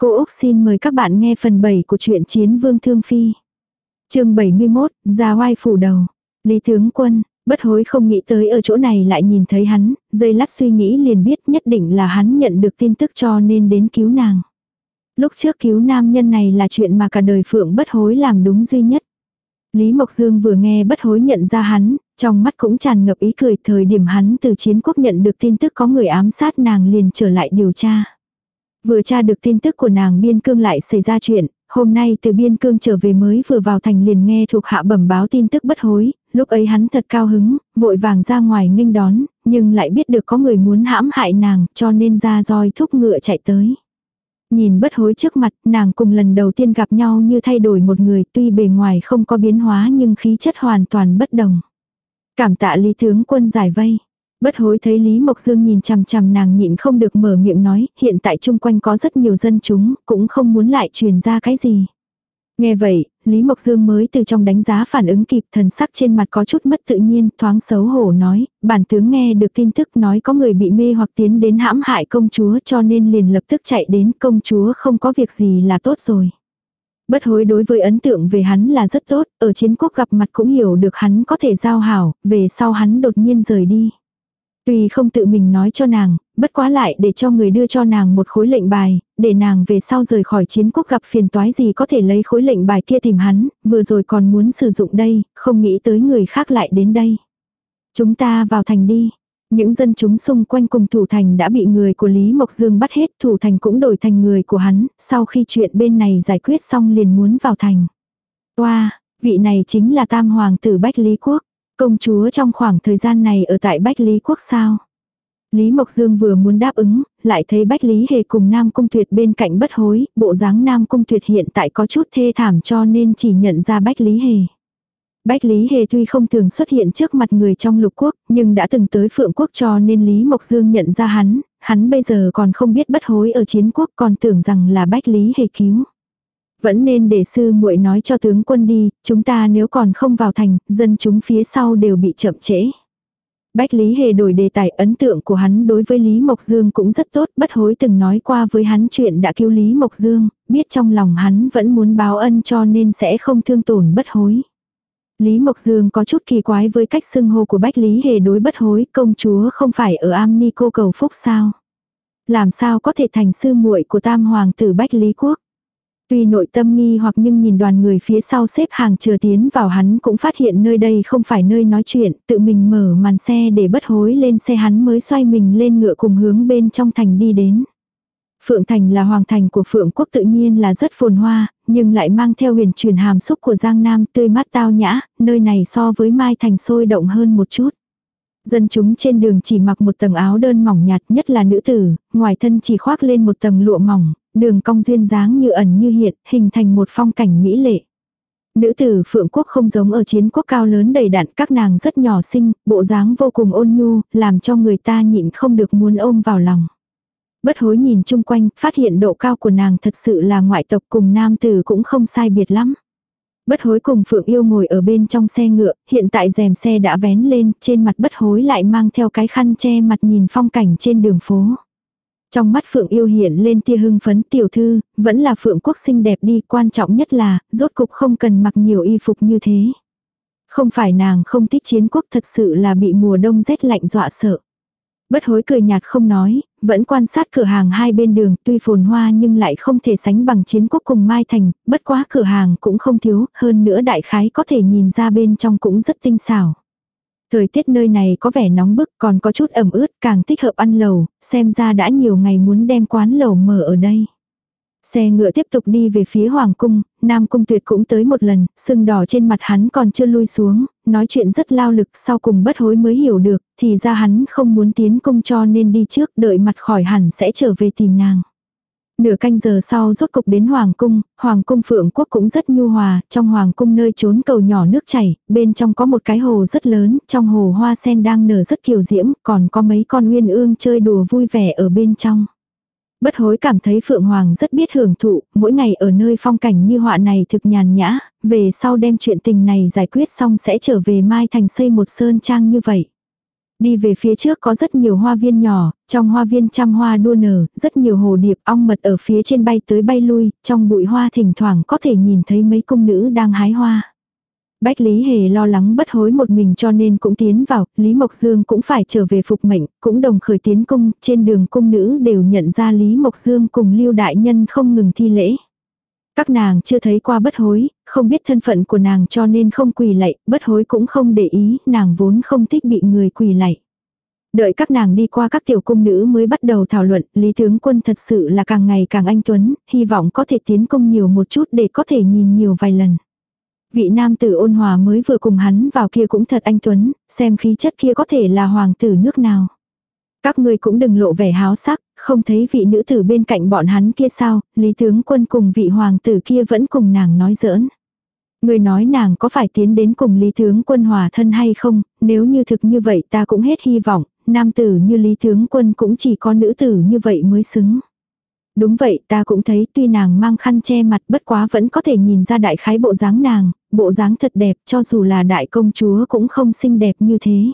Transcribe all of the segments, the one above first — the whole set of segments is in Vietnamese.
Cô Úc xin mời các bạn nghe phần 7 của truyện Chiến Vương Thương Phi. chương 71, Ra Oai phủ đầu. Lý Tướng Quân, bất hối không nghĩ tới ở chỗ này lại nhìn thấy hắn, dây lát suy nghĩ liền biết nhất định là hắn nhận được tin tức cho nên đến cứu nàng. Lúc trước cứu nam nhân này là chuyện mà cả đời Phượng bất hối làm đúng duy nhất. Lý Mộc Dương vừa nghe bất hối nhận ra hắn, trong mắt cũng tràn ngập ý cười thời điểm hắn từ chiến quốc nhận được tin tức có người ám sát nàng liền trở lại điều tra. Vừa tra được tin tức của nàng biên cương lại xảy ra chuyện, hôm nay từ biên cương trở về mới vừa vào thành liền nghe thuộc hạ bẩm báo tin tức bất hối, lúc ấy hắn thật cao hứng, vội vàng ra ngoài nghênh đón, nhưng lại biết được có người muốn hãm hại nàng cho nên ra roi thúc ngựa chạy tới. Nhìn bất hối trước mặt, nàng cùng lần đầu tiên gặp nhau như thay đổi một người tuy bề ngoài không có biến hóa nhưng khí chất hoàn toàn bất đồng. Cảm tạ lý tướng quân giải vây. Bất hối thấy Lý Mộc Dương nhìn chằm chằm nàng nhịn không được mở miệng nói, hiện tại chung quanh có rất nhiều dân chúng, cũng không muốn lại truyền ra cái gì. Nghe vậy, Lý Mộc Dương mới từ trong đánh giá phản ứng kịp thần sắc trên mặt có chút mất tự nhiên, thoáng xấu hổ nói, bản tướng nghe được tin tức nói có người bị mê hoặc tiến đến hãm hại công chúa cho nên liền lập tức chạy đến công chúa không có việc gì là tốt rồi. Bất hối đối với ấn tượng về hắn là rất tốt, ở chiến quốc gặp mặt cũng hiểu được hắn có thể giao hảo, về sau hắn đột nhiên rời đi. Tuy không tự mình nói cho nàng, bất quá lại để cho người đưa cho nàng một khối lệnh bài, để nàng về sau rời khỏi chiến quốc gặp phiền toái gì có thể lấy khối lệnh bài kia tìm hắn, vừa rồi còn muốn sử dụng đây, không nghĩ tới người khác lại đến đây. Chúng ta vào thành đi. Những dân chúng xung quanh cùng thủ thành đã bị người của Lý Mộc Dương bắt hết, thủ thành cũng đổi thành người của hắn, sau khi chuyện bên này giải quyết xong liền muốn vào thành. Wow, vị này chính là tam hoàng tử Bách Lý Quốc. Công chúa trong khoảng thời gian này ở tại Bách Lý Quốc sao? Lý Mộc Dương vừa muốn đáp ứng, lại thấy Bách Lý Hề cùng Nam Cung Tuyệt bên cạnh bất hối, bộ dáng Nam Cung Tuyệt hiện tại có chút thê thảm cho nên chỉ nhận ra Bách Lý Hề. Bách Lý Hề tuy không thường xuất hiện trước mặt người trong lục quốc, nhưng đã từng tới Phượng quốc cho nên Lý Mộc Dương nhận ra hắn, hắn bây giờ còn không biết bất hối ở chiến quốc còn tưởng rằng là Bách Lý Hề cứu. Vẫn nên để sư muội nói cho tướng quân đi, chúng ta nếu còn không vào thành, dân chúng phía sau đều bị chậm trễ. Bách Lý Hề đổi đề tài ấn tượng của hắn đối với Lý Mộc Dương cũng rất tốt, bất hối từng nói qua với hắn chuyện đã cứu Lý Mộc Dương, biết trong lòng hắn vẫn muốn báo ân cho nên sẽ không thương tổn bất hối. Lý Mộc Dương có chút kỳ quái với cách xưng hô của Bách Lý Hề đối bất hối, công chúa không phải ở am ni cô cầu phúc sao? Làm sao có thể thành sư muội của tam hoàng tử Bách Lý Quốc? Tuy nội tâm nghi hoặc nhưng nhìn đoàn người phía sau xếp hàng chờ tiến vào hắn cũng phát hiện nơi đây không phải nơi nói chuyện, tự mình mở màn xe để bất hối lên xe hắn mới xoay mình lên ngựa cùng hướng bên trong thành đi đến. Phượng Thành là hoàng thành của Phượng quốc tự nhiên là rất phồn hoa, nhưng lại mang theo huyền truyền hàm xúc của Giang Nam tươi mát tao nhã, nơi này so với Mai Thành sôi động hơn một chút. Dân chúng trên đường chỉ mặc một tầng áo đơn mỏng nhạt nhất là nữ tử, ngoài thân chỉ khoác lên một tầng lụa mỏng, đường cong duyên dáng như ẩn như hiện, hình thành một phong cảnh mỹ lệ. Nữ tử phượng quốc không giống ở chiến quốc cao lớn đầy đặn các nàng rất nhỏ xinh, bộ dáng vô cùng ôn nhu, làm cho người ta nhịn không được muốn ôm vào lòng. Bất hối nhìn chung quanh, phát hiện độ cao của nàng thật sự là ngoại tộc cùng nam tử cũng không sai biệt lắm. Bất hối cùng Phượng Yêu ngồi ở bên trong xe ngựa, hiện tại rèm xe đã vén lên, trên mặt bất hối lại mang theo cái khăn che mặt nhìn phong cảnh trên đường phố. Trong mắt Phượng Yêu hiện lên tia hưng phấn tiểu thư, vẫn là Phượng Quốc xinh đẹp đi, quan trọng nhất là, rốt cục không cần mặc nhiều y phục như thế. Không phải nàng không thích chiến quốc thật sự là bị mùa đông rét lạnh dọa sợ. Bất hối cười nhạt không nói, vẫn quan sát cửa hàng hai bên đường tuy phồn hoa nhưng lại không thể sánh bằng chiến quốc cùng Mai Thành, bất quá cửa hàng cũng không thiếu, hơn nữa đại khái có thể nhìn ra bên trong cũng rất tinh xảo. Thời tiết nơi này có vẻ nóng bức còn có chút ẩm ướt càng thích hợp ăn lẩu. xem ra đã nhiều ngày muốn đem quán lẩu mở ở đây. Xe ngựa tiếp tục đi về phía Hoàng Cung, Nam Cung Tuyệt cũng tới một lần, sưng đỏ trên mặt hắn còn chưa lui xuống, nói chuyện rất lao lực sau cùng bất hối mới hiểu được, thì ra hắn không muốn tiến cung cho nên đi trước đợi mặt khỏi hẳn sẽ trở về tìm nàng. Nửa canh giờ sau rốt cục đến Hoàng Cung, Hoàng Cung Phượng Quốc cũng rất nhu hòa, trong Hoàng Cung nơi trốn cầu nhỏ nước chảy, bên trong có một cái hồ rất lớn, trong hồ hoa sen đang nở rất kiều diễm, còn có mấy con nguyên ương chơi đùa vui vẻ ở bên trong. Bất hối cảm thấy Phượng Hoàng rất biết hưởng thụ, mỗi ngày ở nơi phong cảnh như họa này thực nhàn nhã, về sau đem chuyện tình này giải quyết xong sẽ trở về Mai Thành xây một sơn trang như vậy. Đi về phía trước có rất nhiều hoa viên nhỏ, trong hoa viên trăm hoa đua nở, rất nhiều hồ điệp ong mật ở phía trên bay tới bay lui, trong bụi hoa thỉnh thoảng có thể nhìn thấy mấy cung nữ đang hái hoa. Bách Lý Hề lo lắng bất hối một mình cho nên cũng tiến vào, Lý Mộc Dương cũng phải trở về phục mệnh, cũng đồng khởi tiến cung, trên đường cung nữ đều nhận ra Lý Mộc Dương cùng Lưu Đại Nhân không ngừng thi lễ. Các nàng chưa thấy qua bất hối, không biết thân phận của nàng cho nên không quỳ lạy, bất hối cũng không để ý, nàng vốn không thích bị người quỳ lạy. Đợi các nàng đi qua các tiểu cung nữ mới bắt đầu thảo luận, Lý Tướng Quân thật sự là càng ngày càng anh Tuấn, hy vọng có thể tiến công nhiều một chút để có thể nhìn nhiều vài lần. Vị nam tử ôn hòa mới vừa cùng hắn vào kia cũng thật anh Tuấn, xem khí chất kia có thể là hoàng tử nước nào. Các ngươi cũng đừng lộ vẻ háo sắc, không thấy vị nữ tử bên cạnh bọn hắn kia sao, lý tướng quân cùng vị hoàng tử kia vẫn cùng nàng nói giỡn. Người nói nàng có phải tiến đến cùng lý tướng quân hòa thân hay không, nếu như thực như vậy ta cũng hết hy vọng, nam tử như lý tướng quân cũng chỉ có nữ tử như vậy mới xứng. Đúng vậy ta cũng thấy tuy nàng mang khăn che mặt bất quá vẫn có thể nhìn ra đại khái bộ dáng nàng, bộ dáng thật đẹp cho dù là đại công chúa cũng không xinh đẹp như thế.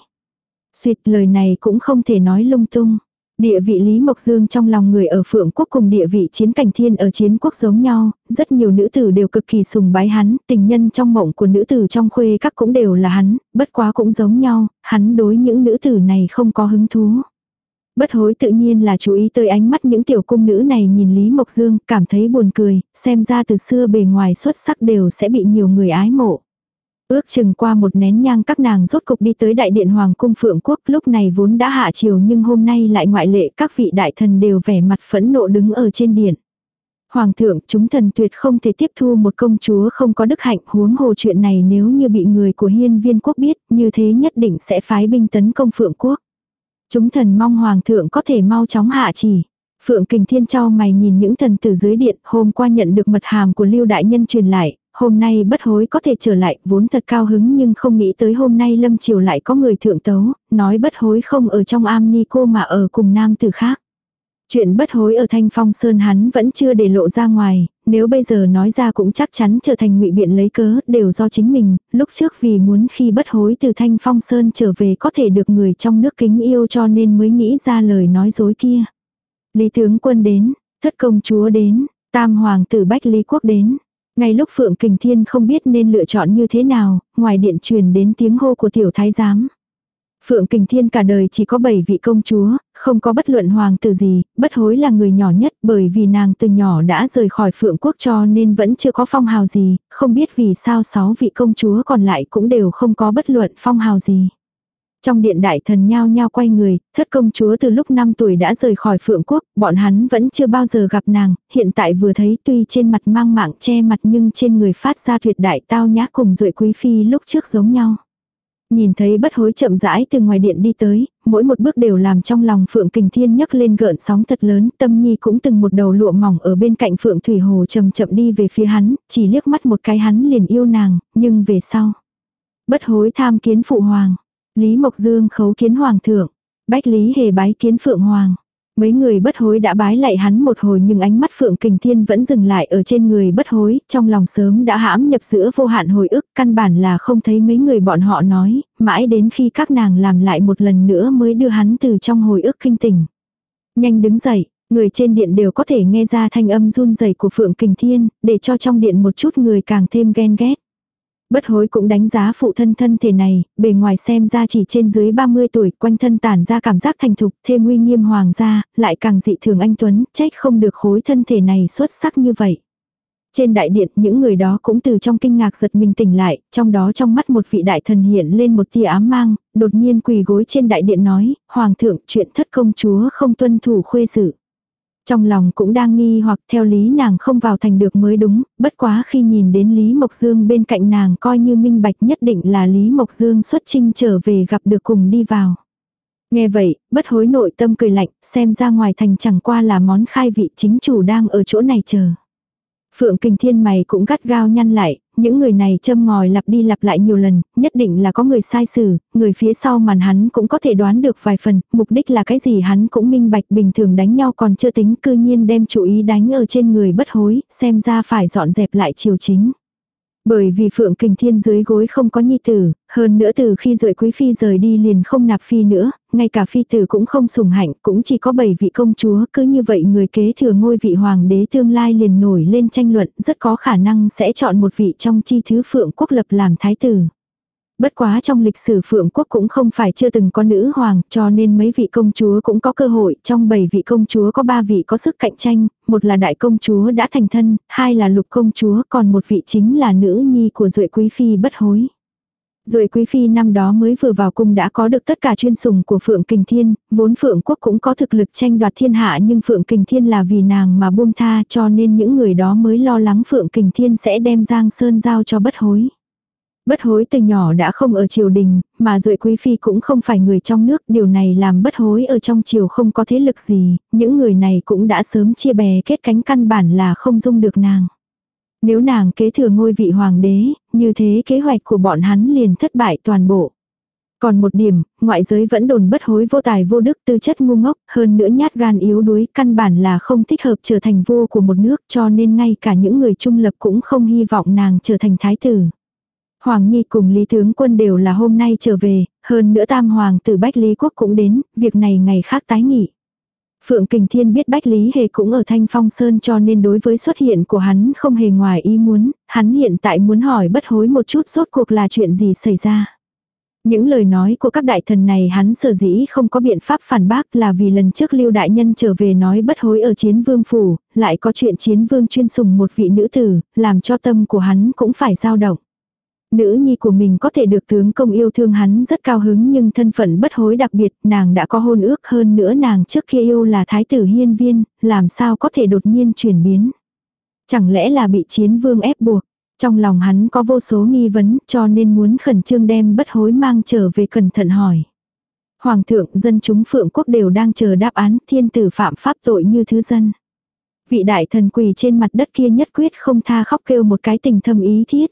Xuyệt lời này cũng không thể nói lung tung. Địa vị Lý Mộc Dương trong lòng người ở Phượng Quốc cùng địa vị chiến cảnh thiên ở chiến quốc giống nhau, rất nhiều nữ tử đều cực kỳ sùng bái hắn, tình nhân trong mộng của nữ tử trong khuê các cũng đều là hắn, bất quá cũng giống nhau, hắn đối những nữ tử này không có hứng thú. Bất hối tự nhiên là chú ý tới ánh mắt những tiểu cung nữ này nhìn Lý Mộc Dương, cảm thấy buồn cười, xem ra từ xưa bề ngoài xuất sắc đều sẽ bị nhiều người ái mộ. Ước chừng qua một nén nhang các nàng rốt cục đi tới đại điện Hoàng cung Phượng Quốc lúc này vốn đã hạ chiều nhưng hôm nay lại ngoại lệ các vị đại thần đều vẻ mặt phẫn nộ đứng ở trên điện. Hoàng thượng chúng thần tuyệt không thể tiếp thu một công chúa không có đức hạnh huống hồ chuyện này nếu như bị người của hiên viên quốc biết như thế nhất định sẽ phái binh tấn công Phượng Quốc. Chúng thần mong Hoàng thượng có thể mau chóng hạ chỉ. Phượng Kình Thiên trao mày nhìn những thần từ dưới điện, hôm qua nhận được mật hàm của Lưu Đại Nhân truyền lại, hôm nay bất hối có thể trở lại, vốn thật cao hứng nhưng không nghĩ tới hôm nay lâm chiều lại có người thượng tấu, nói bất hối không ở trong am ni cô mà ở cùng nam tử khác. Chuyện bất hối ở Thanh Phong Sơn hắn vẫn chưa để lộ ra ngoài, nếu bây giờ nói ra cũng chắc chắn trở thành ngụy biện lấy cớ, đều do chính mình, lúc trước vì muốn khi bất hối từ Thanh Phong Sơn trở về có thể được người trong nước kính yêu cho nên mới nghĩ ra lời nói dối kia. Lý tướng quân đến, thất công chúa đến, tam hoàng tử bách lý quốc đến. Ngay lúc Phượng Kình Thiên không biết nên lựa chọn như thế nào, ngoài điện truyền đến tiếng hô của tiểu thái giám. Phượng Kình Thiên cả đời chỉ có 7 vị công chúa, không có bất luận hoàng tử gì, bất hối là người nhỏ nhất bởi vì nàng từ nhỏ đã rời khỏi Phượng Quốc cho nên vẫn chưa có phong hào gì, không biết vì sao 6 vị công chúa còn lại cũng đều không có bất luận phong hào gì. Trong điện đại thần nhao nhao quay người, thất công chúa từ lúc 5 tuổi đã rời khỏi phượng quốc, bọn hắn vẫn chưa bao giờ gặp nàng, hiện tại vừa thấy tuy trên mặt mang mạng che mặt nhưng trên người phát ra tuyệt đại tao nhã cùng rưỡi quý phi lúc trước giống nhau. Nhìn thấy bất hối chậm rãi từ ngoài điện đi tới, mỗi một bước đều làm trong lòng Phượng Kình Thiên nhấc lên gợn sóng thật lớn, tâm nhi cũng từng một đầu lụa mỏng ở bên cạnh Phượng Thủy Hồ chậm chậm đi về phía hắn, chỉ liếc mắt một cái hắn liền yêu nàng, nhưng về sau. Bất hối tham kiến phụ hoàng, Lý Mộc Dương khấu kiến hoàng thượng, Bách Lý hề bái kiến phượng hoàng. Mấy người bất hối đã bái lại hắn một hồi nhưng ánh mắt Phượng Kình Thiên vẫn dừng lại ở trên người bất hối, trong lòng sớm đã hãm nhập giữa vô hạn hồi ức, căn bản là không thấy mấy người bọn họ nói, mãi đến khi các nàng làm lại một lần nữa mới đưa hắn từ trong hồi ức kinh tỉnh. Nhanh đứng dậy, người trên điện đều có thể nghe ra thanh âm run rẩy của Phượng Kình Thiên, để cho trong điện một chút người càng thêm ghen ghét. Bất hối cũng đánh giá phụ thân thân thể này, bề ngoài xem ra chỉ trên dưới 30 tuổi, quanh thân tản ra cảm giác thành thục, thêm uy nghiêm hoàng gia, lại càng dị thường anh Tuấn, trách không được khối thân thể này xuất sắc như vậy. Trên đại điện những người đó cũng từ trong kinh ngạc giật mình tỉnh lại, trong đó trong mắt một vị đại thần hiện lên một tia ám mang, đột nhiên quỳ gối trên đại điện nói, Hoàng thượng chuyện thất công chúa không tuân thủ khuê sự. Trong lòng cũng đang nghi hoặc theo lý nàng không vào thành được mới đúng, bất quá khi nhìn đến Lý Mộc Dương bên cạnh nàng coi như minh bạch nhất định là Lý Mộc Dương xuất trinh trở về gặp được cùng đi vào. Nghe vậy, bất hối nội tâm cười lạnh, xem ra ngoài thành chẳng qua là món khai vị chính chủ đang ở chỗ này chờ. Phượng Kình Thiên mày cũng gắt gao nhăn lại, những người này châm ngòi lặp đi lặp lại nhiều lần, nhất định là có người sai xử, người phía sau màn hắn cũng có thể đoán được vài phần, mục đích là cái gì hắn cũng minh bạch bình thường đánh nhau còn chưa tính cư nhiên đem chú ý đánh ở trên người bất hối, xem ra phải dọn dẹp lại chiều chính. Bởi vì Phượng Kình Thiên dưới gối không có nhi tử, hơn nữa từ khi rồi Quý Phi rời đi liền không nạp phi nữa, ngay cả phi tử cũng không sủng hạnh, cũng chỉ có bảy vị công chúa, cứ như vậy người kế thừa ngôi vị hoàng đế tương lai liền nổi lên tranh luận, rất có khả năng sẽ chọn một vị trong chi thứ Phượng quốc lập làm thái tử. Bất quá trong lịch sử Phượng quốc cũng không phải chưa từng có nữ hoàng, cho nên mấy vị công chúa cũng có cơ hội, trong bảy vị công chúa có ba vị có sức cạnh tranh, một là đại công chúa đã thành thân, hai là lục công chúa, còn một vị chính là nữ nhi của Duệ quý phi bất hối. Duệ quý phi năm đó mới vừa vào cung đã có được tất cả chuyên sủng của Phượng Kình Thiên, vốn Phượng quốc cũng có thực lực tranh đoạt thiên hạ nhưng Phượng Kình Thiên là vì nàng mà buông tha cho nên những người đó mới lo lắng Phượng Kình Thiên sẽ đem Giang Sơn giao cho bất hối. Bất hối từ nhỏ đã không ở triều đình, mà Duệ Quý Phi cũng không phải người trong nước, điều này làm bất hối ở trong triều không có thế lực gì, những người này cũng đã sớm chia bè kết cánh căn bản là không dung được nàng. Nếu nàng kế thừa ngôi vị hoàng đế, như thế kế hoạch của bọn hắn liền thất bại toàn bộ. Còn một điểm, ngoại giới vẫn đồn bất hối vô tài vô đức tư chất ngu ngốc, hơn nữa nhát gan yếu đuối, căn bản là không thích hợp trở thành vua của một nước cho nên ngay cả những người trung lập cũng không hy vọng nàng trở thành thái tử. Hoàng Nhi cùng Lý Tướng Quân đều là hôm nay trở về, hơn nữa Tam Hoàng tử Bách Lý Quốc cũng đến, việc này ngày khác tái nghị. Phượng Kình Thiên biết Bách Lý Hề cũng ở Thanh Phong Sơn cho nên đối với xuất hiện của hắn không hề ngoài ý muốn, hắn hiện tại muốn hỏi bất hối một chút rốt cuộc là chuyện gì xảy ra. Những lời nói của các đại thần này hắn sở dĩ không có biện pháp phản bác là vì lần trước lưu đại nhân trở về nói bất hối ở chiến vương phủ, lại có chuyện chiến vương chuyên sùng một vị nữ tử, làm cho tâm của hắn cũng phải dao động. Nữ nhi của mình có thể được tướng công yêu thương hắn rất cao hứng nhưng thân phận bất hối đặc biệt, nàng đã có hôn ước hơn nữa nàng trước kia yêu là thái tử hiên viên, làm sao có thể đột nhiên chuyển biến. Chẳng lẽ là bị chiến vương ép buộc, trong lòng hắn có vô số nghi vấn cho nên muốn khẩn trương đem bất hối mang trở về cẩn thận hỏi. Hoàng thượng dân chúng phượng quốc đều đang chờ đáp án thiên tử phạm pháp tội như thứ dân. Vị đại thần quỳ trên mặt đất kia nhất quyết không tha khóc kêu một cái tình thâm ý thiết.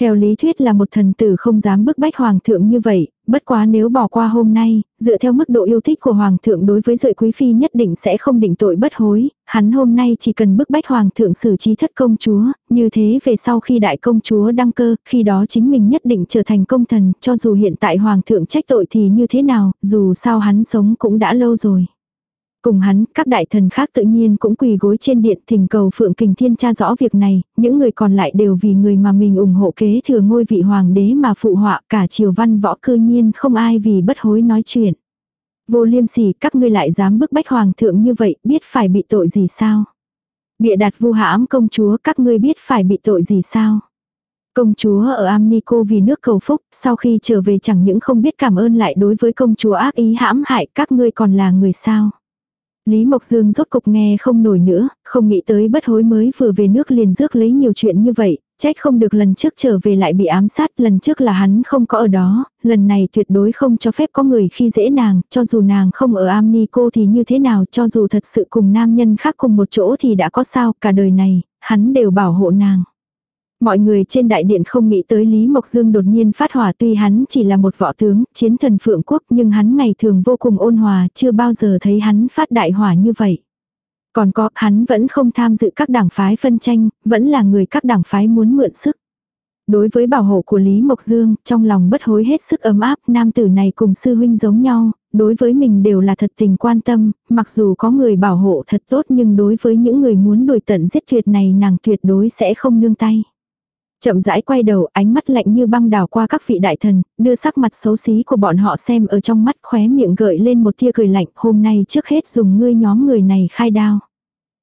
Theo lý thuyết là một thần tử không dám bức bách hoàng thượng như vậy, bất quá nếu bỏ qua hôm nay, dựa theo mức độ yêu thích của hoàng thượng đối với dội quý phi nhất định sẽ không định tội bất hối, hắn hôm nay chỉ cần bức bách hoàng thượng xử trí thất công chúa, như thế về sau khi đại công chúa đăng cơ, khi đó chính mình nhất định trở thành công thần, cho dù hiện tại hoàng thượng trách tội thì như thế nào, dù sao hắn sống cũng đã lâu rồi. Cùng hắn, các đại thần khác tự nhiên cũng quỳ gối trên điện thỉnh cầu Phượng Kình Thiên tra rõ việc này, những người còn lại đều vì người mà mình ủng hộ kế thừa ngôi vị hoàng đế mà phụ họa cả triều văn võ cư nhiên không ai vì bất hối nói chuyện. Vô liêm sỉ các ngươi lại dám bức bách hoàng thượng như vậy, biết phải bị tội gì sao? Bịa đặt vu hãm công chúa các ngươi biết phải bị tội gì sao? Công chúa ở Amnico vì nước cầu phúc, sau khi trở về chẳng những không biết cảm ơn lại đối với công chúa ác ý hãm hại các ngươi còn là người sao? Lý Mộc Dương rốt cục nghe không nổi nữa, không nghĩ tới bất hối mới vừa về nước liền rước lấy nhiều chuyện như vậy, trách không được lần trước trở về lại bị ám sát, lần trước là hắn không có ở đó, lần này tuyệt đối không cho phép có người khi dễ nàng, cho dù nàng không ở Am Ni cô thì như thế nào, cho dù thật sự cùng nam nhân khác cùng một chỗ thì đã có sao, cả đời này, hắn đều bảo hộ nàng. Mọi người trên đại điện không nghĩ tới Lý Mộc Dương đột nhiên phát hỏa tuy hắn chỉ là một võ tướng, chiến thần phượng quốc nhưng hắn ngày thường vô cùng ôn hòa, chưa bao giờ thấy hắn phát đại hỏa như vậy. Còn có, hắn vẫn không tham dự các đảng phái phân tranh, vẫn là người các đảng phái muốn mượn sức. Đối với bảo hộ của Lý Mộc Dương, trong lòng bất hối hết sức ấm áp, nam tử này cùng sư huynh giống nhau, đối với mình đều là thật tình quan tâm, mặc dù có người bảo hộ thật tốt nhưng đối với những người muốn đuổi tận giết tuyệt này nàng tuyệt đối sẽ không nương tay. Chậm rãi quay đầu ánh mắt lạnh như băng đảo qua các vị đại thần, đưa sắc mặt xấu xí của bọn họ xem ở trong mắt khóe miệng gợi lên một tia cười lạnh hôm nay trước hết dùng ngươi nhóm người này khai đao.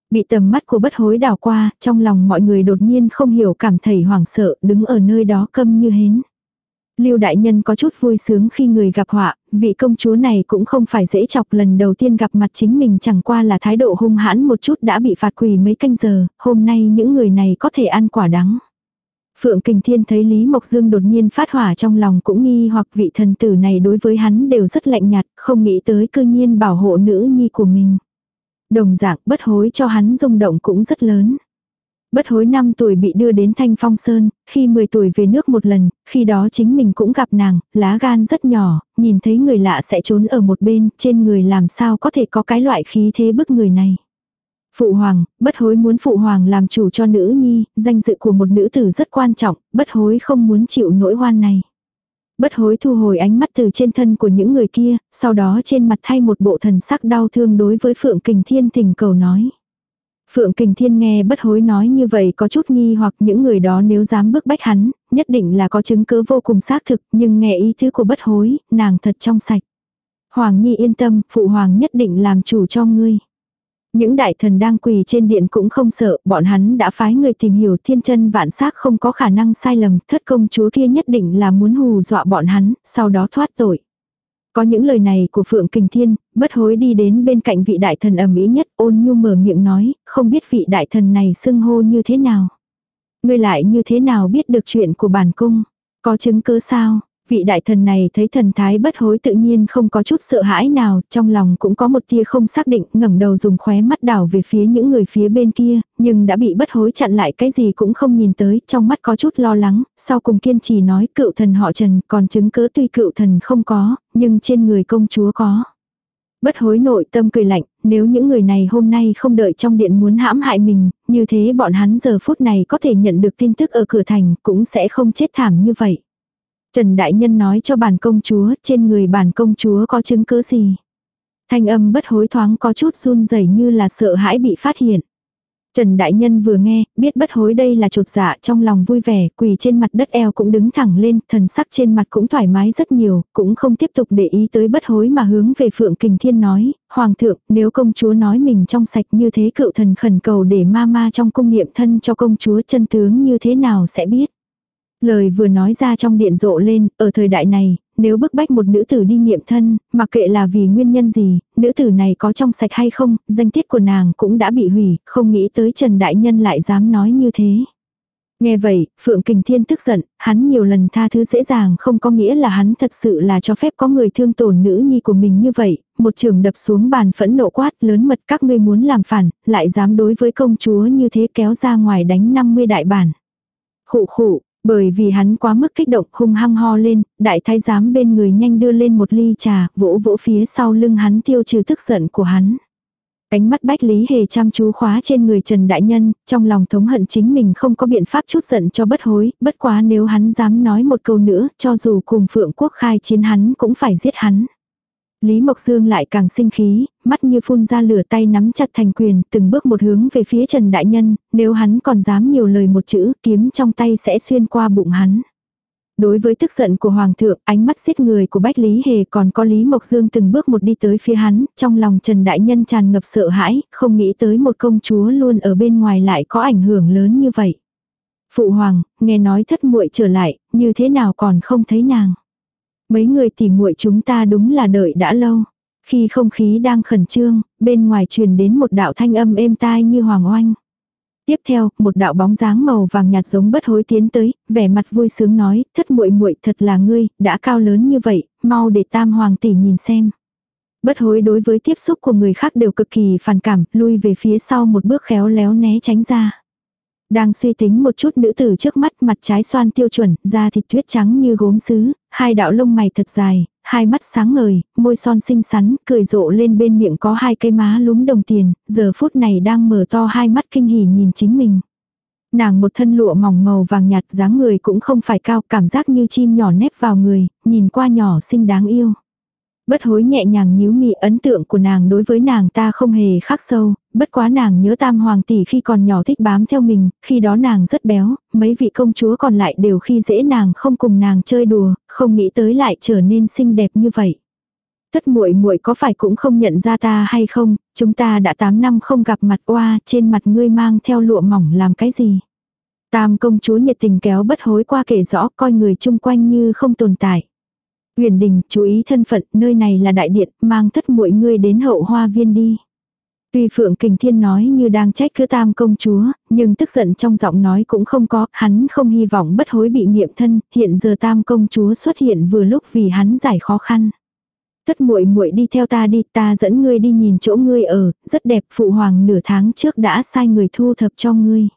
Bị tầm mắt của bất hối đảo qua, trong lòng mọi người đột nhiên không hiểu cảm thấy hoảng sợ đứng ở nơi đó câm như hến. Lưu đại nhân có chút vui sướng khi người gặp họa, vị công chúa này cũng không phải dễ chọc lần đầu tiên gặp mặt chính mình chẳng qua là thái độ hung hãn một chút đã bị phạt quỳ mấy canh giờ, hôm nay những người này có thể ăn quả đắng. Phượng Kình Thiên thấy Lý Mộc Dương đột nhiên phát hỏa trong lòng cũng nghi hoặc vị thần tử này đối với hắn đều rất lạnh nhạt, không nghĩ tới cư nhiên bảo hộ nữ nhi của mình. Đồng dạng bất hối cho hắn rung động cũng rất lớn. Bất hối 5 tuổi bị đưa đến Thanh Phong Sơn, khi 10 tuổi về nước một lần, khi đó chính mình cũng gặp nàng, lá gan rất nhỏ, nhìn thấy người lạ sẽ trốn ở một bên, trên người làm sao có thể có cái loại khí thế bức người này. Phụ hoàng, bất hối muốn phụ hoàng làm chủ cho nữ nhi, danh dự của một nữ tử rất quan trọng, bất hối không muốn chịu nỗi hoan này. Bất hối thu hồi ánh mắt từ trên thân của những người kia, sau đó trên mặt thay một bộ thần sắc đau thương đối với Phượng Kình Thiên tình cầu nói. Phượng Kình Thiên nghe bất hối nói như vậy có chút nghi hoặc những người đó nếu dám bức bách hắn, nhất định là có chứng cứ vô cùng xác thực, nhưng nghe ý tứ của bất hối, nàng thật trong sạch. Hoàng Nhi yên tâm, Phụ Hoàng nhất định làm chủ cho ngươi. Những đại thần đang quỳ trên điện cũng không sợ, bọn hắn đã phái người tìm hiểu thiên chân vạn xác không có khả năng sai lầm, thất công chúa kia nhất định là muốn hù dọa bọn hắn, sau đó thoát tội. Có những lời này của Phượng Kình Thiên, bất hối đi đến bên cạnh vị đại thần ẩm ý nhất ôn nhu mở miệng nói, không biết vị đại thần này xưng hô như thế nào. Ngươi lại như thế nào biết được chuyện của bản cung, có chứng cứ sao, Vị đại thần này thấy thần thái bất hối tự nhiên không có chút sợ hãi nào, trong lòng cũng có một tia không xác định, ngẩng đầu dùng khóe mắt đảo về phía những người phía bên kia, nhưng đã bị bất hối chặn lại cái gì cũng không nhìn tới, trong mắt có chút lo lắng, sau cùng kiên trì nói cựu thần họ trần, còn chứng cớ tuy cựu thần không có, nhưng trên người công chúa có. Bất hối nội tâm cười lạnh, nếu những người này hôm nay không đợi trong điện muốn hãm hại mình, như thế bọn hắn giờ phút này có thể nhận được tin tức ở cửa thành, cũng sẽ không chết thảm như vậy. Trần Đại Nhân nói cho bản công chúa, trên người bản công chúa có chứng cứ gì. Thanh âm bất hối thoáng có chút run rẩy như là sợ hãi bị phát hiện. Trần Đại Nhân vừa nghe, biết bất hối đây là trột dạ trong lòng vui vẻ, quỳ trên mặt đất eo cũng đứng thẳng lên, thần sắc trên mặt cũng thoải mái rất nhiều, cũng không tiếp tục để ý tới bất hối mà hướng về Phượng Kình Thiên nói, Hoàng thượng, nếu công chúa nói mình trong sạch như thế cựu thần khẩn cầu để ma ma trong cung niệm thân cho công chúa chân tướng như thế nào sẽ biết. Lời vừa nói ra trong điện rộ lên, ở thời đại này, nếu bức bách một nữ tử đi nghiệm thân, mặc kệ là vì nguyên nhân gì, nữ tử này có trong sạch hay không, danh tiết của nàng cũng đã bị hủy, không nghĩ tới Trần Đại Nhân lại dám nói như thế. Nghe vậy, Phượng Kình Thiên tức giận, hắn nhiều lần tha thứ dễ dàng không có nghĩa là hắn thật sự là cho phép có người thương tổn nữ nhi của mình như vậy, một trường đập xuống bàn phẫn nộ quát lớn mật các ngươi muốn làm phản, lại dám đối với công chúa như thế kéo ra ngoài đánh 50 đại bản. Khụ khụ, bởi vì hắn quá mức kích động hung hăng ho lên, đại thái giám bên người nhanh đưa lên một ly trà, vỗ vỗ phía sau lưng hắn tiêu trừ tức giận của hắn. Cánh mắt Bách Lý Hề chăm chú khóa trên người Trần Đại Nhân, trong lòng thống hận chính mình không có biện pháp chút giận cho bất hối, bất quá nếu hắn dám nói một câu nữa, cho dù cùng Phượng Quốc khai chiến hắn cũng phải giết hắn. Lý Mộc Dương lại càng sinh khí, mắt như phun ra lửa tay nắm chặt thành quyền, từng bước một hướng về phía Trần Đại Nhân, nếu hắn còn dám nhiều lời một chữ, kiếm trong tay sẽ xuyên qua bụng hắn. Đối với tức giận của Hoàng thượng, ánh mắt giết người của Bách Lý Hề còn có Lý Mộc Dương từng bước một đi tới phía hắn, trong lòng Trần Đại Nhân tràn ngập sợ hãi, không nghĩ tới một công chúa luôn ở bên ngoài lại có ảnh hưởng lớn như vậy. Phụ Hoàng, nghe nói thất muội trở lại, như thế nào còn không thấy nàng. Mấy người tỉ muội chúng ta đúng là đợi đã lâu. Khi không khí đang khẩn trương, bên ngoài truyền đến một đạo thanh âm êm tai như hoàng oanh. Tiếp theo, một đạo bóng dáng màu vàng nhạt giống bất hối tiến tới, vẻ mặt vui sướng nói, thất muội muội thật là ngươi, đã cao lớn như vậy, mau để tam hoàng tỷ nhìn xem. Bất hối đối với tiếp xúc của người khác đều cực kỳ phản cảm, lui về phía sau một bước khéo léo né tránh ra. Đang suy tính một chút nữ tử trước mắt mặt trái xoan tiêu chuẩn, da thịt tuyết trắng như gốm sứ, hai đạo lông mày thật dài, hai mắt sáng ngời, môi son xinh xắn, cười rộ lên bên miệng có hai cây má lúm đồng tiền, giờ phút này đang mở to hai mắt kinh hỉ nhìn chính mình. Nàng một thân lụa mỏng màu vàng nhạt dáng người cũng không phải cao, cảm giác như chim nhỏ nếp vào người, nhìn qua nhỏ xinh đáng yêu. Bất hối nhẹ nhàng nhíu mi ấn tượng của nàng đối với nàng ta không hề khắc sâu, bất quá nàng nhớ tam hoàng tỷ khi còn nhỏ thích bám theo mình, khi đó nàng rất béo, mấy vị công chúa còn lại đều khi dễ nàng không cùng nàng chơi đùa, không nghĩ tới lại trở nên xinh đẹp như vậy. Thất muội muội có phải cũng không nhận ra ta hay không, chúng ta đã 8 năm không gặp mặt oa, trên mặt ngươi mang theo lụa mỏng làm cái gì. Tam công chúa nhiệt tình kéo bất hối qua kể rõ coi người chung quanh như không tồn tại. Huyền đình, chú ý thân phận, nơi này là đại điện, mang thất muội ngươi đến hậu hoa viên đi. Tuy Phượng Kình Thiên nói như đang trách cứ tam công chúa, nhưng tức giận trong giọng nói cũng không có, hắn không hy vọng bất hối bị nghiệm thân, hiện giờ tam công chúa xuất hiện vừa lúc vì hắn giải khó khăn. Thất muội muội đi theo ta đi, ta dẫn ngươi đi nhìn chỗ ngươi ở, rất đẹp, phụ hoàng nửa tháng trước đã sai người thu thập cho ngươi.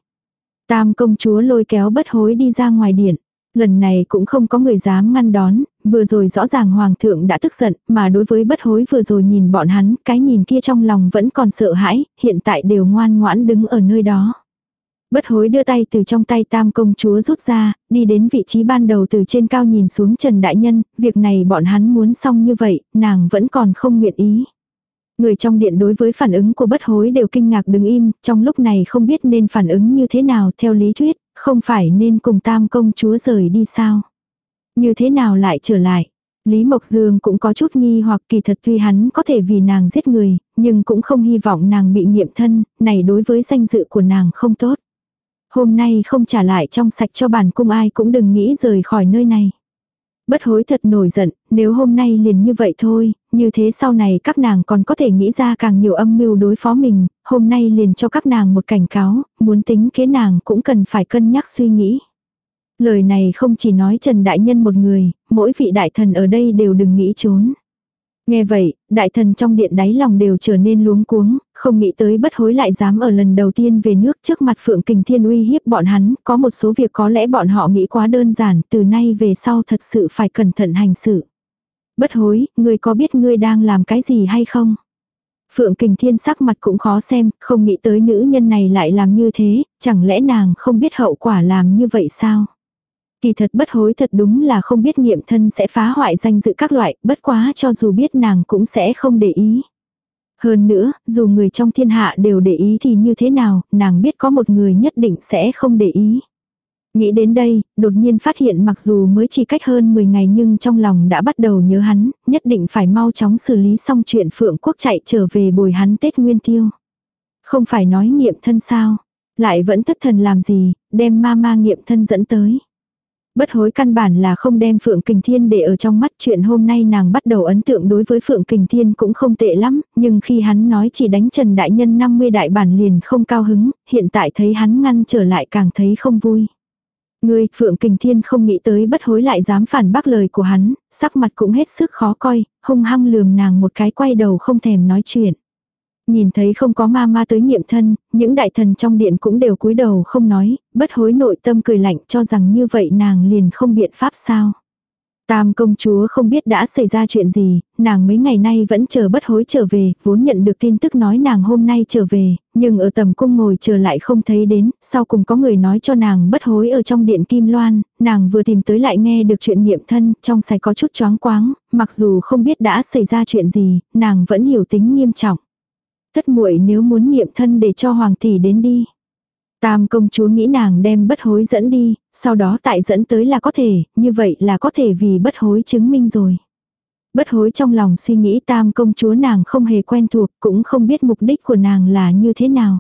Tam công chúa lôi kéo bất hối đi ra ngoài điện. Lần này cũng không có người dám ngăn đón, vừa rồi rõ ràng hoàng thượng đã tức giận, mà đối với bất hối vừa rồi nhìn bọn hắn, cái nhìn kia trong lòng vẫn còn sợ hãi, hiện tại đều ngoan ngoãn đứng ở nơi đó. Bất hối đưa tay từ trong tay tam công chúa rút ra, đi đến vị trí ban đầu từ trên cao nhìn xuống Trần Đại Nhân, việc này bọn hắn muốn xong như vậy, nàng vẫn còn không nguyện ý. Người trong điện đối với phản ứng của bất hối đều kinh ngạc đứng im, trong lúc này không biết nên phản ứng như thế nào theo lý thuyết, không phải nên cùng tam công chúa rời đi sao. Như thế nào lại trở lại. Lý Mộc Dương cũng có chút nghi hoặc kỳ thật tuy hắn có thể vì nàng giết người, nhưng cũng không hy vọng nàng bị nghiệm thân, này đối với danh dự của nàng không tốt. Hôm nay không trả lại trong sạch cho bản cung ai cũng đừng nghĩ rời khỏi nơi này. Bất hối thật nổi giận, nếu hôm nay liền như vậy thôi, như thế sau này các nàng còn có thể nghĩ ra càng nhiều âm mưu đối phó mình, hôm nay liền cho các nàng một cảnh cáo, muốn tính kế nàng cũng cần phải cân nhắc suy nghĩ. Lời này không chỉ nói Trần Đại Nhân một người, mỗi vị đại thần ở đây đều đừng nghĩ trốn. Nghe vậy, đại thần trong điện đáy lòng đều trở nên luống cuống, không nghĩ tới bất hối lại dám ở lần đầu tiên về nước trước mặt Phượng Kình Thiên uy hiếp bọn hắn, có một số việc có lẽ bọn họ nghĩ quá đơn giản, từ nay về sau thật sự phải cẩn thận hành sự. Bất hối, ngươi có biết ngươi đang làm cái gì hay không? Phượng Kình Thiên sắc mặt cũng khó xem, không nghĩ tới nữ nhân này lại làm như thế, chẳng lẽ nàng không biết hậu quả làm như vậy sao? Kỳ thật bất hối thật đúng là không biết nghiệm thân sẽ phá hoại danh dự các loại, bất quá cho dù biết nàng cũng sẽ không để ý. Hơn nữa, dù người trong thiên hạ đều để ý thì như thế nào, nàng biết có một người nhất định sẽ không để ý. Nghĩ đến đây, đột nhiên phát hiện mặc dù mới chỉ cách hơn 10 ngày nhưng trong lòng đã bắt đầu nhớ hắn, nhất định phải mau chóng xử lý xong chuyện Phượng Quốc chạy trở về bồi hắn Tết Nguyên Tiêu. Không phải nói nghiệm thân sao, lại vẫn thất thần làm gì, đem ma ma nghiệm thân dẫn tới. Bất hối căn bản là không đem Phượng Kình Thiên để ở trong mắt chuyện hôm nay nàng bắt đầu ấn tượng đối với Phượng Kình Thiên cũng không tệ lắm, nhưng khi hắn nói chỉ đánh Trần Đại Nhân 50 đại bản liền không cao hứng, hiện tại thấy hắn ngăn trở lại càng thấy không vui. Ngươi, Phượng Kình Thiên không nghĩ tới bất hối lại dám phản bác lời của hắn, sắc mặt cũng hết sức khó coi, hung hăng lườm nàng một cái quay đầu không thèm nói chuyện. Nhìn thấy không có ma ma tới nghiệm thân, những đại thần trong điện cũng đều cúi đầu không nói, bất hối nội tâm cười lạnh cho rằng như vậy nàng liền không biện pháp sao. Tam công chúa không biết đã xảy ra chuyện gì, nàng mấy ngày nay vẫn chờ bất hối trở về, vốn nhận được tin tức nói nàng hôm nay trở về, nhưng ở tầm cung ngồi chờ lại không thấy đến, sau cùng có người nói cho nàng bất hối ở trong điện Kim Loan, nàng vừa tìm tới lại nghe được chuyện nghiệm thân, trong sạch có chút choáng quáng, mặc dù không biết đã xảy ra chuyện gì, nàng vẫn hiểu tính nghiêm trọng. Thất muội nếu muốn nghiệm thân để cho hoàng tỷ đến đi. Tam công chúa nghĩ nàng đem bất hối dẫn đi, sau đó tại dẫn tới là có thể, như vậy là có thể vì bất hối chứng minh rồi. Bất hối trong lòng suy nghĩ tam công chúa nàng không hề quen thuộc, cũng không biết mục đích của nàng là như thế nào.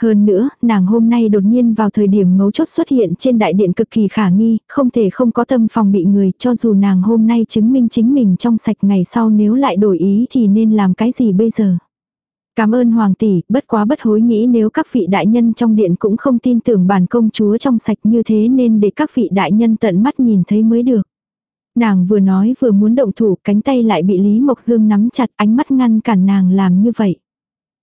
Hơn nữa, nàng hôm nay đột nhiên vào thời điểm mấu chốt xuất hiện trên đại điện cực kỳ khả nghi, không thể không có tâm phòng bị người, cho dù nàng hôm nay chứng minh chính mình trong sạch ngày sau nếu lại đổi ý thì nên làm cái gì bây giờ. Cảm ơn hoàng tỷ, bất quá bất hối nghĩ nếu các vị đại nhân trong điện cũng không tin tưởng bản công chúa trong sạch như thế nên để các vị đại nhân tận mắt nhìn thấy mới được. Nàng vừa nói vừa muốn động thủ, cánh tay lại bị Lý Mộc Dương nắm chặt ánh mắt ngăn cản nàng làm như vậy.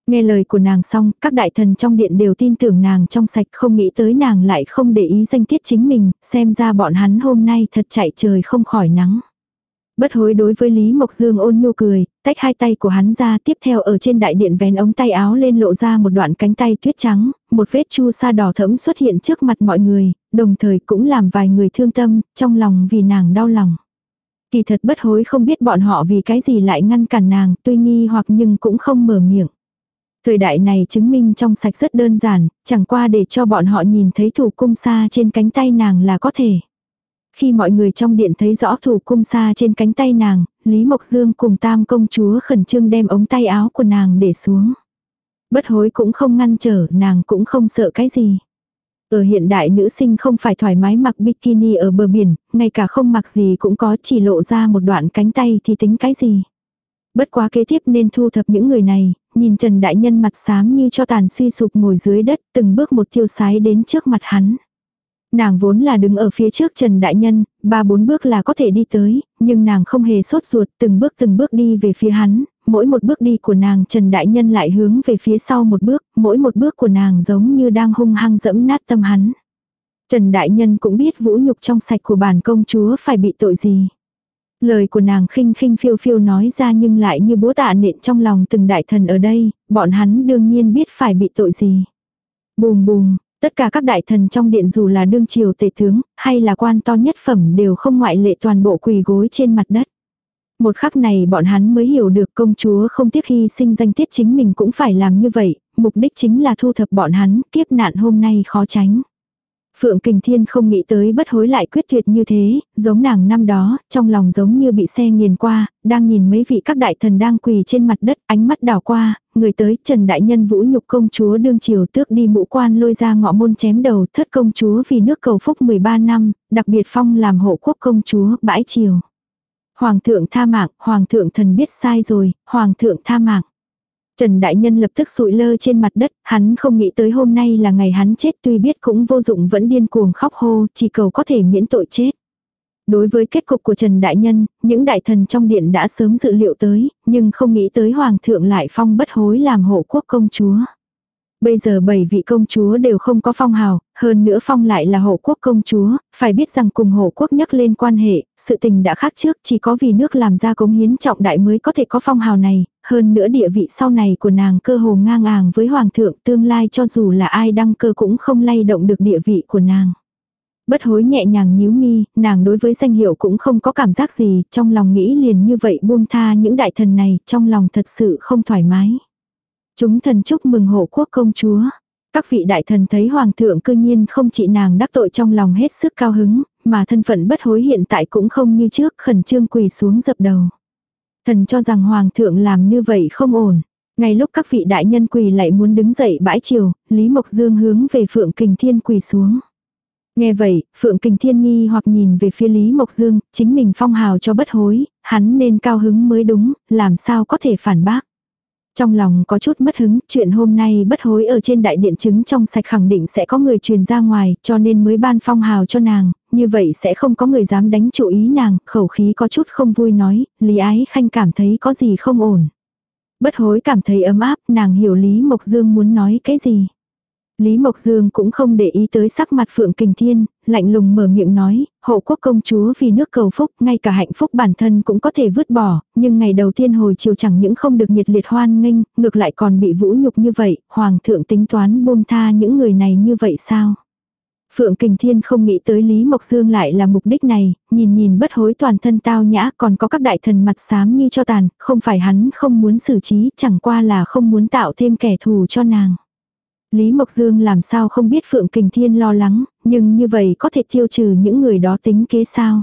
Nghe lời của nàng xong, các đại thần trong điện đều tin tưởng nàng trong sạch không nghĩ tới nàng lại không để ý danh tiết chính mình, xem ra bọn hắn hôm nay thật chạy trời không khỏi nắng. Bất hối đối với Lý Mộc Dương ôn nhu cười, tách hai tay của hắn ra tiếp theo ở trên đại điện vén ống tay áo lên lộ ra một đoạn cánh tay tuyết trắng, một vết chu sa đỏ thẫm xuất hiện trước mặt mọi người, đồng thời cũng làm vài người thương tâm, trong lòng vì nàng đau lòng. Kỳ thật bất hối không biết bọn họ vì cái gì lại ngăn cản nàng, tuy nghi hoặc nhưng cũng không mở miệng. Thời đại này chứng minh trong sạch rất đơn giản, chẳng qua để cho bọn họ nhìn thấy thủ cung sa trên cánh tay nàng là có thể. Khi mọi người trong điện thấy rõ thủ cung xa trên cánh tay nàng, Lý Mộc Dương cùng tam công chúa khẩn trương đem ống tay áo của nàng để xuống. Bất hối cũng không ngăn trở, nàng cũng không sợ cái gì. Ở hiện đại nữ sinh không phải thoải mái mặc bikini ở bờ biển, ngay cả không mặc gì cũng có chỉ lộ ra một đoạn cánh tay thì tính cái gì. Bất quá kế tiếp nên thu thập những người này, nhìn Trần Đại Nhân mặt xám như cho tàn suy sụp ngồi dưới đất từng bước một tiêu sái đến trước mặt hắn. Nàng vốn là đứng ở phía trước Trần Đại Nhân, ba bốn bước là có thể đi tới, nhưng nàng không hề sốt ruột từng bước từng bước đi về phía hắn, mỗi một bước đi của nàng Trần Đại Nhân lại hướng về phía sau một bước, mỗi một bước của nàng giống như đang hung hăng dẫm nát tâm hắn. Trần Đại Nhân cũng biết vũ nhục trong sạch của bản công chúa phải bị tội gì. Lời của nàng khinh khinh phiêu phiêu nói ra nhưng lại như bố tạ nện trong lòng từng đại thần ở đây, bọn hắn đương nhiên biết phải bị tội gì. Bùm bùm, tất cả các đại thần trong điện dù là đương triều tể tướng, hay là quan to nhất phẩm đều không ngoại lệ toàn bộ quỳ gối trên mặt đất. Một khắc này bọn hắn mới hiểu được công chúa không tiếc hy sinh danh tiết chính mình cũng phải làm như vậy, mục đích chính là thu thập bọn hắn, kiếp nạn hôm nay khó tránh. Phượng Kình Thiên không nghĩ tới bất hối lại quyết tuyệt như thế, giống nàng năm đó, trong lòng giống như bị xe nghiền qua, đang nhìn mấy vị các đại thần đang quỳ trên mặt đất, ánh mắt đảo qua, người tới Trần Đại Nhân vũ nhục công chúa đương triều tước đi mũ quan lôi ra ngọ môn chém đầu thất công chúa vì nước cầu phúc 13 năm, đặc biệt phong làm hộ quốc công chúa bãi triều. Hoàng thượng tha mạng, hoàng thượng thần biết sai rồi, hoàng thượng tha mạng. Trần Đại Nhân lập tức sụi lơ trên mặt đất, hắn không nghĩ tới hôm nay là ngày hắn chết tuy biết cũng vô dụng vẫn điên cuồng khóc hô, chỉ cầu có thể miễn tội chết. Đối với kết cục của Trần Đại Nhân, những đại thần trong điện đã sớm dự liệu tới, nhưng không nghĩ tới Hoàng thượng lại phong bất hối làm hộ quốc công chúa. Bây giờ bảy vị công chúa đều không có phong hào, hơn nữa phong lại là hộ quốc công chúa, phải biết rằng cùng hộ quốc nhắc lên quan hệ, sự tình đã khác trước chỉ có vì nước làm ra cống hiến trọng đại mới có thể có phong hào này, hơn nữa địa vị sau này của nàng cơ hồ ngang hàng với hoàng thượng tương lai cho dù là ai đăng cơ cũng không lay động được địa vị của nàng. Bất hối nhẹ nhàng nhíu mi, nàng đối với danh hiệu cũng không có cảm giác gì, trong lòng nghĩ liền như vậy buông tha những đại thần này, trong lòng thật sự không thoải mái. Chúng thần chúc mừng hộ quốc công chúa. Các vị đại thần thấy hoàng thượng cư nhiên không chỉ nàng đắc tội trong lòng hết sức cao hứng, mà thân phận bất hối hiện tại cũng không như trước khẩn trương quỳ xuống dập đầu. Thần cho rằng hoàng thượng làm như vậy không ổn. Ngay lúc các vị đại nhân quỳ lại muốn đứng dậy bãi chiều, Lý Mộc Dương hướng về Phượng Kình Thiên quỳ xuống. Nghe vậy, Phượng Kình Thiên nghi hoặc nhìn về phía Lý Mộc Dương, chính mình phong hào cho bất hối, hắn nên cao hứng mới đúng, làm sao có thể phản bác. Trong lòng có chút mất hứng, chuyện hôm nay bất hối ở trên đại điện chứng trong sạch khẳng định sẽ có người truyền ra ngoài, cho nên mới ban phong hào cho nàng, như vậy sẽ không có người dám đánh chủ ý nàng, khẩu khí có chút không vui nói, Lý Ái Khanh cảm thấy có gì không ổn. Bất hối cảm thấy ấm áp, nàng hiểu Lý Mộc Dương muốn nói cái gì. Lý Mộc Dương cũng không để ý tới sắc mặt Phượng Kình Thiên, lạnh lùng mở miệng nói, hộ quốc công chúa vì nước cầu phúc, ngay cả hạnh phúc bản thân cũng có thể vứt bỏ, nhưng ngày đầu tiên hồi chiều chẳng những không được nhiệt liệt hoan nghênh, ngược lại còn bị vũ nhục như vậy, hoàng thượng tính toán buông tha những người này như vậy sao? Phượng Kình Thiên không nghĩ tới Lý Mộc Dương lại là mục đích này, nhìn nhìn bất hối toàn thân tao nhã còn có các đại thần mặt xám như cho tàn, không phải hắn không muốn xử trí, chẳng qua là không muốn tạo thêm kẻ thù cho nàng. Lý Mộc Dương làm sao không biết Phượng Kình Thiên lo lắng, nhưng như vậy có thể tiêu trừ những người đó tính kế sao?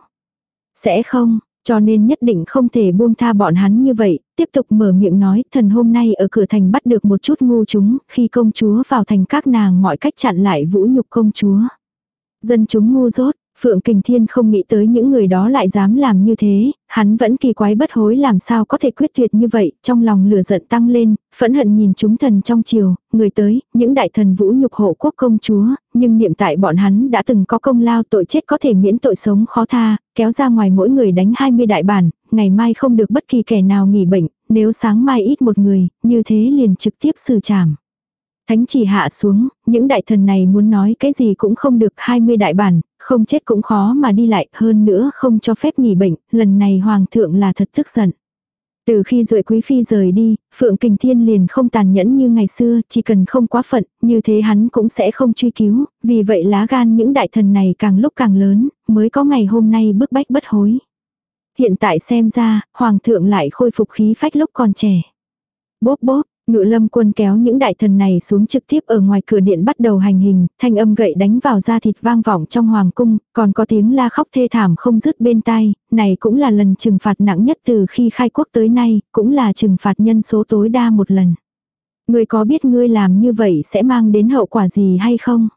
Sẽ không, cho nên nhất định không thể buông tha bọn hắn như vậy, tiếp tục mở miệng nói thần hôm nay ở cửa thành bắt được một chút ngu chúng, khi công chúa vào thành các nàng mọi cách chặn lại vũ nhục công chúa. Dân chúng ngu dốt, Phượng Kình Thiên không nghĩ tới những người đó lại dám làm như thế, hắn vẫn kỳ quái bất hối làm sao có thể quyết tuyệt như vậy, trong lòng lửa giận tăng lên, phẫn hận nhìn chúng thần trong chiều, người tới, những đại thần vũ nhục hộ quốc công chúa, nhưng niệm tại bọn hắn đã từng có công lao tội chết có thể miễn tội sống khó tha, kéo ra ngoài mỗi người đánh 20 đại bản, ngày mai không được bất kỳ kẻ nào nghỉ bệnh, nếu sáng mai ít một người, như thế liền trực tiếp xử trảm. Thánh chỉ hạ xuống, những đại thần này muốn nói cái gì cũng không được 20 đại bản, không chết cũng khó mà đi lại, hơn nữa không cho phép nghỉ bệnh, lần này hoàng thượng là thật tức giận. Từ khi duệ quý phi rời đi, Phượng Kình Thiên liền không tàn nhẫn như ngày xưa, chỉ cần không quá phận, như thế hắn cũng sẽ không truy cứu, vì vậy lá gan những đại thần này càng lúc càng lớn, mới có ngày hôm nay bức bách bất hối. Hiện tại xem ra, Hoàng thượng lại khôi phục khí phách lúc còn trẻ. Bốp bốp, Ngự lâm quân kéo những đại thần này xuống trực tiếp ở ngoài cửa điện bắt đầu hành hình, thanh âm gậy đánh vào da thịt vang vọng trong hoàng cung, còn có tiếng la khóc thê thảm không dứt bên tai, này cũng là lần trừng phạt nặng nhất từ khi khai quốc tới nay, cũng là trừng phạt nhân số tối đa một lần. Ngươi có biết ngươi làm như vậy sẽ mang đến hậu quả gì hay không?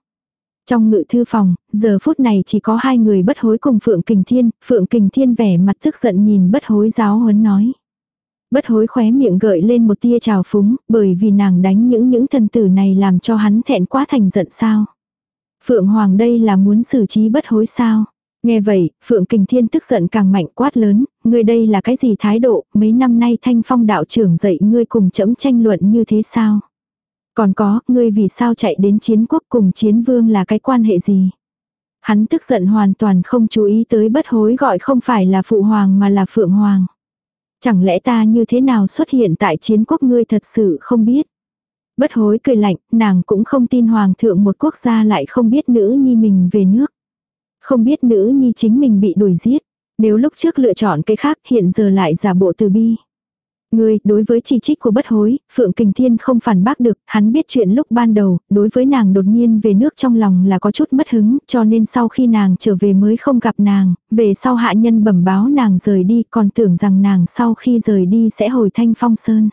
Trong ngự thư phòng, giờ phút này chỉ có hai người bất hối cùng Phượng Kình Thiên, Phượng Kình Thiên vẻ mặt tức giận nhìn bất hối giáo huấn nói. Bất hối khóe miệng gợi lên một tia trào phúng, bởi vì nàng đánh những những thần tử này làm cho hắn thẹn quá thành giận sao. Phượng Hoàng đây là muốn xử trí bất hối sao. Nghe vậy, Phượng Kình Thiên tức giận càng mạnh quát lớn, ngươi đây là cái gì thái độ, mấy năm nay thanh phong đạo trưởng dạy ngươi cùng chấm tranh luận như thế sao? Còn có, ngươi vì sao chạy đến chiến quốc cùng chiến vương là cái quan hệ gì? hắn tức giận hoàn toàn không chú ý tới bất hối gọi không phải là phụ hoàng mà là phượng hoàng. Chẳng lẽ ta như thế nào xuất hiện tại chiến quốc ngươi thật sự không biết. Bất hối cười lạnh, nàng cũng không tin hoàng thượng một quốc gia lại không biết nữ nhi mình về nước. Không biết nữ nhi chính mình bị đuổi giết. Nếu lúc trước lựa chọn cái khác hiện giờ lại giả bộ từ bi. Người, đối với chỉ trích của bất hối, Phượng Kình Thiên không phản bác được, hắn biết chuyện lúc ban đầu, đối với nàng đột nhiên về nước trong lòng là có chút mất hứng, cho nên sau khi nàng trở về mới không gặp nàng, về sau hạ nhân bẩm báo nàng rời đi, còn tưởng rằng nàng sau khi rời đi sẽ hồi thanh phong sơn.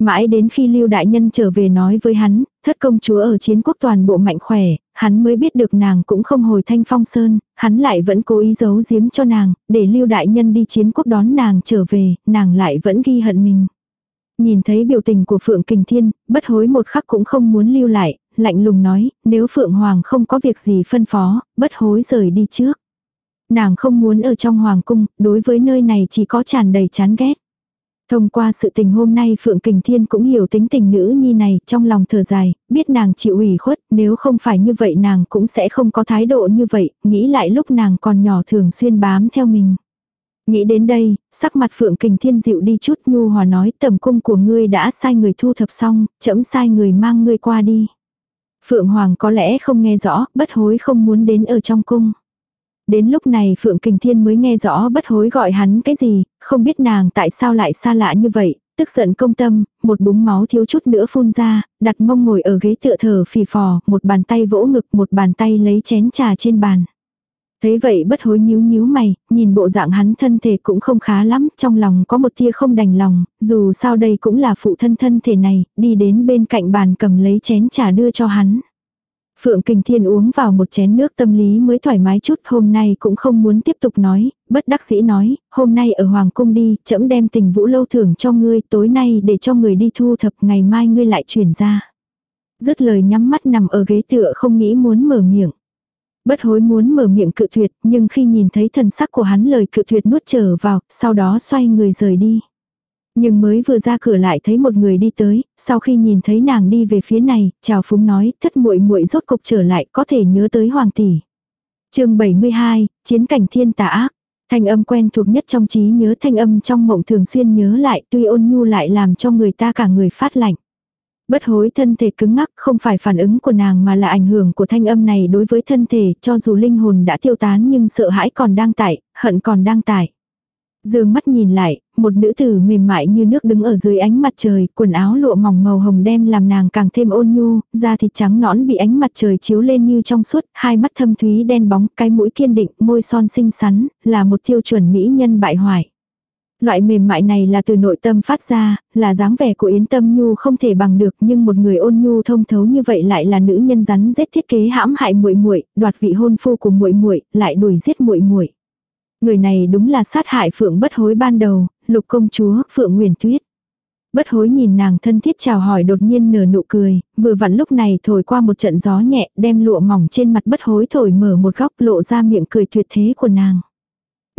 Mãi đến khi Lưu Đại Nhân trở về nói với hắn, thất công chúa ở chiến quốc toàn bộ mạnh khỏe, hắn mới biết được nàng cũng không hồi thanh phong sơn, hắn lại vẫn cố ý giấu giếm cho nàng, để Lưu Đại Nhân đi chiến quốc đón nàng trở về, nàng lại vẫn ghi hận mình. Nhìn thấy biểu tình của Phượng Kình Thiên, bất hối một khắc cũng không muốn lưu lại, lạnh lùng nói, nếu Phượng Hoàng không có việc gì phân phó, bất hối rời đi trước. Nàng không muốn ở trong Hoàng cung, đối với nơi này chỉ có tràn đầy chán ghét. Thông qua sự tình hôm nay Phượng Kình Thiên cũng hiểu tính tình nữ nhi này, trong lòng thở dài, biết nàng chịu ủy khuất, nếu không phải như vậy nàng cũng sẽ không có thái độ như vậy, nghĩ lại lúc nàng còn nhỏ thường xuyên bám theo mình. Nghĩ đến đây, sắc mặt Phượng Kình Thiên dịu đi chút nhu hòa nói tầm cung của ngươi đã sai người thu thập xong, chậm sai người mang ngươi qua đi. Phượng Hoàng có lẽ không nghe rõ, bất hối không muốn đến ở trong cung. Đến lúc này Phượng Kình Thiên mới nghe rõ bất hối gọi hắn cái gì, không biết nàng tại sao lại xa lạ như vậy, tức giận công tâm, một búng máu thiếu chút nữa phun ra, đặt mông ngồi ở ghế tựa thở phì phò, một bàn tay vỗ ngực, một bàn tay lấy chén trà trên bàn. Thấy vậy bất hối nhíu nhíu mày, nhìn bộ dạng hắn thân thể cũng không khá lắm, trong lòng có một tia không đành lòng, dù sao đây cũng là phụ thân thân thể này, đi đến bên cạnh bàn cầm lấy chén trà đưa cho hắn. Phượng Kình Thiên uống vào một chén nước tâm lý mới thoải mái chút hôm nay cũng không muốn tiếp tục nói, bất đắc dĩ nói, hôm nay ở Hoàng Cung đi, chậm đem tình vũ lâu thưởng cho ngươi, tối nay để cho người đi thu thập, ngày mai ngươi lại chuyển ra. Dứt lời nhắm mắt nằm ở ghế tựa không nghĩ muốn mở miệng. Bất hối muốn mở miệng cự tuyệt, nhưng khi nhìn thấy thần sắc của hắn lời cự tuyệt nuốt trở vào, sau đó xoay người rời đi. Nhưng mới vừa ra cửa lại thấy một người đi tới, sau khi nhìn thấy nàng đi về phía này, chào phúng nói, thất muội muội rốt cục trở lại, có thể nhớ tới hoàng tỷ. Chương 72, chiến cảnh thiên tà ác. Thanh âm quen thuộc nhất trong trí nhớ thanh âm trong mộng thường xuyên nhớ lại, tuy ôn nhu lại làm cho người ta cả người phát lạnh. Bất hối thân thể cứng ngắc không phải phản ứng của nàng mà là ảnh hưởng của thanh âm này đối với thân thể, cho dù linh hồn đã tiêu tán nhưng sợ hãi còn đang tại, hận còn đang tại. Dương mắt nhìn lại, một nữ tử mềm mại như nước đứng ở dưới ánh mặt trời, quần áo lụa mỏng màu hồng đem làm nàng càng thêm ôn nhu, da thịt trắng nõn bị ánh mặt trời chiếu lên như trong suốt, hai mắt thâm thúy đen bóng, cái mũi kiên định, môi son xinh xắn, là một tiêu chuẩn mỹ nhân bại hoại. Loại mềm mại này là từ nội tâm phát ra, là dáng vẻ của Yến Tâm Nhu không thể bằng được, nhưng một người ôn nhu thông thấu như vậy lại là nữ nhân rắn giết thiết kế hãm hại muội muội, đoạt vị hôn phu của muội muội, lại đuổi giết muội muội. Người này đúng là sát hại Phượng Bất Hối ban đầu, Lục công chúa, Phượng Nguyền Tuyết. Bất hối nhìn nàng thân thiết chào hỏi đột nhiên nở nụ cười, vừa vặn lúc này thổi qua một trận gió nhẹ, đem lụa mỏng trên mặt bất hối thổi mở một góc lộ ra miệng cười tuyệt thế của nàng.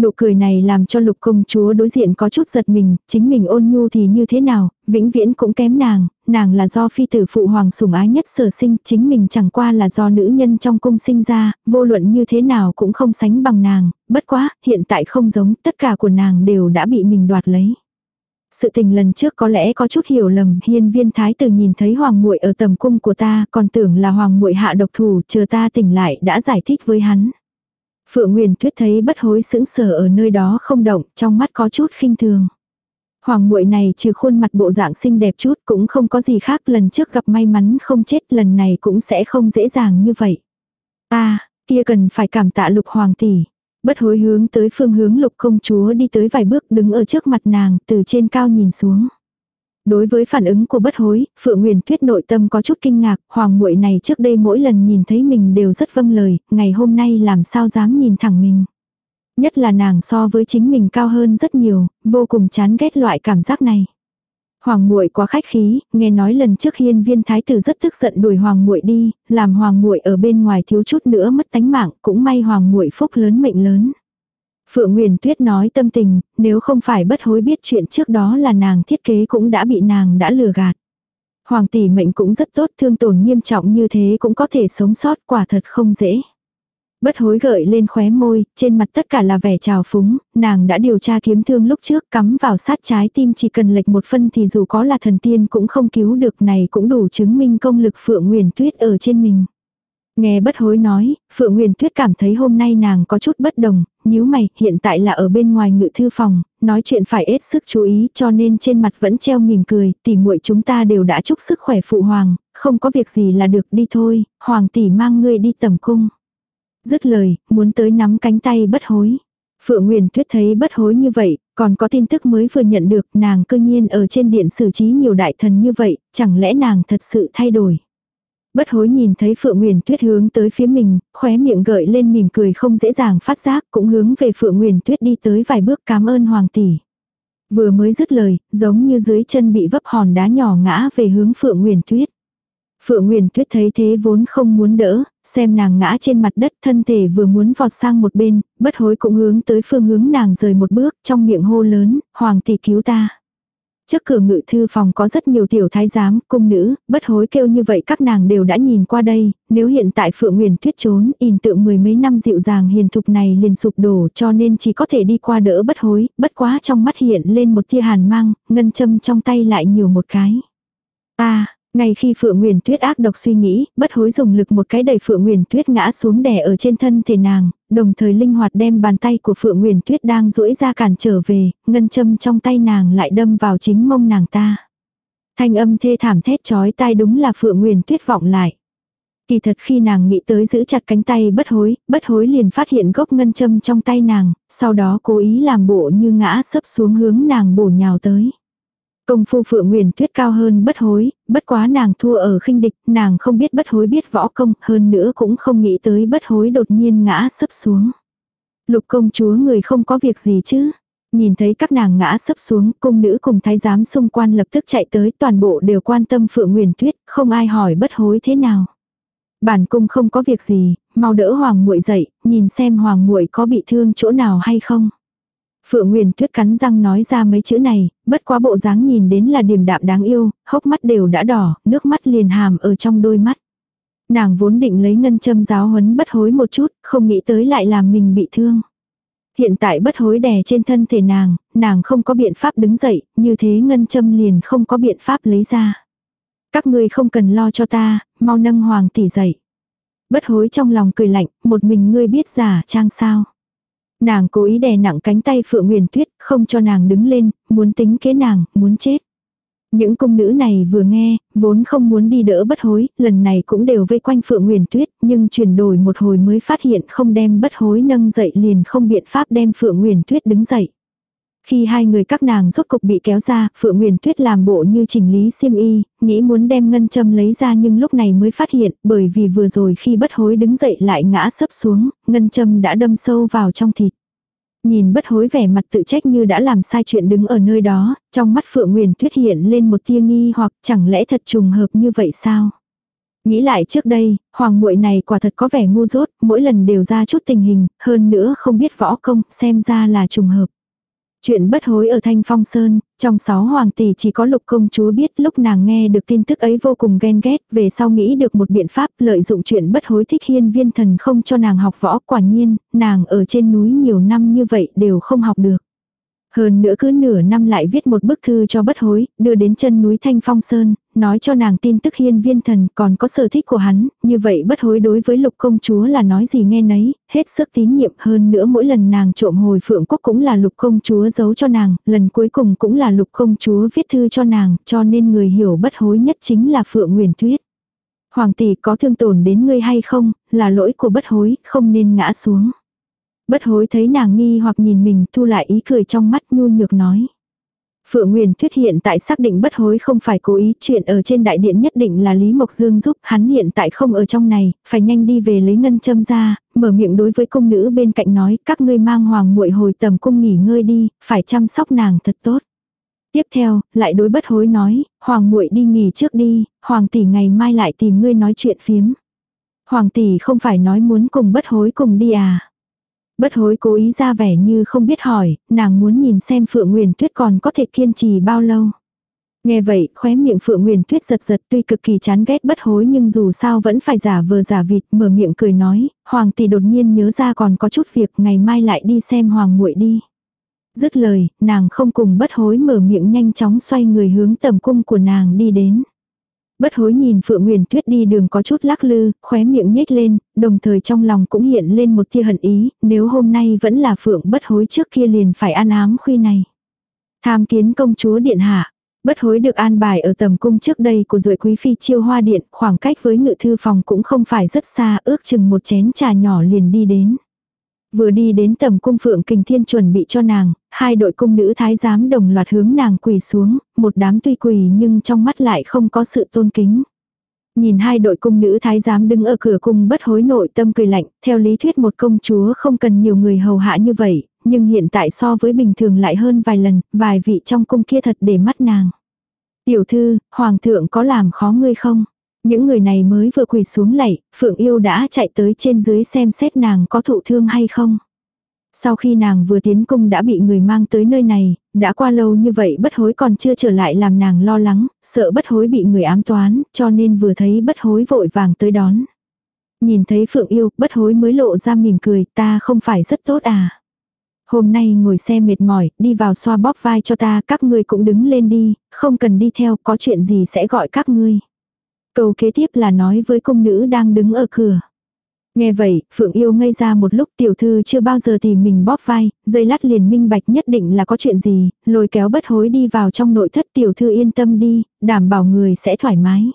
Nụ cười này làm cho lục công chúa đối diện có chút giật mình, chính mình ôn nhu thì như thế nào, vĩnh viễn cũng kém nàng, nàng là do phi tử phụ hoàng sủng ái nhất sở sinh, chính mình chẳng qua là do nữ nhân trong cung sinh ra, vô luận như thế nào cũng không sánh bằng nàng, bất quá, hiện tại không giống, tất cả của nàng đều đã bị mình đoạt lấy. Sự tình lần trước có lẽ có chút hiểu lầm, hiên viên thái tử nhìn thấy hoàng muội ở tầm cung của ta, còn tưởng là hoàng muội hạ độc thủ, chờ ta tỉnh lại đã giải thích với hắn. Phượng Nguyên Tuyết thấy bất hối sững sờ ở nơi đó không động, trong mắt có chút khinh thường. Hoàng muội này trừ khuôn mặt bộ dạng xinh đẹp chút cũng không có gì khác lần trước gặp may mắn không chết lần này cũng sẽ không dễ dàng như vậy. Ta, kia cần phải cảm tạ lục hoàng tỷ. Bất hối hướng tới phương hướng lục công chúa đi tới vài bước đứng ở trước mặt nàng từ trên cao nhìn xuống. Đối với phản ứng của bất hối, Phượng Nguyền Tuyết nội tâm có chút kinh ngạc, hoàng muội này trước đây mỗi lần nhìn thấy mình đều rất vâng lời, ngày hôm nay làm sao dám nhìn thẳng mình. Nhất là nàng so với chính mình cao hơn rất nhiều, vô cùng chán ghét loại cảm giác này. Hoàng muội quá khách khí, nghe nói lần trước hiên viên thái tử rất tức giận đuổi hoàng muội đi, làm hoàng muội ở bên ngoài thiếu chút nữa mất tánh mạng, cũng may hoàng muội phúc lớn mệnh lớn. Phượng Nguyên Tuyết nói tâm tình, nếu không phải bất hối biết chuyện trước đó là nàng thiết kế cũng đã bị nàng đã lừa gạt. Hoàng tỷ mệnh cũng rất tốt thương tổn nghiêm trọng như thế cũng có thể sống sót quả thật không dễ. Bất hối gợi lên khóe môi, trên mặt tất cả là vẻ trào phúng, nàng đã điều tra kiếm thương lúc trước cắm vào sát trái tim chỉ cần lệch một phân thì dù có là thần tiên cũng không cứu được này cũng đủ chứng minh công lực Phượng Nguyền Tuyết ở trên mình. Nghe bất hối nói, Phượng Nguyên Tuyết cảm thấy hôm nay nàng có chút bất đồng, nhíu mày, hiện tại là ở bên ngoài ngự thư phòng, nói chuyện phải hết sức chú ý cho nên trên mặt vẫn treo mỉm cười, tỷ muội chúng ta đều đã chúc sức khỏe phụ hoàng, không có việc gì là được đi thôi, hoàng tỷ mang ngươi đi tầm cung. Dứt lời, muốn tới nắm cánh tay bất hối. Phượng Nguyên Tuyết thấy bất hối như vậy, còn có tin tức mới vừa nhận được nàng cơ nhiên ở trên điện xử trí nhiều đại thần như vậy, chẳng lẽ nàng thật sự thay đổi. Bất hối nhìn thấy Phượng Nguyền Tuyết hướng tới phía mình, khóe miệng gợi lên mỉm cười không dễ dàng phát giác, cũng hướng về Phượng Nguyền Tuyết đi tới vài bước cảm ơn Hoàng tỷ. Vừa mới dứt lời, giống như dưới chân bị vấp hòn đá nhỏ ngã về hướng Phượng Nguyền Tuyết. Phượng Nguyền Tuyết thấy thế vốn không muốn đỡ, xem nàng ngã trên mặt đất thân thể vừa muốn vọt sang một bên, bất hối cũng hướng tới phương hướng nàng rời một bước trong miệng hô lớn, Hoàng tỷ cứu ta. Trước cửa ngự thư phòng có rất nhiều tiểu thái giám, cung nữ, bất hối kêu như vậy các nàng đều đã nhìn qua đây, nếu hiện tại Phượng Nguyền Tuyết trốn, in tượng mười mấy năm dịu dàng hiền thục này liền sụp đổ cho nên chỉ có thể đi qua đỡ bất hối, bất quá trong mắt hiện lên một tia hàn mang, ngân châm trong tay lại nhiều một cái. ta ngay khi Phượng Nguyền Tuyết ác độc suy nghĩ, bất hối dùng lực một cái đẩy Phượng Nguyền Tuyết ngã xuống đè ở trên thân thể nàng, đồng thời linh hoạt đem bàn tay của Phượng Nguyền Tuyết đang duỗi ra cản trở về, ngân châm trong tay nàng lại đâm vào chính mông nàng ta. Thanh âm thê thảm thét chói tai đúng là Phượng Nguyền Tuyết vọng lại. Kỳ thật khi nàng nghĩ tới giữ chặt cánh tay bất hối, bất hối liền phát hiện gốc ngân châm trong tay nàng, sau đó cố ý làm bộ như ngã sấp xuống hướng nàng bổ nhào tới. Công phu Phượng Nguyền Tuyết cao hơn bất hối, bất quá nàng thua ở khinh địch, nàng không biết bất hối biết võ công, hơn nữa cũng không nghĩ tới bất hối đột nhiên ngã sấp xuống. Lục công chúa người không có việc gì chứ. Nhìn thấy các nàng ngã sấp xuống, cung nữ cùng thái giám xung quanh lập tức chạy tới, toàn bộ đều quan tâm Phượng Nguyền Tuyết, không ai hỏi bất hối thế nào. Bản cung không có việc gì, mau đỡ Hoàng muội dậy, nhìn xem Hoàng muội có bị thương chỗ nào hay không. Phượng Nguyên Tuyết cắn răng nói ra mấy chữ này, bất quá bộ dáng nhìn đến là điềm đạm đáng yêu, hốc mắt đều đã đỏ, nước mắt liền hàm ở trong đôi mắt. Nàng vốn định lấy ngân châm giáo huấn bất hối một chút, không nghĩ tới lại làm mình bị thương. Hiện tại bất hối đè trên thân thể nàng, nàng không có biện pháp đứng dậy, như thế ngân châm liền không có biện pháp lấy ra. Các ngươi không cần lo cho ta, mau nâng hoàng tỷ dậy. Bất hối trong lòng cười lạnh, một mình ngươi biết giả trang sao. Nàng cố ý đè nặng cánh tay Phượng Nguyền Tuyết, không cho nàng đứng lên, muốn tính kế nàng, muốn chết. Những cung nữ này vừa nghe, vốn không muốn đi đỡ bất hối, lần này cũng đều vây quanh Phượng Nguyền Tuyết, nhưng chuyển đổi một hồi mới phát hiện không đem bất hối nâng dậy liền không biện pháp đem Phượng Nguyền Tuyết đứng dậy. Khi hai người các nàng rốt cục bị kéo ra, Phượng Nguyền Tuyết làm bộ như chỉnh lý xiêm y, nghĩ muốn đem ngân châm lấy ra nhưng lúc này mới phát hiện, bởi vì vừa rồi khi bất hối đứng dậy lại ngã sấp xuống, ngân châm đã đâm sâu vào trong thịt. Nhìn bất hối vẻ mặt tự trách như đã làm sai chuyện đứng ở nơi đó, trong mắt Phượng Nguyền Tuyết hiện lên một tia nghi hoặc chẳng lẽ thật trùng hợp như vậy sao? Nghĩ lại trước đây, hoàng muội này quả thật có vẻ ngu dốt, mỗi lần đều ra chút tình hình, hơn nữa không biết võ công, xem ra là trùng hợp. Chuyện bất hối ở Thanh Phong Sơn, trong sáu hoàng tỷ chỉ có lục công chúa biết lúc nàng nghe được tin tức ấy vô cùng ghen ghét, về sau nghĩ được một biện pháp lợi dụng chuyện bất hối thích hiên viên thần không cho nàng học võ quả nhiên, nàng ở trên núi nhiều năm như vậy đều không học được. Hơn nữa cứ nửa năm lại viết một bức thư cho bất hối, đưa đến chân núi Thanh Phong Sơn, nói cho nàng tin tức hiên viên thần còn có sở thích của hắn, như vậy bất hối đối với lục công chúa là nói gì nghe nấy, hết sức tín nhiệm hơn nữa mỗi lần nàng trộm hồi phượng quốc cũng là lục công chúa giấu cho nàng, lần cuối cùng cũng là lục công chúa viết thư cho nàng, cho nên người hiểu bất hối nhất chính là phượng nguyền tuyết. Hoàng tỷ có thương tổn đến ngươi hay không, là lỗi của bất hối, không nên ngã xuống. Bất hối thấy nàng nghi hoặc nhìn mình thu lại ý cười trong mắt nhu nhược nói. Phượng Nguyên Tuyết hiện tại xác định bất hối không phải cố ý, chuyện ở trên đại điện nhất định là Lý Mộc Dương giúp, hắn hiện tại không ở trong này, phải nhanh đi về lấy ngân châm ra, mở miệng đối với công nữ bên cạnh nói, các ngươi mang hoàng muội hồi tầm cung nghỉ ngơi đi, phải chăm sóc nàng thật tốt. Tiếp theo, lại đối bất hối nói, hoàng muội đi nghỉ trước đi, hoàng tỷ ngày mai lại tìm ngươi nói chuyện phiếm. Hoàng tỷ không phải nói muốn cùng bất hối cùng đi à. Bất hối cố ý ra vẻ như không biết hỏi, nàng muốn nhìn xem Phượng Nguyền Tuyết còn có thể kiên trì bao lâu. Nghe vậy, khóe miệng Phượng Nguyền Tuyết giật giật tuy cực kỳ chán ghét bất hối nhưng dù sao vẫn phải giả vờ giả vịt, mở miệng cười nói, Hoàng tỷ đột nhiên nhớ ra còn có chút việc, ngày mai lại đi xem Hoàng muội đi. Dứt lời, nàng không cùng bất hối mở miệng nhanh chóng xoay người hướng tầm cung của nàng đi đến. Bất hối nhìn Phượng Nguyền Tuyết đi đường có chút lắc lư, khóe miệng nhếch lên, đồng thời trong lòng cũng hiện lên một tia hận ý, nếu hôm nay vẫn là Phượng bất hối trước kia liền phải an ám khuy này. Tham kiến công chúa điện hạ, Bất hối được an bài ở tầm cung trước đây của duệ quý phi chiêu hoa điện, khoảng cách với ngự thư phòng cũng không phải rất xa, ước chừng một chén trà nhỏ liền đi đến. Vừa đi đến tầm cung phượng kình thiên chuẩn bị cho nàng, hai đội cung nữ thái giám đồng loạt hướng nàng quỳ xuống, một đám tuy quỳ nhưng trong mắt lại không có sự tôn kính. Nhìn hai đội cung nữ thái giám đứng ở cửa cung bất hối nội tâm cười lạnh, theo lý thuyết một công chúa không cần nhiều người hầu hạ như vậy, nhưng hiện tại so với bình thường lại hơn vài lần, vài vị trong cung kia thật để mắt nàng. Tiểu thư, hoàng thượng có làm khó ngươi không? Những người này mới vừa quỳ xuống lạy, Phượng Yêu đã chạy tới trên dưới xem xét nàng có thụ thương hay không. Sau khi nàng vừa tiến cung đã bị người mang tới nơi này, đã qua lâu như vậy bất hối còn chưa trở lại làm nàng lo lắng, sợ bất hối bị người ám toán, cho nên vừa thấy bất hối vội vàng tới đón. Nhìn thấy Phượng Yêu, bất hối mới lộ ra mỉm cười, ta không phải rất tốt à. Hôm nay ngồi xe mệt mỏi, đi vào xoa bóp vai cho ta, các ngươi cũng đứng lên đi, không cần đi theo, có chuyện gì sẽ gọi các ngươi. Câu kế tiếp là nói với công nữ đang đứng ở cửa. Nghe vậy, Phượng Yêu ngây ra một lúc tiểu thư chưa bao giờ tìm mình bóp vai, dây lát liền minh bạch nhất định là có chuyện gì, lôi kéo bất hối đi vào trong nội thất tiểu thư yên tâm đi, đảm bảo người sẽ thoải mái.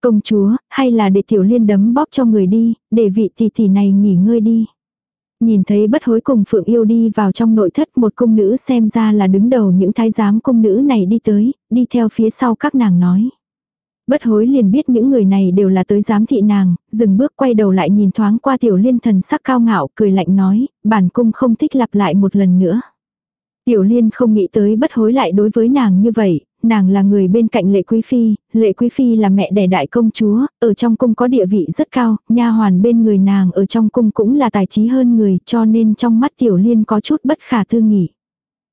Công chúa, hay là để tiểu liên đấm bóp cho người đi, để vị tỷ tỷ này nghỉ ngơi đi. Nhìn thấy bất hối cùng Phượng Yêu đi vào trong nội thất một cung nữ xem ra là đứng đầu những thái giám cung nữ này đi tới, đi theo phía sau các nàng nói. Bất hối liền biết những người này đều là tới giám thị nàng, dừng bước quay đầu lại nhìn thoáng qua tiểu liên thần sắc cao ngạo, cười lạnh nói, bản cung không thích lặp lại một lần nữa. Tiểu liên không nghĩ tới bất hối lại đối với nàng như vậy, nàng là người bên cạnh lệ quý phi, lệ quý phi là mẹ đẻ đại công chúa, ở trong cung có địa vị rất cao, nha hoàn bên người nàng ở trong cung cũng là tài trí hơn người, cho nên trong mắt tiểu liên có chút bất khả tư nghị.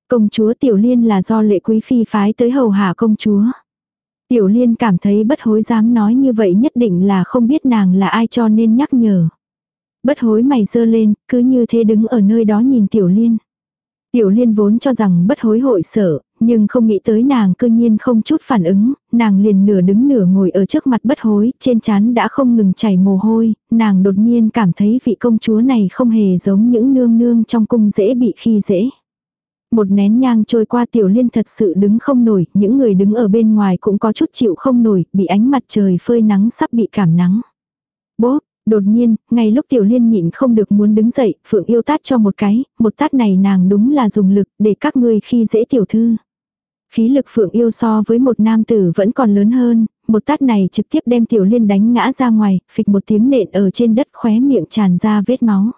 Công chúa tiểu liên là do lệ quý phi phái tới hầu hạ công chúa. Tiểu liên cảm thấy bất hối dám nói như vậy nhất định là không biết nàng là ai cho nên nhắc nhở. Bất hối mày dơ lên, cứ như thế đứng ở nơi đó nhìn tiểu liên. Tiểu liên vốn cho rằng bất hối hội sợ, nhưng không nghĩ tới nàng cư nhiên không chút phản ứng, nàng liền nửa đứng nửa ngồi ở trước mặt bất hối, trên trán đã không ngừng chảy mồ hôi, nàng đột nhiên cảm thấy vị công chúa này không hề giống những nương nương trong cung dễ bị khi dễ. Một nén nhang trôi qua tiểu liên thật sự đứng không nổi, những người đứng ở bên ngoài cũng có chút chịu không nổi, bị ánh mặt trời phơi nắng sắp bị cảm nắng. Bố, Đột nhiên, ngay lúc tiểu liên nhịn không được muốn đứng dậy, phượng yêu tát cho một cái, một tát này nàng đúng là dùng lực để các ngươi khi dễ tiểu thư. Khí lực phượng yêu so với một nam tử vẫn còn lớn hơn, một tát này trực tiếp đem tiểu liên đánh ngã ra ngoài, phịch một tiếng nện ở trên đất khóe miệng tràn ra vết máu.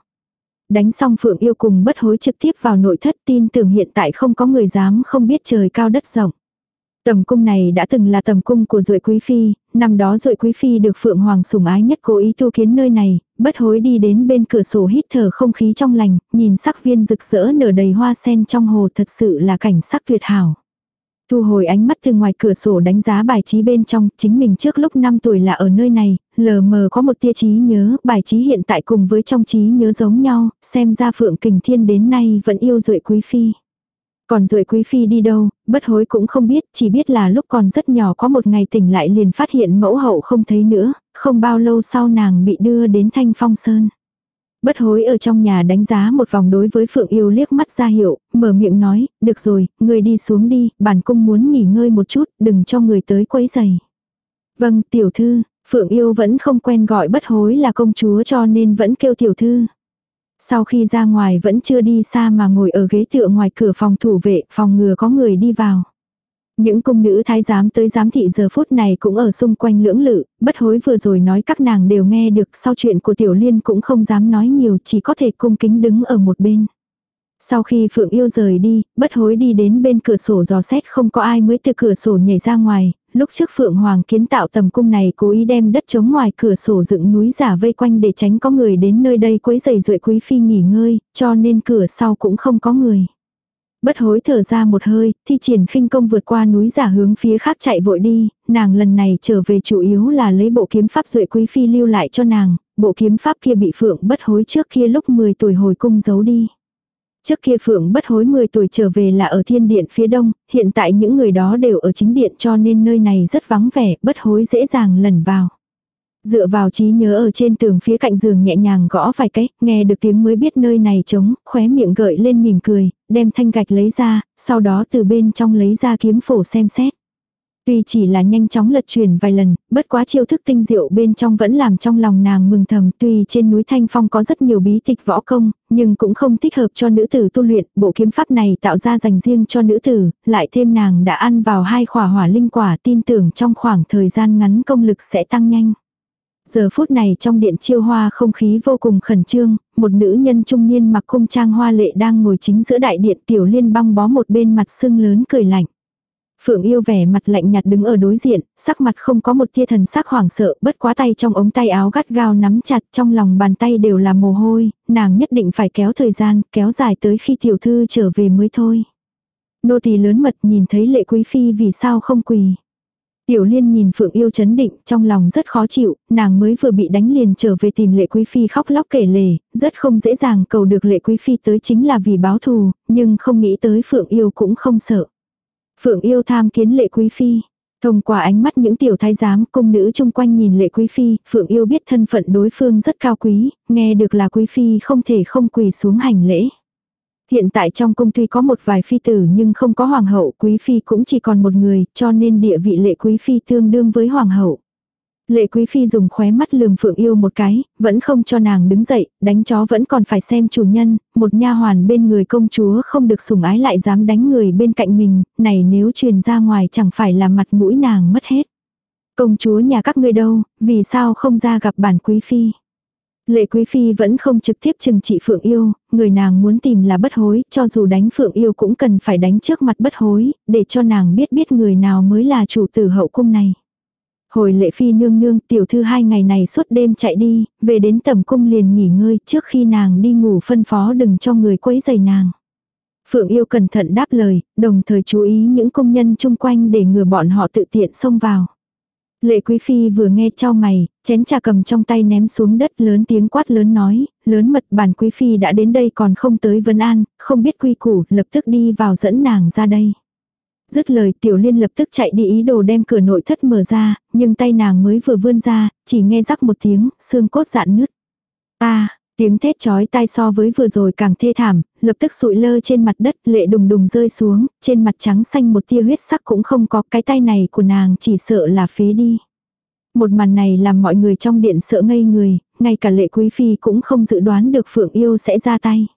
Đánh xong phượng yêu cùng bất hối trực tiếp vào nội thất tin tưởng hiện tại không có người dám không biết trời cao đất rộng. Tầm cung này đã từng là tầm cung của Duệ Quý Phi, năm đó Duệ Quý Phi được Phượng Hoàng sủng ái nhất cố ý tu kiến nơi này, bất hối đi đến bên cửa sổ hít thở không khí trong lành, nhìn sắc viên rực rỡ nở đầy hoa sen trong hồ thật sự là cảnh sắc tuyệt hảo. Thu hồi ánh mắt từ ngoài cửa sổ đánh giá bài trí bên trong, chính mình trước lúc 5 tuổi là ở nơi này, lờ mờ có một tia trí nhớ, bài trí hiện tại cùng với trong trí nhớ giống nhau, xem ra Phượng Kình Thiên đến nay vẫn yêu Duệ Quý Phi. Còn rồi quý phi đi đâu, bất hối cũng không biết, chỉ biết là lúc còn rất nhỏ có một ngày tỉnh lại liền phát hiện mẫu hậu không thấy nữa, không bao lâu sau nàng bị đưa đến thanh phong sơn. Bất hối ở trong nhà đánh giá một vòng đối với Phượng Yêu liếc mắt ra hiệu, mở miệng nói, được rồi, người đi xuống đi, bản cung muốn nghỉ ngơi một chút, đừng cho người tới quấy giày. Vâng, tiểu thư, Phượng Yêu vẫn không quen gọi bất hối là công chúa cho nên vẫn kêu tiểu thư. Sau khi ra ngoài vẫn chưa đi xa mà ngồi ở ghế tựa ngoài cửa phòng thủ vệ, phòng ngừa có người đi vào. Những cung nữ thái giám tới giám thị giờ phút này cũng ở xung quanh lưỡng lự, bất hối vừa rồi nói các nàng đều nghe được sau chuyện của tiểu liên cũng không dám nói nhiều chỉ có thể cung kính đứng ở một bên. Sau khi Phượng Yêu rời đi, bất hối đi đến bên cửa sổ dò xét không có ai mới từ cửa sổ nhảy ra ngoài, lúc trước Phượng Hoàng kiến tạo tầm cung này cố ý đem đất chống ngoài cửa sổ dựng núi giả vây quanh để tránh có người đến nơi đây quấy giày rượi quý phi nghỉ ngơi, cho nên cửa sau cũng không có người. Bất hối thở ra một hơi, thi triển khinh công vượt qua núi giả hướng phía khác chạy vội đi, nàng lần này trở về chủ yếu là lấy bộ kiếm pháp duệ quý phi lưu lại cho nàng, bộ kiếm pháp kia bị phượng bất hối trước kia lúc 10 tuổi hồi cung giấu đi. Trước kia Phượng bất hối 10 tuổi trở về là ở thiên điện phía đông, hiện tại những người đó đều ở chính điện cho nên nơi này rất vắng vẻ, bất hối dễ dàng lẩn vào. Dựa vào trí nhớ ở trên tường phía cạnh giường nhẹ nhàng gõ vài cái, nghe được tiếng mới biết nơi này trống, khóe miệng gợi lên mỉm cười, đem thanh gạch lấy ra, sau đó từ bên trong lấy ra kiếm phổ xem xét. Tuy chỉ là nhanh chóng lật chuyển vài lần, bất quá chiêu thức tinh diệu bên trong vẫn làm trong lòng nàng mừng thầm. Tuy trên núi Thanh Phong có rất nhiều bí tịch võ công, nhưng cũng không thích hợp cho nữ tử tu luyện. Bộ kiếm pháp này tạo ra dành riêng cho nữ tử, lại thêm nàng đã ăn vào hai khỏa hỏa linh quả tin tưởng trong khoảng thời gian ngắn công lực sẽ tăng nhanh. Giờ phút này trong điện chiêu hoa không khí vô cùng khẩn trương, một nữ nhân trung niên mặc cung trang hoa lệ đang ngồi chính giữa đại điện tiểu liên băng bó một bên mặt sưng lớn cười lạnh. Phượng yêu vẻ mặt lạnh nhạt đứng ở đối diện, sắc mặt không có một tia thần sắc hoảng sợ, bất quá tay trong ống tay áo gắt gao nắm chặt trong lòng bàn tay đều là mồ hôi, nàng nhất định phải kéo thời gian, kéo dài tới khi tiểu thư trở về mới thôi. Nô tỳ lớn mật nhìn thấy lệ quý phi vì sao không quỳ. Tiểu liên nhìn Phượng yêu chấn định, trong lòng rất khó chịu, nàng mới vừa bị đánh liền trở về tìm lệ quý phi khóc lóc kể lể, rất không dễ dàng cầu được lệ quý phi tới chính là vì báo thù, nhưng không nghĩ tới Phượng yêu cũng không sợ. Phượng yêu tham kiến lệ quý phi. Thông qua ánh mắt những tiểu thái giám cung nữ chung quanh nhìn lệ quý phi, Phượng yêu biết thân phận đối phương rất cao quý, nghe được là quý phi không thể không quỳ xuống hành lễ. Hiện tại trong cung tuy có một vài phi tử nhưng không có hoàng hậu, quý phi cũng chỉ còn một người, cho nên địa vị lệ quý phi tương đương với hoàng hậu. Lệ quý phi dùng khóe mắt lườm phượng yêu một cái, vẫn không cho nàng đứng dậy, đánh chó vẫn còn phải xem chủ nhân, một nha hoàn bên người công chúa không được sủng ái lại dám đánh người bên cạnh mình, này nếu truyền ra ngoài chẳng phải là mặt mũi nàng mất hết. Công chúa nhà các ngươi đâu, vì sao không ra gặp bản quý phi. Lệ quý phi vẫn không trực tiếp trừng trị phượng yêu, người nàng muốn tìm là bất hối, cho dù đánh phượng yêu cũng cần phải đánh trước mặt bất hối, để cho nàng biết biết người nào mới là chủ tử hậu cung này. Hồi lệ phi nương nương tiểu thư hai ngày này suốt đêm chạy đi, về đến tầm cung liền nghỉ ngơi trước khi nàng đi ngủ phân phó đừng cho người quấy giày nàng. Phượng yêu cẩn thận đáp lời, đồng thời chú ý những công nhân chung quanh để ngừa bọn họ tự tiện xông vào. Lệ quý phi vừa nghe trao mày, chén trà cầm trong tay ném xuống đất lớn tiếng quát lớn nói, lớn mật bản quý phi đã đến đây còn không tới vân an, không biết quy củ, lập tức đi vào dẫn nàng ra đây. Dứt lời tiểu liên lập tức chạy đi ý đồ đem cửa nội thất mở ra, nhưng tay nàng mới vừa vươn ra, chỉ nghe rắc một tiếng, xương cốt dạn nứt. Ta, tiếng thét chói tai so với vừa rồi càng thê thảm, lập tức sụi lơ trên mặt đất lệ đùng đùng rơi xuống, trên mặt trắng xanh một tia huyết sắc cũng không có, cái tay này của nàng chỉ sợ là phế đi. Một màn này làm mọi người trong điện sợ ngây người, ngay cả lệ quý phi cũng không dự đoán được Phượng Yêu sẽ ra tay.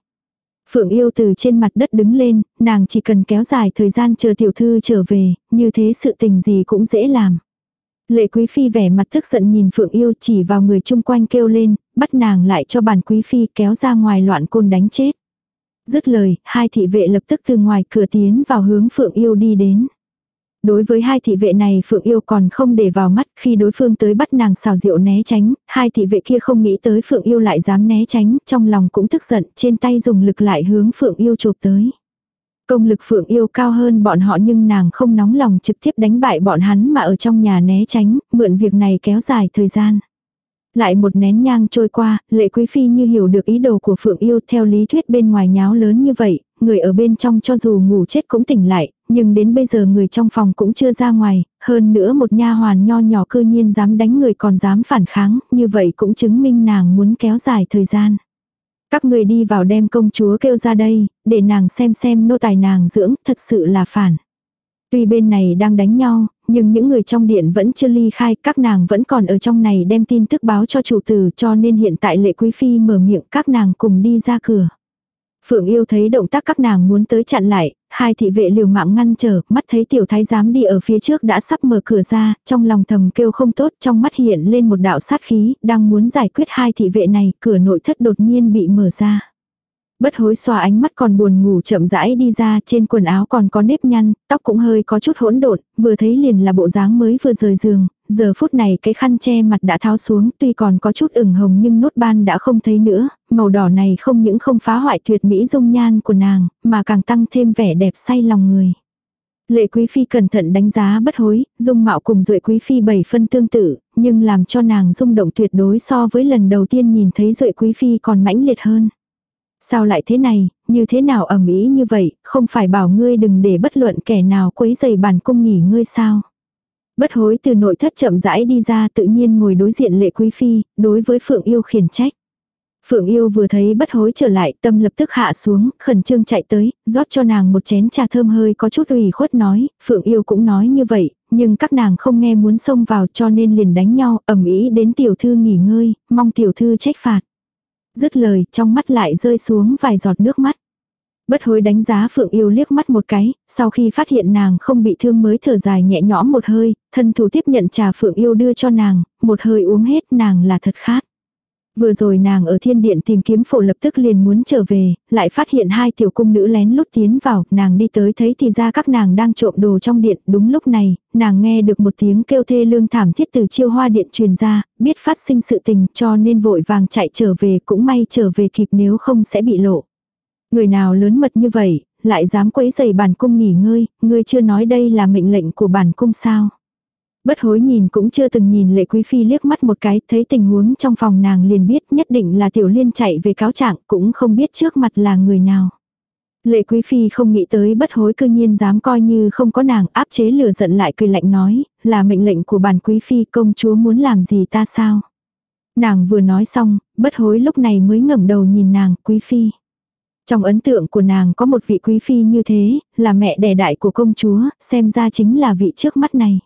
Phượng yêu từ trên mặt đất đứng lên, nàng chỉ cần kéo dài thời gian chờ tiểu thư trở về, như thế sự tình gì cũng dễ làm. Lệ quý phi vẻ mặt tức giận nhìn Phượng yêu chỉ vào người chung quanh kêu lên, bắt nàng lại cho bản quý phi kéo ra ngoài loạn côn đánh chết. Dứt lời, hai thị vệ lập tức từ ngoài cửa tiến vào hướng Phượng yêu đi đến. Đối với hai thị vệ này Phượng Yêu còn không để vào mắt khi đối phương tới bắt nàng xào rượu né tránh, hai thị vệ kia không nghĩ tới Phượng Yêu lại dám né tránh, trong lòng cũng tức giận, trên tay dùng lực lại hướng Phượng Yêu chụp tới. Công lực Phượng Yêu cao hơn bọn họ nhưng nàng không nóng lòng trực tiếp đánh bại bọn hắn mà ở trong nhà né tránh, mượn việc này kéo dài thời gian. Lại một nén nhang trôi qua, lệ quý phi như hiểu được ý đồ của Phượng Yêu theo lý thuyết bên ngoài nháo lớn như vậy, người ở bên trong cho dù ngủ chết cũng tỉnh lại, nhưng đến bây giờ người trong phòng cũng chưa ra ngoài, hơn nữa một nha hoàn nho nhỏ cư nhiên dám đánh người còn dám phản kháng, như vậy cũng chứng minh nàng muốn kéo dài thời gian. Các người đi vào đem công chúa kêu ra đây, để nàng xem xem nô tài nàng dưỡng, thật sự là phản. Tuy bên này đang đánh nhau, nhưng những người trong điện vẫn chưa ly khai, các nàng vẫn còn ở trong này đem tin tức báo cho chủ tử cho nên hiện tại lệ quý phi mở miệng các nàng cùng đi ra cửa. Phượng yêu thấy động tác các nàng muốn tới chặn lại, hai thị vệ liều mạng ngăn trở, mắt thấy tiểu thái giám đi ở phía trước đã sắp mở cửa ra, trong lòng thầm kêu không tốt, trong mắt hiện lên một đạo sát khí, đang muốn giải quyết hai thị vệ này, cửa nội thất đột nhiên bị mở ra. Bất hối xòa ánh mắt còn buồn ngủ chậm rãi đi ra, trên quần áo còn có nếp nhăn, tóc cũng hơi có chút hỗn độn, vừa thấy liền là bộ dáng mới vừa rời giường, giờ phút này cái khăn che mặt đã tháo xuống tuy còn có chút ửng hồng nhưng nốt ban đã không thấy nữa, màu đỏ này không những không phá hoại tuyệt mỹ dung nhan của nàng, mà càng tăng thêm vẻ đẹp say lòng người. Lệ Quý Phi cẩn thận đánh giá bất hối, dung mạo cùng Duệ Quý Phi bảy phân tương tự, nhưng làm cho nàng rung động tuyệt đối so với lần đầu tiên nhìn thấy Duệ Quý Phi còn mãnh liệt hơn. Sao lại thế này, như thế nào ẩm ý như vậy, không phải bảo ngươi đừng để bất luận kẻ nào quấy giày bản cung nghỉ ngươi sao. Bất hối từ nội thất chậm rãi đi ra tự nhiên ngồi đối diện lệ quý phi, đối với Phượng Yêu khiển trách. Phượng Yêu vừa thấy bất hối trở lại tâm lập tức hạ xuống, khẩn trương chạy tới, rót cho nàng một chén trà thơm hơi có chút ủy khuất nói, Phượng Yêu cũng nói như vậy, nhưng các nàng không nghe muốn xông vào cho nên liền đánh nhau, ẩm ý đến tiểu thư nghỉ ngơi, mong tiểu thư trách phạt. Dứt lời, trong mắt lại rơi xuống vài giọt nước mắt. Bất hối đánh giá Phượng Yêu liếc mắt một cái, sau khi phát hiện nàng không bị thương mới thở dài nhẹ nhõm một hơi, thân thủ tiếp nhận trà Phượng Yêu đưa cho nàng, một hơi uống hết nàng là thật khát. Vừa rồi nàng ở thiên điện tìm kiếm phổ lập tức liền muốn trở về, lại phát hiện hai tiểu cung nữ lén lút tiến vào, nàng đi tới thấy thì ra các nàng đang trộm đồ trong điện, đúng lúc này, nàng nghe được một tiếng kêu thê lương thảm thiết từ chiêu hoa điện truyền ra, biết phát sinh sự tình cho nên vội vàng chạy trở về cũng may trở về kịp nếu không sẽ bị lộ. Người nào lớn mật như vậy, lại dám quấy giày bản cung nghỉ ngơi, ngươi chưa nói đây là mệnh lệnh của bản cung sao. Bất hối nhìn cũng chưa từng nhìn lệ quý phi liếc mắt một cái, thấy tình huống trong phòng nàng liền biết nhất định là tiểu liên chạy về cáo trạng, cũng không biết trước mặt là người nào. Lệ quý phi không nghĩ tới bất hối cư nhiên dám coi như không có nàng áp chế lửa giận lại cười lạnh nói, là mệnh lệnh của bản quý phi công chúa muốn làm gì ta sao. Nàng vừa nói xong, bất hối lúc này mới ngẩng đầu nhìn nàng, quý phi. Trong ấn tượng của nàng có một vị quý phi như thế, là mẹ đẻ đại của công chúa, xem ra chính là vị trước mắt này.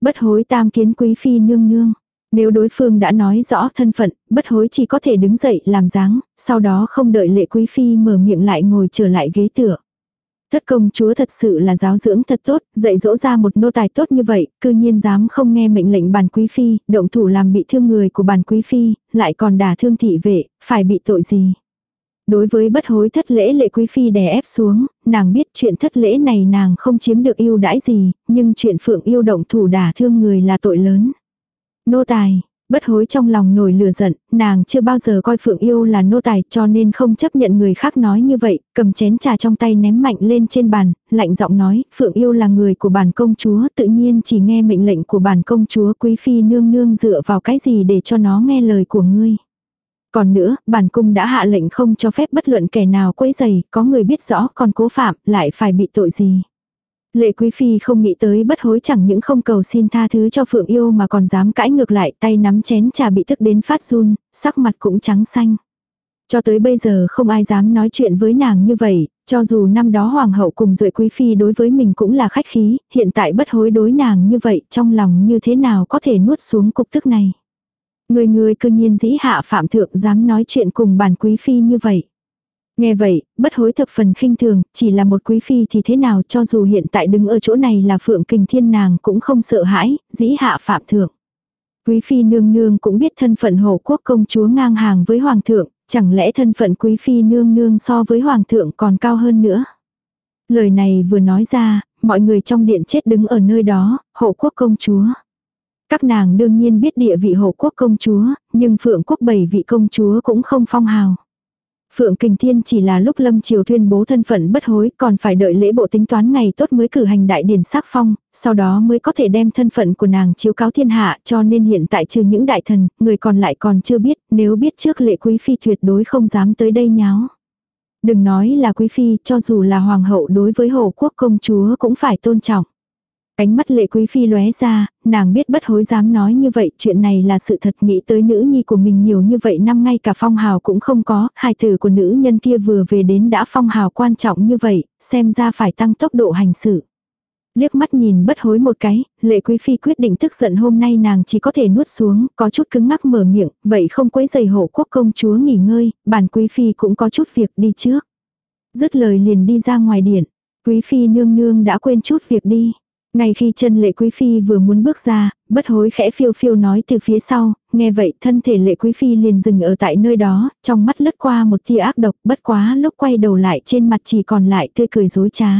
Bất hối tam kiến quý phi nương nương. Nếu đối phương đã nói rõ thân phận, bất hối chỉ có thể đứng dậy làm dáng, sau đó không đợi lệ quý phi mở miệng lại ngồi trở lại ghế tựa. Thất công chúa thật sự là giáo dưỡng thật tốt, dạy dỗ ra một nô tài tốt như vậy, cư nhiên dám không nghe mệnh lệnh bàn quý phi, động thủ làm bị thương người của bàn quý phi, lại còn đả thương thị vệ, phải bị tội gì. Đối với bất hối thất lễ lệ quý phi đè ép xuống, nàng biết chuyện thất lễ này nàng không chiếm được yêu đãi gì, nhưng chuyện phượng yêu động thủ đả thương người là tội lớn. Nô tài, bất hối trong lòng nổi lửa giận, nàng chưa bao giờ coi phượng yêu là nô tài cho nên không chấp nhận người khác nói như vậy, cầm chén trà trong tay ném mạnh lên trên bàn, lạnh giọng nói, phượng yêu là người của bản công chúa tự nhiên chỉ nghe mệnh lệnh của bản công chúa quý phi nương nương dựa vào cái gì để cho nó nghe lời của ngươi. Còn nữa, bản cung đã hạ lệnh không cho phép bất luận kẻ nào quấy giày, có người biết rõ còn cố phạm, lại phải bị tội gì. Lệ Quý Phi không nghĩ tới bất hối chẳng những không cầu xin tha thứ cho Phượng Yêu mà còn dám cãi ngược lại tay nắm chén trà bị thức đến phát run, sắc mặt cũng trắng xanh. Cho tới bây giờ không ai dám nói chuyện với nàng như vậy, cho dù năm đó Hoàng hậu cùng Duệ Quý Phi đối với mình cũng là khách khí, hiện tại bất hối đối nàng như vậy trong lòng như thế nào có thể nuốt xuống cục tức này. Người người cơ nhiên dĩ hạ phạm thượng dám nói chuyện cùng bản quý phi như vậy. Nghe vậy, bất hối thập phần khinh thường, chỉ là một quý phi thì thế nào cho dù hiện tại đứng ở chỗ này là phượng kình thiên nàng cũng không sợ hãi, dĩ hạ phạm thượng. Quý phi nương nương cũng biết thân phận hộ quốc công chúa ngang hàng với hoàng thượng, chẳng lẽ thân phận quý phi nương nương so với hoàng thượng còn cao hơn nữa. Lời này vừa nói ra, mọi người trong điện chết đứng ở nơi đó, hộ quốc công chúa. Các nàng đương nhiên biết địa vị hộ quốc công chúa, nhưng Phượng quốc bảy vị công chúa cũng không phong hào. Phượng Kình Thiên chỉ là lúc Lâm Triều tuyên bố thân phận bất hối còn phải đợi lễ bộ tính toán ngày tốt mới cử hành đại điển sắc phong, sau đó mới có thể đem thân phận của nàng chiếu cáo thiên hạ cho nên hiện tại trừ những đại thần, người còn lại còn chưa biết, nếu biết trước lệ quý phi tuyệt đối không dám tới đây nháo. Đừng nói là quý phi, cho dù là hoàng hậu đối với hộ quốc công chúa cũng phải tôn trọng. Cánh mắt lệ quý phi lóe ra, nàng biết bất hối dám nói như vậy, chuyện này là sự thật nghĩ tới nữ nhi của mình nhiều như vậy năm ngay cả phong hào cũng không có, hai tử của nữ nhân kia vừa về đến đã phong hào quan trọng như vậy, xem ra phải tăng tốc độ hành xử. Liếc mắt nhìn bất hối một cái, lệ quý phi quyết định tức giận hôm nay nàng chỉ có thể nuốt xuống, có chút cứng ngắc mở miệng, vậy không quấy giày hộ quốc công chúa nghỉ ngơi, bản quý phi cũng có chút việc đi trước. Dứt lời liền đi ra ngoài điện, quý phi nương nương đã quên chút việc đi. Ngay khi chân lệ quý phi vừa muốn bước ra, bất hối khẽ phiêu phiêu nói từ phía sau, nghe vậy thân thể lệ quý phi liền dừng ở tại nơi đó, trong mắt lướt qua một tia ác độc, bất quá lúc quay đầu lại trên mặt chỉ còn lại tươi cười dối trá.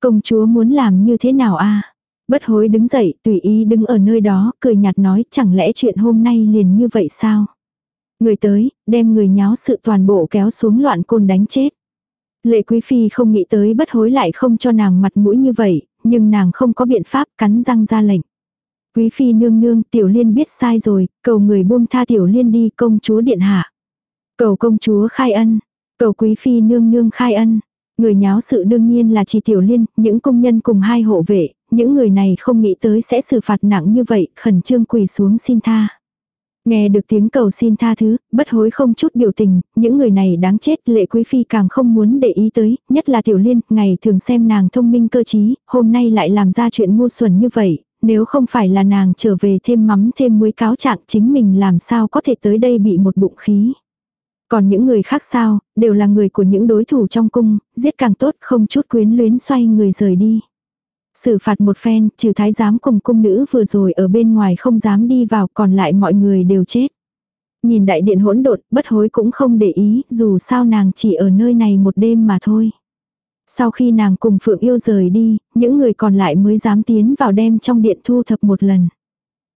Công chúa muốn làm như thế nào a Bất hối đứng dậy, tùy ý đứng ở nơi đó, cười nhạt nói, chẳng lẽ chuyện hôm nay liền như vậy sao? Người tới, đem người nháo sự toàn bộ kéo xuống loạn côn đánh chết. Lệ Quý Phi không nghĩ tới bất hối lại không cho nàng mặt mũi như vậy, nhưng nàng không có biện pháp cắn răng ra lệnh. Quý Phi nương nương, Tiểu Liên biết sai rồi, cầu người buông tha Tiểu Liên đi công chúa điện hạ. Cầu công chúa khai ân, cầu Quý Phi nương nương khai ân. Người nháo sự đương nhiên là chỉ Tiểu Liên, những công nhân cùng hai hộ vệ, những người này không nghĩ tới sẽ xử phạt nặng như vậy, khẩn trương quỳ xuống xin tha. Nghe được tiếng cầu xin tha thứ, bất hối không chút biểu tình, những người này đáng chết, lệ quý phi càng không muốn để ý tới, nhất là tiểu liên, ngày thường xem nàng thông minh cơ trí, hôm nay lại làm ra chuyện ngu xuẩn như vậy, nếu không phải là nàng trở về thêm mắm thêm muối cáo trạng chính mình làm sao có thể tới đây bị một bụng khí. Còn những người khác sao, đều là người của những đối thủ trong cung, giết càng tốt không chút quyến luyến xoay người rời đi. Xử phạt một phen, trừ thái giám cùng cung nữ vừa rồi ở bên ngoài không dám đi vào còn lại mọi người đều chết. Nhìn đại điện hỗn độn, bất hối cũng không để ý, dù sao nàng chỉ ở nơi này một đêm mà thôi. Sau khi nàng cùng Phượng Yêu rời đi, những người còn lại mới dám tiến vào đem trong điện thu thập một lần.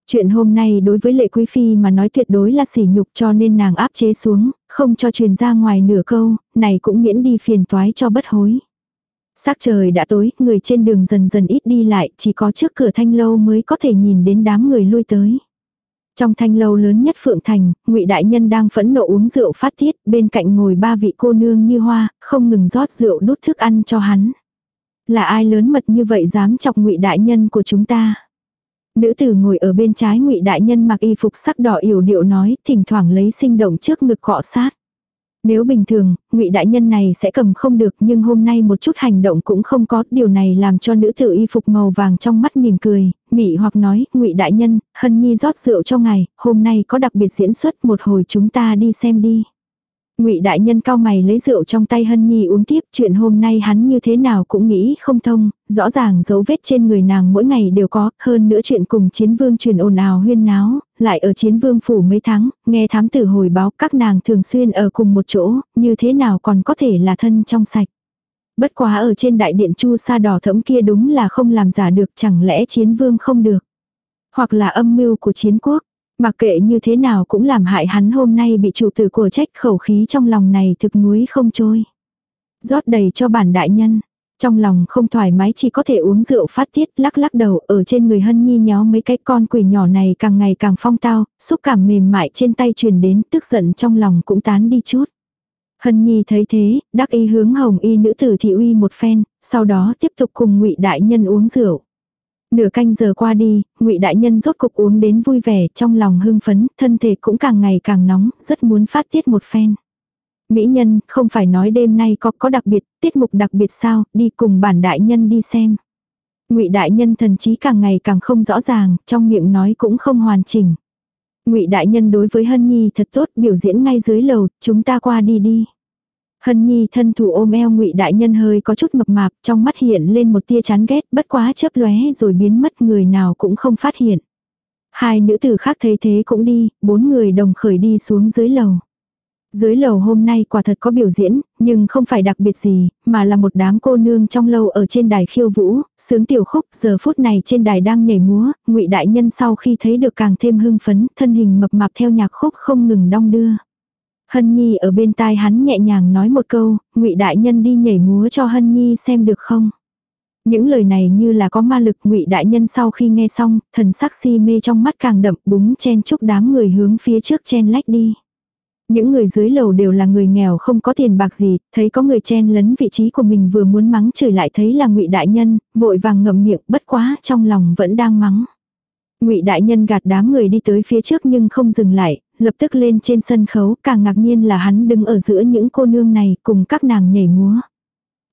Chuyện hôm nay đối với lệ quý phi mà nói tuyệt đối là sỉ nhục cho nên nàng áp chế xuống, không cho truyền ra ngoài nửa câu, này cũng miễn đi phiền toái cho bất hối. Sắc trời đã tối, người trên đường dần dần ít đi lại, chỉ có trước cửa thanh lâu mới có thể nhìn đến đám người lui tới. Trong thanh lâu lớn nhất Phượng Thành, ngụy Đại Nhân đang phẫn nộ uống rượu phát tiết, bên cạnh ngồi ba vị cô nương như hoa, không ngừng rót rượu đút thức ăn cho hắn. Là ai lớn mật như vậy dám chọc ngụy Đại Nhân của chúng ta? Nữ tử ngồi ở bên trái ngụy Đại Nhân mặc y phục sắc đỏ yểu điệu nói, thỉnh thoảng lấy sinh động trước ngực cọ sát. Nếu bình thường, ngụy đại nhân này sẽ cầm không được nhưng hôm nay một chút hành động cũng không có, điều này làm cho nữ tử y phục màu vàng trong mắt mỉm cười, mị hoặc nói, ngụy đại nhân, hân nhi rót rượu cho ngài, hôm nay có đặc biệt diễn xuất một hồi chúng ta đi xem đi. Ngụy đại nhân cao mày lấy rượu trong tay Hân Nhi uống tiếp, chuyện hôm nay hắn như thế nào cũng nghĩ không thông, rõ ràng dấu vết trên người nàng mỗi ngày đều có, hơn nữa chuyện cùng chiến vương truyền ồn ào huyên náo, lại ở chiến vương phủ mấy tháng, nghe thám tử hồi báo các nàng thường xuyên ở cùng một chỗ, như thế nào còn có thể là thân trong sạch. Bất quá ở trên đại điện chu sa đỏ thẫm kia đúng là không làm giả được chẳng lẽ chiến vương không được. Hoặc là âm mưu của chiến quốc, Mặc kệ như thế nào cũng làm hại hắn hôm nay bị chủ tử của trách khẩu khí trong lòng này thực núi không trôi. rót đầy cho bản đại nhân. Trong lòng không thoải mái chỉ có thể uống rượu phát tiết lắc lắc đầu ở trên người hân nhi nhéo mấy cái con quỷ nhỏ này càng ngày càng phong tao, xúc cảm mềm mại trên tay truyền đến tức giận trong lòng cũng tán đi chút. Hân nhi thấy thế, đắc y hướng hồng y nữ tử thị uy một phen, sau đó tiếp tục cùng ngụy đại nhân uống rượu. Nửa canh giờ qua đi, ngụy đại nhân rốt cục uống đến vui vẻ, trong lòng hưng phấn, thân thể cũng càng ngày càng nóng, rất muốn phát tiết một phen. Mỹ nhân, không phải nói đêm nay có có đặc biệt, tiết mục đặc biệt sao, đi cùng bản đại nhân đi xem. Ngụy đại nhân thần trí càng ngày càng không rõ ràng, trong miệng nói cũng không hoàn chỉnh. Ngụy đại nhân đối với Hân Nhi thật tốt, biểu diễn ngay dưới lầu, chúng ta qua đi đi. Hân Nhi thân thủ ôm eo ngụy đại nhân hơi có chút mập mạp, trong mắt hiện lên một tia chán ghét, bất quá chớp lóe rồi biến mất người nào cũng không phát hiện. Hai nữ tử khác thấy thế cũng đi, bốn người đồng khởi đi xuống dưới lầu. Dưới lầu hôm nay quả thật có biểu diễn, nhưng không phải đặc biệt gì, mà là một đám cô nương trong lâu ở trên đài khiêu vũ, sướng tiểu khúc, giờ phút này trên đài đang nhảy múa, ngụy đại nhân sau khi thấy được càng thêm hưng phấn, thân hình mập mạp theo nhạc khúc không ngừng đong đưa. Hân Nhi ở bên tai hắn nhẹ nhàng nói một câu, ngụy đại nhân đi nhảy múa cho Hân Nhi xem được không? Những lời này như là có ma lực ngụy đại nhân sau khi nghe xong, thần sắc si mê trong mắt càng đậm búng chen chúc đám người hướng phía trước chen lách đi. Những người dưới lầu đều là người nghèo không có tiền bạc gì, thấy có người chen lấn vị trí của mình vừa muốn mắng chửi lại thấy là ngụy đại nhân, vội vàng ngậm miệng bất quá trong lòng vẫn đang mắng. Ngụy đại nhân gạt đám người đi tới phía trước nhưng không dừng lại, lập tức lên trên sân khấu, càng ngạc nhiên là hắn đứng ở giữa những cô nương này cùng các nàng nhảy múa.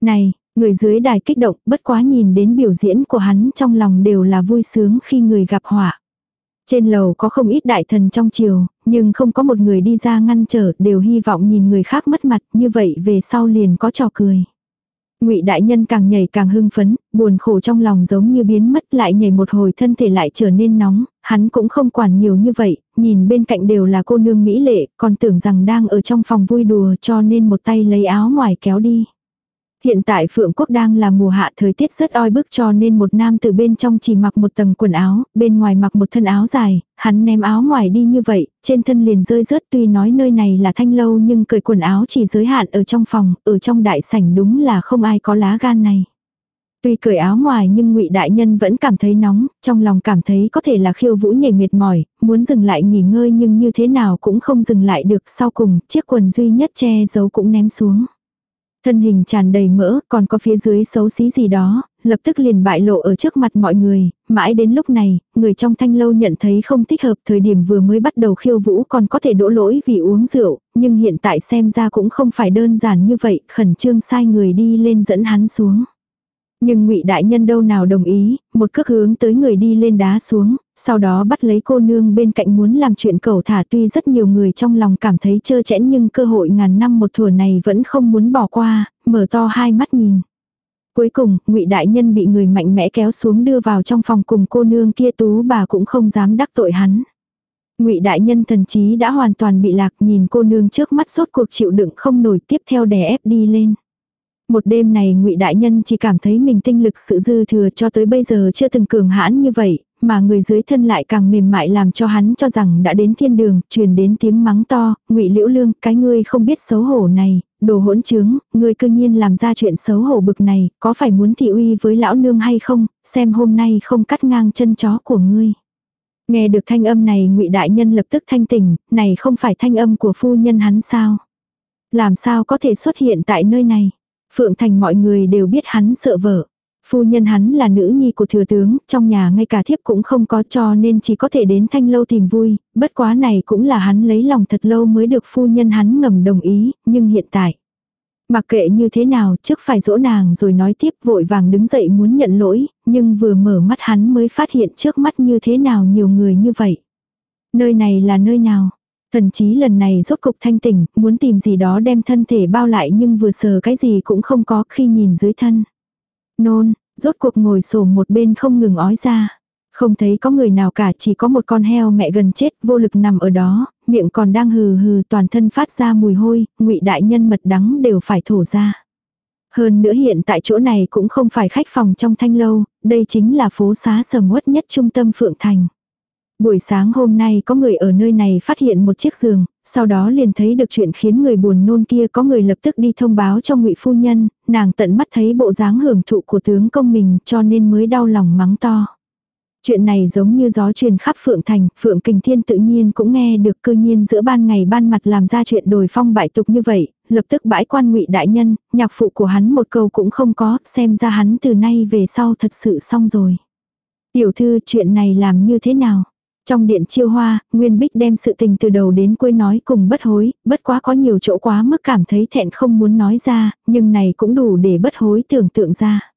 Này, người dưới đài kích động, bất quá nhìn đến biểu diễn của hắn trong lòng đều là vui sướng khi người gặp họa. Trên lầu có không ít đại thần trong triều, nhưng không có một người đi ra ngăn trở, đều hy vọng nhìn người khác mất mặt, như vậy về sau liền có trò cười. Ngụy đại nhân càng nhảy càng hưng phấn, buồn khổ trong lòng giống như biến mất lại nhảy một hồi thân thể lại trở nên nóng, hắn cũng không quản nhiều như vậy, nhìn bên cạnh đều là cô nương mỹ lệ, còn tưởng rằng đang ở trong phòng vui đùa cho nên một tay lấy áo ngoài kéo đi. Hiện tại Phượng Quốc đang là mùa hạ thời tiết rất oi bức cho nên một nam từ bên trong chỉ mặc một tầng quần áo, bên ngoài mặc một thân áo dài, hắn ném áo ngoài đi như vậy, trên thân liền rơi rớt tuy nói nơi này là thanh lâu nhưng cởi quần áo chỉ giới hạn ở trong phòng, ở trong đại sảnh đúng là không ai có lá gan này. Tuy cởi áo ngoài nhưng ngụy đại nhân vẫn cảm thấy nóng, trong lòng cảm thấy có thể là khiêu vũ nhảy mệt mỏi, muốn dừng lại nghỉ ngơi nhưng như thế nào cũng không dừng lại được. Sau cùng, chiếc quần duy nhất che giấu cũng ném xuống. Thân hình tràn đầy mỡ, còn có phía dưới xấu xí gì đó, lập tức liền bại lộ ở trước mặt mọi người, mãi đến lúc này, người trong thanh lâu nhận thấy không thích hợp thời điểm vừa mới bắt đầu khiêu vũ còn có thể đỗ lỗi vì uống rượu, nhưng hiện tại xem ra cũng không phải đơn giản như vậy, khẩn trương sai người đi lên dẫn hắn xuống. Nhưng ngụy đại nhân đâu nào đồng ý, một cước hướng tới người đi lên đá xuống, sau đó bắt lấy cô nương bên cạnh muốn làm chuyện cầu thả tuy rất nhiều người trong lòng cảm thấy trơ chẽn nhưng cơ hội ngàn năm một thủa này vẫn không muốn bỏ qua, mở to hai mắt nhìn. Cuối cùng, ngụy đại nhân bị người mạnh mẽ kéo xuống đưa vào trong phòng cùng cô nương kia tú bà cũng không dám đắc tội hắn. Ngụy đại nhân thần trí đã hoàn toàn bị lạc nhìn cô nương trước mắt rốt cuộc chịu đựng không nổi tiếp theo đè ép đi lên. Một đêm này ngụy Đại Nhân chỉ cảm thấy mình tinh lực sự dư thừa cho tới bây giờ chưa từng cường hãn như vậy, mà người dưới thân lại càng mềm mại làm cho hắn cho rằng đã đến thiên đường, truyền đến tiếng mắng to, ngụy Liễu Lương, cái ngươi không biết xấu hổ này, đồ hỗn trướng, ngươi cư nhiên làm ra chuyện xấu hổ bực này, có phải muốn thị uy với lão nương hay không, xem hôm nay không cắt ngang chân chó của ngươi. Nghe được thanh âm này ngụy Đại Nhân lập tức thanh tỉnh, này không phải thanh âm của phu nhân hắn sao? Làm sao có thể xuất hiện tại nơi này? Phượng Thành mọi người đều biết hắn sợ vợ. Phu nhân hắn là nữ nhi của thừa tướng, trong nhà ngay cả thiếp cũng không có cho nên chỉ có thể đến thanh lâu tìm vui, bất quá này cũng là hắn lấy lòng thật lâu mới được phu nhân hắn ngầm đồng ý, nhưng hiện tại. Mặc kệ như thế nào, trước phải dỗ nàng rồi nói tiếp vội vàng đứng dậy muốn nhận lỗi, nhưng vừa mở mắt hắn mới phát hiện trước mắt như thế nào nhiều người như vậy. Nơi này là nơi nào? Thần trí lần này rốt cục thanh tỉnh, muốn tìm gì đó đem thân thể bao lại nhưng vừa sờ cái gì cũng không có khi nhìn dưới thân. Nôn, rốt cuộc ngồi sổm một bên không ngừng ói ra. Không thấy có người nào cả chỉ có một con heo mẹ gần chết vô lực nằm ở đó, miệng còn đang hừ hừ toàn thân phát ra mùi hôi, ngụy đại nhân mật đắng đều phải thổ ra. Hơn nữa hiện tại chỗ này cũng không phải khách phòng trong thanh lâu, đây chính là phố xá sầm uất nhất trung tâm Phượng Thành. Buổi sáng hôm nay có người ở nơi này phát hiện một chiếc giường, sau đó liền thấy được chuyện khiến người buồn nôn kia có người lập tức đi thông báo cho ngụy phu nhân, nàng tận mắt thấy bộ dáng hưởng thụ của tướng công mình cho nên mới đau lòng mắng to. Chuyện này giống như gió truyền khắp Phượng Thành, Phượng Kình Thiên tự nhiên cũng nghe được cơ nhiên giữa ban ngày ban mặt làm ra chuyện đồi phong bại tục như vậy, lập tức bãi quan ngụy đại nhân, nhạc phụ của hắn một câu cũng không có, xem ra hắn từ nay về sau thật sự xong rồi. Tiểu thư chuyện này làm như thế nào? Trong điện chiêu hoa, Nguyên Bích đem sự tình từ đầu đến cuối nói cùng bất hối, bất quá có nhiều chỗ quá mức cảm thấy thẹn không muốn nói ra, nhưng này cũng đủ để bất hối tưởng tượng ra.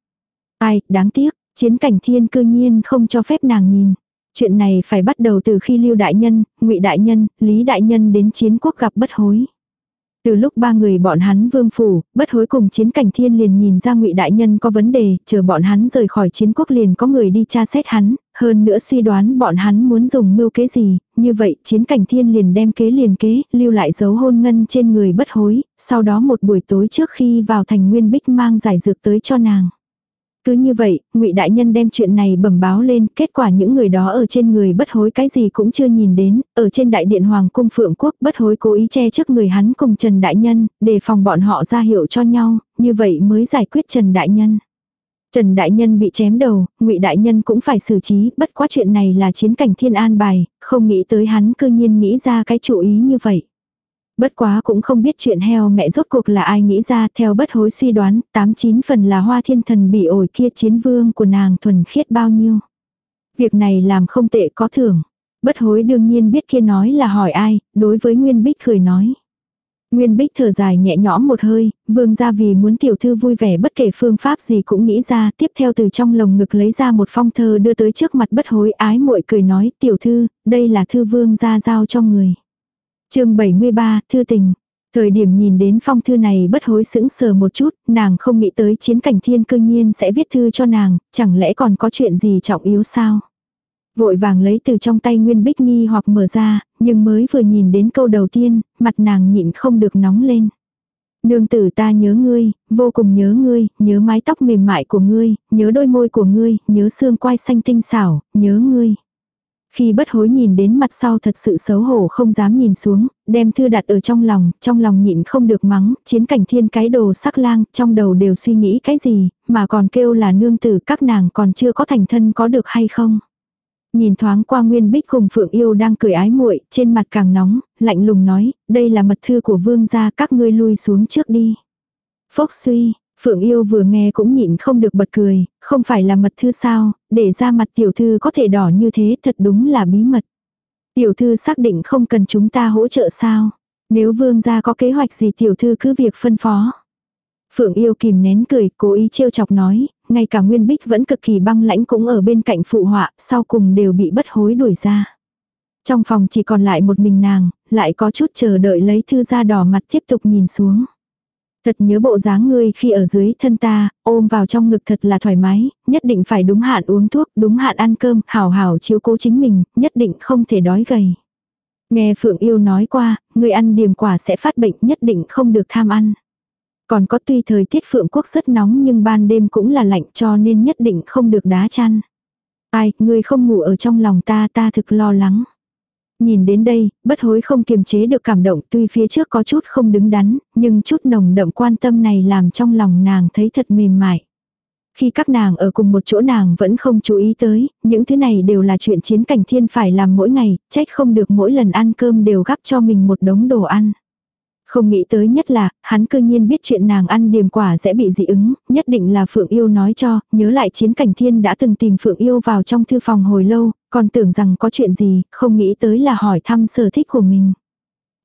Ai, đáng tiếc, chiến cảnh thiên cư nhiên không cho phép nàng nhìn. Chuyện này phải bắt đầu từ khi Lưu Đại Nhân, ngụy Đại Nhân, Lý Đại Nhân đến chiến quốc gặp bất hối. Từ lúc ba người bọn hắn vương phủ, bất hối cùng chiến cảnh thiên liền nhìn ra ngụy đại nhân có vấn đề, chờ bọn hắn rời khỏi chiến quốc liền có người đi tra xét hắn, hơn nữa suy đoán bọn hắn muốn dùng mưu kế gì, như vậy chiến cảnh thiên liền đem kế liền kế, lưu lại dấu hôn ngân trên người bất hối, sau đó một buổi tối trước khi vào thành nguyên bích mang giải dược tới cho nàng. Cứ như vậy, ngụy đại nhân đem chuyện này bẩm báo lên, kết quả những người đó ở trên người bất hối cái gì cũng chưa nhìn đến, ở trên đại điện hoàng cung phượng quốc bất hối cố ý che trước người hắn cùng Trần Đại Nhân, để phòng bọn họ ra hiệu cho nhau, như vậy mới giải quyết Trần Đại Nhân. Trần Đại Nhân bị chém đầu, ngụy Đại Nhân cũng phải xử trí, bất quá chuyện này là chiến cảnh thiên an bài, không nghĩ tới hắn cư nhiên nghĩ ra cái chủ ý như vậy. Bất quá cũng không biết chuyện heo mẹ rốt cuộc là ai nghĩ ra theo bất hối suy đoán, tám chín phần là hoa thiên thần bị ổi kia chiến vương của nàng thuần khiết bao nhiêu. Việc này làm không tệ có thưởng. Bất hối đương nhiên biết kia nói là hỏi ai, đối với Nguyên Bích cười nói. Nguyên Bích thở dài nhẹ nhõm một hơi, vương gia vì muốn tiểu thư vui vẻ bất kể phương pháp gì cũng nghĩ ra, tiếp theo từ trong lồng ngực lấy ra một phong thơ đưa tới trước mặt bất hối ái muội cười nói, tiểu thư, đây là thư vương gia giao cho người chương 73, thư tình. Thời điểm nhìn đến phong thư này bất hối sững sờ một chút, nàng không nghĩ tới chiến cảnh thiên cương nhiên sẽ viết thư cho nàng, chẳng lẽ còn có chuyện gì trọng yếu sao? Vội vàng lấy từ trong tay Nguyên Bích nghi hoặc mở ra, nhưng mới vừa nhìn đến câu đầu tiên, mặt nàng nhịn không được nóng lên. Nương tử ta nhớ ngươi, vô cùng nhớ ngươi, nhớ mái tóc mềm mại của ngươi, nhớ đôi môi của ngươi, nhớ xương quai xanh tinh xảo, nhớ ngươi. Khi bất hối nhìn đến mặt sau thật sự xấu hổ không dám nhìn xuống, đem thư đặt ở trong lòng, trong lòng nhịn không được mắng, chiến cảnh thiên cái đồ sắc lang, trong đầu đều suy nghĩ cái gì, mà còn kêu là nương tử các nàng còn chưa có thành thân có được hay không. Nhìn thoáng qua Nguyên Bích cùng Phượng Yêu đang cười ái muội, trên mặt càng nóng, lạnh lùng nói, đây là mật thư của vương gia các ngươi lui xuống trước đi. Phốc suy, Phượng Yêu vừa nghe cũng nhịn không được bật cười, không phải là mật thư sao, để ra mặt tiểu thư có thể đỏ như thế thật đúng là bí mật. Tiểu thư xác định không cần chúng ta hỗ trợ sao. Nếu vương gia có kế hoạch gì tiểu thư cứ việc phân phó. Phượng yêu kìm nén cười, cố ý trêu chọc nói, ngay cả Nguyên Bích vẫn cực kỳ băng lãnh cũng ở bên cạnh phụ họa, sau cùng đều bị bất hối đuổi ra. Trong phòng chỉ còn lại một mình nàng, lại có chút chờ đợi lấy thư ra đỏ mặt tiếp tục nhìn xuống. Thật nhớ bộ dáng ngươi khi ở dưới thân ta, ôm vào trong ngực thật là thoải mái, nhất định phải đúng hạn uống thuốc, đúng hạn ăn cơm, hảo hảo chiếu cố chính mình, nhất định không thể đói gầy. Nghe Phượng Yêu nói qua, người ăn điềm quả sẽ phát bệnh nhất định không được tham ăn. Còn có tuy thời tiết Phượng Quốc rất nóng nhưng ban đêm cũng là lạnh cho nên nhất định không được đá chăn. Ai, ngươi không ngủ ở trong lòng ta ta thực lo lắng. Nhìn đến đây, bất hối không kiềm chế được cảm động tuy phía trước có chút không đứng đắn, nhưng chút nồng đậm quan tâm này làm trong lòng nàng thấy thật mềm mại. Khi các nàng ở cùng một chỗ nàng vẫn không chú ý tới, những thứ này đều là chuyện chiến cảnh thiên phải làm mỗi ngày, trách không được mỗi lần ăn cơm đều gắp cho mình một đống đồ ăn. Không nghĩ tới nhất là, hắn cơ nhiên biết chuyện nàng ăn điềm quả sẽ bị dị ứng, nhất định là Phượng Yêu nói cho, nhớ lại chiến cảnh thiên đã từng tìm Phượng Yêu vào trong thư phòng hồi lâu, còn tưởng rằng có chuyện gì, không nghĩ tới là hỏi thăm sở thích của mình.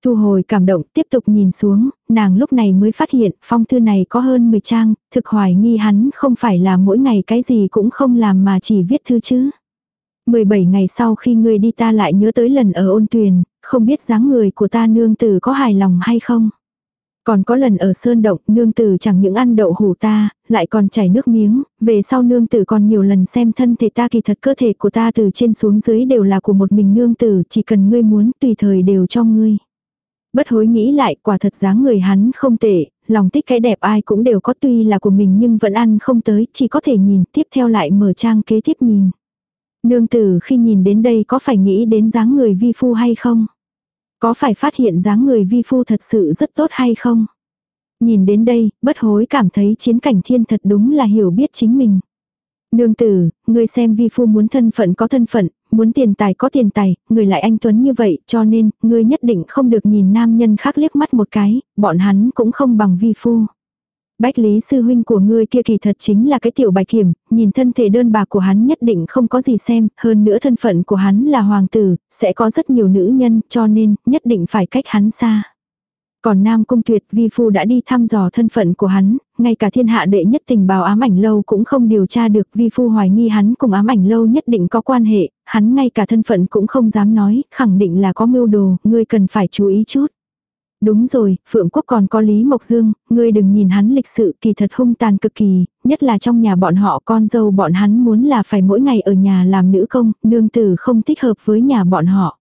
Thu hồi cảm động, tiếp tục nhìn xuống, nàng lúc này mới phát hiện phong thư này có hơn 10 trang, thực hoài nghi hắn không phải là mỗi ngày cái gì cũng không làm mà chỉ viết thư chứ. 17 ngày sau khi ngươi đi ta lại nhớ tới lần ở ôn tuyền, không biết dáng người của ta nương tử có hài lòng hay không. Còn có lần ở Sơn Động, nương tử chẳng những ăn đậu hủ ta, lại còn chảy nước miếng, về sau nương tử còn nhiều lần xem thân thể ta kỳ thật cơ thể của ta từ trên xuống dưới đều là của một mình nương tử, chỉ cần ngươi muốn tùy thời đều cho ngươi. Bất hối nghĩ lại quả thật dáng người hắn không tệ, lòng thích cái đẹp ai cũng đều có tuy là của mình nhưng vẫn ăn không tới, chỉ có thể nhìn tiếp theo lại mở trang kế tiếp nhìn. Nương tử khi nhìn đến đây có phải nghĩ đến dáng người vi phu hay không? Có phải phát hiện dáng người vi phu thật sự rất tốt hay không? Nhìn đến đây, bất hối cảm thấy chiến cảnh thiên thật đúng là hiểu biết chính mình. Nương tử, người xem vi phu muốn thân phận có thân phận, muốn tiền tài có tiền tài, người lại anh Tuấn như vậy, cho nên, người nhất định không được nhìn nam nhân khác liếc mắt một cái, bọn hắn cũng không bằng vi phu. Bách lý sư huynh của ngươi kia kỳ thật chính là cái tiểu bạch kiểm, nhìn thân thể đơn bạc của hắn nhất định không có gì xem, hơn nữa thân phận của hắn là hoàng tử, sẽ có rất nhiều nữ nhân, cho nên, nhất định phải cách hắn xa. Còn Nam Cung Tuyệt vi phu đã đi thăm dò thân phận của hắn, ngay cả thiên hạ đệ nhất tình bào ám ảnh lâu cũng không điều tra được vi phu hoài nghi hắn cùng ám ảnh lâu nhất định có quan hệ, hắn ngay cả thân phận cũng không dám nói, khẳng định là có mưu đồ, ngươi cần phải chú ý chút. Đúng rồi, Phượng Quốc còn có Lý Mộc Dương, ngươi đừng nhìn hắn lịch sự kỳ thật hung tàn cực kỳ, nhất là trong nhà bọn họ con dâu bọn hắn muốn là phải mỗi ngày ở nhà làm nữ công, nương tử không thích hợp với nhà bọn họ.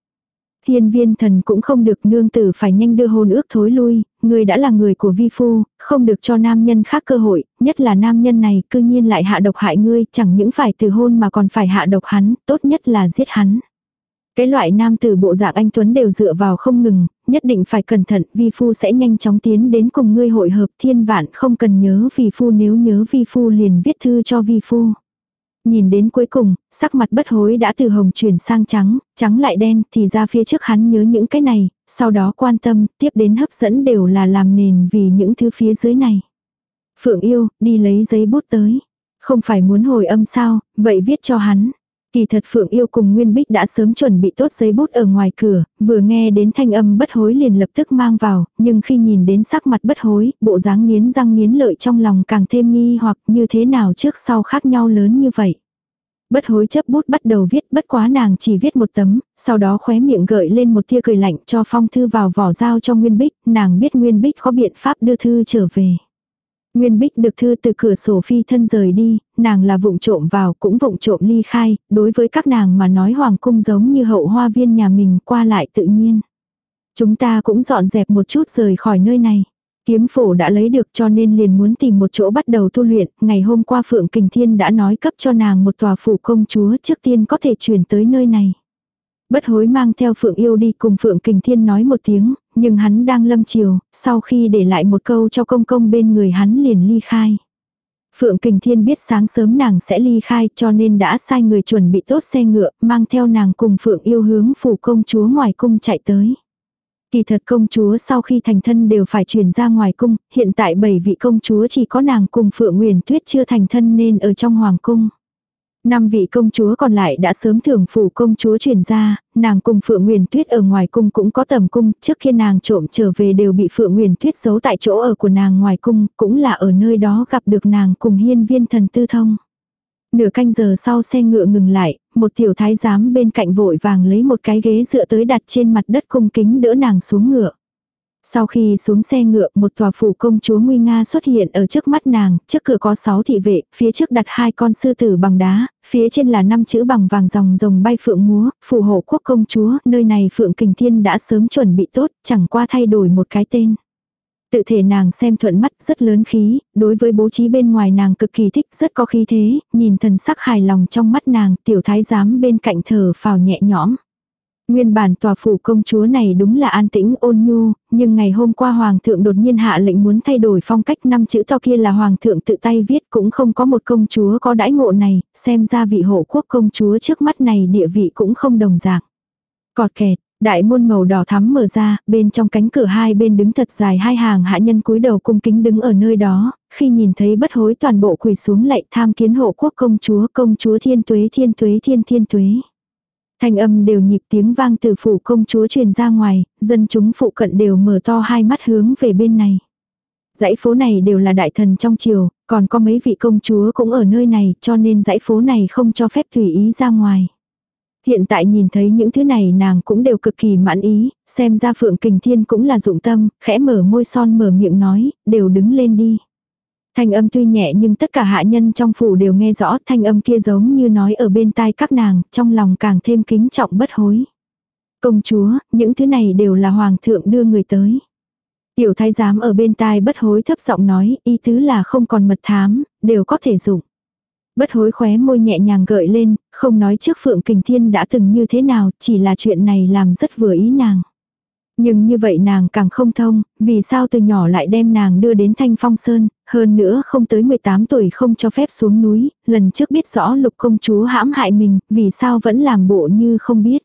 Thiên viên thần cũng không được nương tử phải nhanh đưa hôn ước thối lui, người đã là người của vi phu, không được cho nam nhân khác cơ hội, nhất là nam nhân này cư nhiên lại hạ độc hại ngươi, chẳng những phải từ hôn mà còn phải hạ độc hắn, tốt nhất là giết hắn. Cái loại nam tử bộ dạng anh Tuấn đều dựa vào không ngừng, nhất định phải cẩn thận, vi phu sẽ nhanh chóng tiến đến cùng ngươi hội hợp thiên vạn không cần nhớ vi phu nếu nhớ vi phu liền viết thư cho vi phu. Nhìn đến cuối cùng, sắc mặt bất hối đã từ hồng chuyển sang trắng, trắng lại đen thì ra phía trước hắn nhớ những cái này, sau đó quan tâm, tiếp đến hấp dẫn đều là làm nền vì những thứ phía dưới này. Phượng yêu, đi lấy giấy bút tới. Không phải muốn hồi âm sao, vậy viết cho hắn. Kỳ thật Phượng Yêu cùng Nguyên Bích đã sớm chuẩn bị tốt giấy bút ở ngoài cửa, vừa nghe đến thanh âm bất hối liền lập tức mang vào, nhưng khi nhìn đến sắc mặt bất hối, bộ dáng nghiến răng nghiến lợi trong lòng càng thêm nghi hoặc như thế nào trước sau khác nhau lớn như vậy. Bất hối chấp bút bắt đầu viết bất quá nàng chỉ viết một tấm, sau đó khóe miệng gợi lên một tia cười lạnh cho phong thư vào vỏ dao cho Nguyên Bích, nàng biết Nguyên Bích có biện pháp đưa thư trở về. Nguyên Bích được thư từ cửa sổ phi thân rời đi, nàng là vụng trộm vào cũng vụng trộm ly khai, đối với các nàng mà nói hoàng cung giống như hậu hoa viên nhà mình qua lại tự nhiên. Chúng ta cũng dọn dẹp một chút rời khỏi nơi này. Kiếm phổ đã lấy được cho nên liền muốn tìm một chỗ bắt đầu tu luyện, ngày hôm qua Phượng Kình Thiên đã nói cấp cho nàng một tòa phủ công chúa trước tiên có thể chuyển tới nơi này. Bất hối mang theo Phượng yêu đi cùng Phượng Kình Thiên nói một tiếng, nhưng hắn đang lâm chiều, sau khi để lại một câu cho công công bên người hắn liền ly khai. Phượng Kình Thiên biết sáng sớm nàng sẽ ly khai cho nên đã sai người chuẩn bị tốt xe ngựa, mang theo nàng cùng Phượng yêu hướng phủ công chúa ngoài cung chạy tới. Kỳ thật công chúa sau khi thành thân đều phải chuyển ra ngoài cung, hiện tại bảy vị công chúa chỉ có nàng cùng Phượng Nguyền Tuyết chưa thành thân nên ở trong hoàng cung. Năm vị công chúa còn lại đã sớm thưởng phủ công chúa truyền ra, nàng cùng Phượng Nguyền Tuyết ở ngoài cung cũng có tầm cung, trước khi nàng trộm trở về đều bị Phượng Nguyền Tuyết giấu tại chỗ ở của nàng ngoài cung, cũng là ở nơi đó gặp được nàng cùng hiên viên thần tư thông. Nửa canh giờ sau xe ngựa ngừng lại, một tiểu thái giám bên cạnh vội vàng lấy một cái ghế dựa tới đặt trên mặt đất cung kính đỡ nàng xuống ngựa. Sau khi xuống xe ngựa, một tòa phủ công chúa Nguy Nga xuất hiện ở trước mắt nàng, trước cửa có sáu thị vệ, phía trước đặt hai con sư tử bằng đá, phía trên là năm chữ bằng vàng dòng rồng bay phượng múa, phù hộ quốc công chúa, nơi này Phượng Kình Thiên đã sớm chuẩn bị tốt, chẳng qua thay đổi một cái tên. Tự thể nàng xem thuận mắt rất lớn khí, đối với bố trí bên ngoài nàng cực kỳ thích, rất có khí thế, nhìn thần sắc hài lòng trong mắt nàng, tiểu thái giám bên cạnh thở phào nhẹ nhõm. Nguyên bản tòa phủ công chúa này đúng là an tĩnh ôn nhu, nhưng ngày hôm qua hoàng thượng đột nhiên hạ lệnh muốn thay đổi phong cách năm chữ to kia là hoàng thượng tự tay viết cũng không có một công chúa có đãi ngộ này, xem ra vị hộ quốc công chúa trước mắt này địa vị cũng không đồng dạng. Cọt kẹt, Đại môn màu đỏ thắm mở ra, bên trong cánh cửa hai bên đứng thật dài hai hàng hạ nhân cúi đầu cung kính đứng ở nơi đó, khi nhìn thấy bất hối toàn bộ quỳ xuống lạy tham kiến hộ quốc công chúa công chúa thiên tuế thiên tuế thiên thiên tuế. Thanh âm đều nhịp tiếng vang từ phủ công chúa truyền ra ngoài, dân chúng phụ cận đều mở to hai mắt hướng về bên này. Dãy phố này đều là đại thần trong triều, còn có mấy vị công chúa cũng ở nơi này cho nên dãy phố này không cho phép tùy ý ra ngoài. Hiện tại nhìn thấy những thứ này nàng cũng đều cực kỳ mãn ý, xem ra Phượng Kình Thiên cũng là dụng tâm, khẽ mở môi son mở miệng nói, đều đứng lên đi. Thanh âm tuy nhẹ nhưng tất cả hạ nhân trong phủ đều nghe rõ thanh âm kia giống như nói ở bên tai các nàng, trong lòng càng thêm kính trọng bất hối. Công chúa, những thứ này đều là hoàng thượng đưa người tới. Tiểu thái giám ở bên tai bất hối thấp giọng nói, y tứ là không còn mật thám, đều có thể dùng. Bất hối khóe môi nhẹ nhàng gợi lên, không nói trước Phượng Kình Thiên đã từng như thế nào, chỉ là chuyện này làm rất vừa ý nàng. Nhưng như vậy nàng càng không thông, vì sao từ nhỏ lại đem nàng đưa đến Thanh Phong Sơn, hơn nữa không tới 18 tuổi không cho phép xuống núi, lần trước biết rõ lục công chúa hãm hại mình, vì sao vẫn làm bộ như không biết.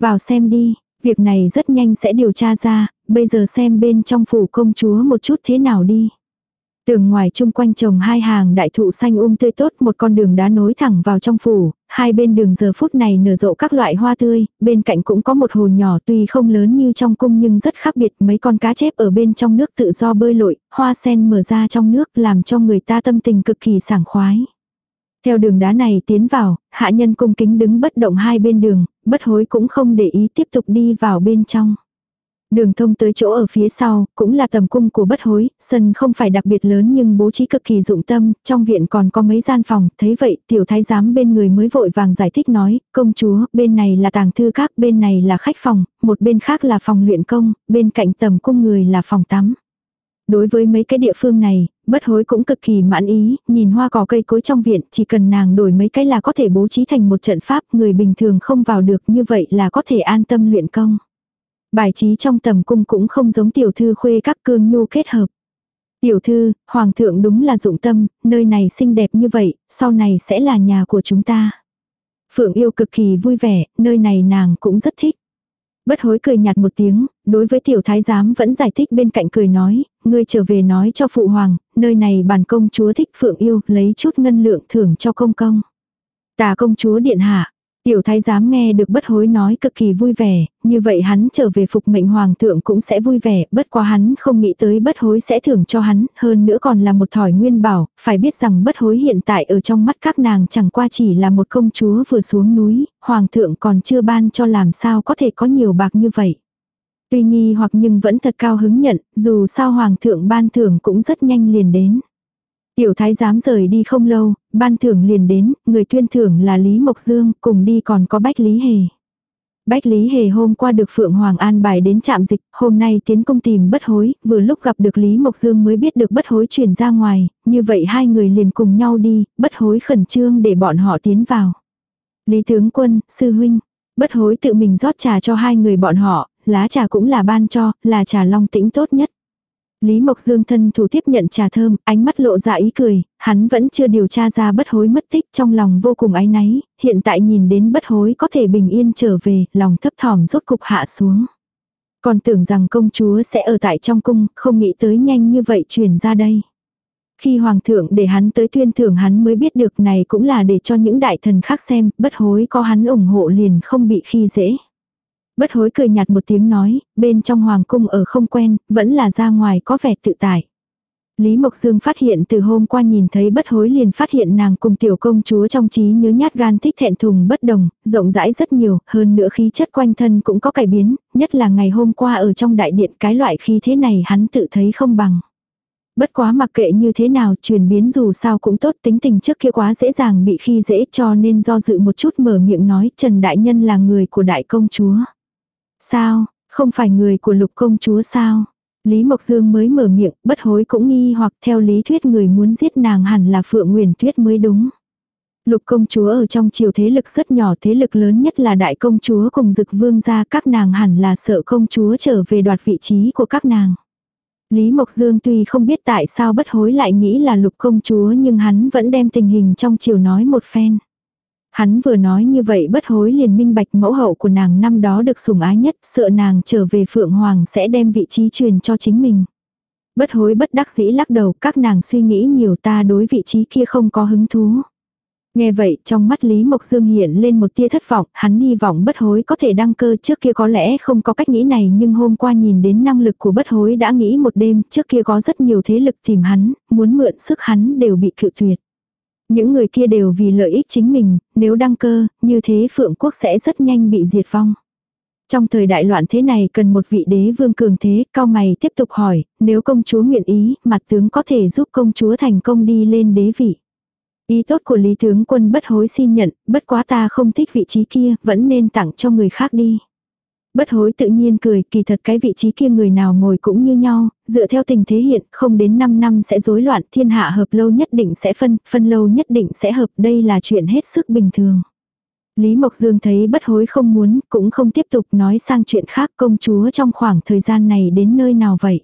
Vào xem đi, việc này rất nhanh sẽ điều tra ra, bây giờ xem bên trong phủ công chúa một chút thế nào đi. Tường ngoài chung quanh trồng hai hàng đại thụ xanh um tươi tốt một con đường đá nối thẳng vào trong phủ, hai bên đường giờ phút này nở rộ các loại hoa tươi, bên cạnh cũng có một hồ nhỏ tuy không lớn như trong cung nhưng rất khác biệt mấy con cá chép ở bên trong nước tự do bơi lội, hoa sen mở ra trong nước làm cho người ta tâm tình cực kỳ sảng khoái. Theo đường đá này tiến vào, hạ nhân cung kính đứng bất động hai bên đường, bất hối cũng không để ý tiếp tục đi vào bên trong. Đường thông tới chỗ ở phía sau, cũng là tầm cung của bất hối, sân không phải đặc biệt lớn nhưng bố trí cực kỳ dụng tâm, trong viện còn có mấy gian phòng, thấy vậy tiểu thái giám bên người mới vội vàng giải thích nói, công chúa, bên này là tàng thư các, bên này là khách phòng, một bên khác là phòng luyện công, bên cạnh tầm cung người là phòng tắm. Đối với mấy cái địa phương này, bất hối cũng cực kỳ mãn ý, nhìn hoa cỏ cây cối trong viện, chỉ cần nàng đổi mấy cái là có thể bố trí thành một trận pháp, người bình thường không vào được như vậy là có thể an tâm luyện công. Bài trí trong tầm cung cũng không giống tiểu thư khuê các cương nhu kết hợp. Tiểu thư, hoàng thượng đúng là dụng tâm, nơi này xinh đẹp như vậy, sau này sẽ là nhà của chúng ta. Phượng yêu cực kỳ vui vẻ, nơi này nàng cũng rất thích. Bất hối cười nhạt một tiếng, đối với tiểu thái giám vẫn giải thích bên cạnh cười nói, ngươi trở về nói cho phụ hoàng, nơi này bản công chúa thích phượng yêu, lấy chút ngân lượng thưởng cho công công. Tà công chúa điện hạ, Tiểu thái giám nghe được bất hối nói cực kỳ vui vẻ, như vậy hắn trở về phục mệnh hoàng thượng cũng sẽ vui vẻ, bất quá hắn không nghĩ tới bất hối sẽ thưởng cho hắn, hơn nữa còn là một thỏi nguyên bảo, phải biết rằng bất hối hiện tại ở trong mắt các nàng chẳng qua chỉ là một công chúa vừa xuống núi, hoàng thượng còn chưa ban cho làm sao có thể có nhiều bạc như vậy. Tuy nghi hoặc nhưng vẫn thật cao hứng nhận, dù sao hoàng thượng ban thưởng cũng rất nhanh liền đến. Tiểu thái giám rời đi không lâu, ban thưởng liền đến, người tuyên thưởng là Lý Mộc Dương, cùng đi còn có Bách Lý Hề. Bách Lý Hề hôm qua được Phượng Hoàng an bài đến trạm dịch, hôm nay tiến công tìm bất hối, vừa lúc gặp được Lý Mộc Dương mới biết được bất hối chuyển ra ngoài, như vậy hai người liền cùng nhau đi, bất hối khẩn trương để bọn họ tiến vào. Lý tướng quân, sư huynh, bất hối tự mình rót trà cho hai người bọn họ, lá trà cũng là ban cho, là trà long tĩnh tốt nhất. Lý Mộc Dương thân thủ tiếp nhận trà thơm, ánh mắt lộ ra ý cười, hắn vẫn chưa điều tra ra bất hối mất tích trong lòng vô cùng áy náy, hiện tại nhìn đến bất hối có thể bình yên trở về, lòng thấp thỏm rốt cục hạ xuống. Còn tưởng rằng công chúa sẽ ở tại trong cung, không nghĩ tới nhanh như vậy chuyển ra đây. Khi hoàng thượng để hắn tới tuyên thưởng hắn mới biết được này cũng là để cho những đại thần khác xem, bất hối có hắn ủng hộ liền không bị khi dễ. Bất hối cười nhạt một tiếng nói, bên trong hoàng cung ở không quen, vẫn là ra ngoài có vẻ tự tại. Lý Mộc Dương phát hiện từ hôm qua nhìn thấy bất hối liền phát hiện nàng cùng tiểu công chúa trong trí nhớ nhát gan thích thẹn thùng bất đồng, rộng rãi rất nhiều, hơn nữa khí chất quanh thân cũng có cải biến, nhất là ngày hôm qua ở trong đại điện cái loại khí thế này hắn tự thấy không bằng. Bất quá mặc kệ như thế nào, chuyển biến dù sao cũng tốt tính tình trước kia quá dễ dàng bị khi dễ cho nên do dự một chút mở miệng nói Trần Đại Nhân là người của Đại Công Chúa. Sao, không phải người của lục công chúa sao? Lý Mộc Dương mới mở miệng, bất hối cũng nghi hoặc theo lý thuyết người muốn giết nàng hẳn là Phượng Nguyền Tuyết mới đúng. Lục công chúa ở trong triều thế lực rất nhỏ thế lực lớn nhất là đại công chúa cùng dực vương gia các nàng hẳn là sợ công chúa trở về đoạt vị trí của các nàng. Lý Mộc Dương tuy không biết tại sao bất hối lại nghĩ là lục công chúa nhưng hắn vẫn đem tình hình trong triều nói một phen. Hắn vừa nói như vậy bất hối liền minh bạch mẫu hậu của nàng năm đó được sủng ái nhất, sợ nàng trở về Phượng Hoàng sẽ đem vị trí truyền cho chính mình. Bất hối bất đắc dĩ lắc đầu, các nàng suy nghĩ nhiều ta đối vị trí kia không có hứng thú. Nghe vậy, trong mắt Lý Mộc Dương hiện lên một tia thất vọng, hắn hy vọng bất hối có thể đăng cơ trước kia có lẽ không có cách nghĩ này nhưng hôm qua nhìn đến năng lực của bất hối đã nghĩ một đêm, trước kia có rất nhiều thế lực tìm hắn, muốn mượn sức hắn đều bị cự tuyệt. Những người kia đều vì lợi ích chính mình, nếu đăng cơ, như thế Phượng quốc sẽ rất nhanh bị diệt vong. Trong thời đại loạn thế này cần một vị đế vương cường thế, cao mày tiếp tục hỏi, nếu công chúa nguyện ý, mặt tướng có thể giúp công chúa thành công đi lên đế vị. Ý tốt của Lý tướng quân bất hối xin nhận, bất quá ta không thích vị trí kia, vẫn nên tặng cho người khác đi. Bất hối tự nhiên cười, kỳ thật cái vị trí kia người nào ngồi cũng như nhau, dựa theo tình thế hiện, không đến 5 năm sẽ rối loạn, thiên hạ hợp lâu nhất định sẽ phân, phân lâu nhất định sẽ hợp, đây là chuyện hết sức bình thường. Lý Mộc Dương thấy bất hối không muốn, cũng không tiếp tục nói sang chuyện khác công chúa trong khoảng thời gian này đến nơi nào vậy.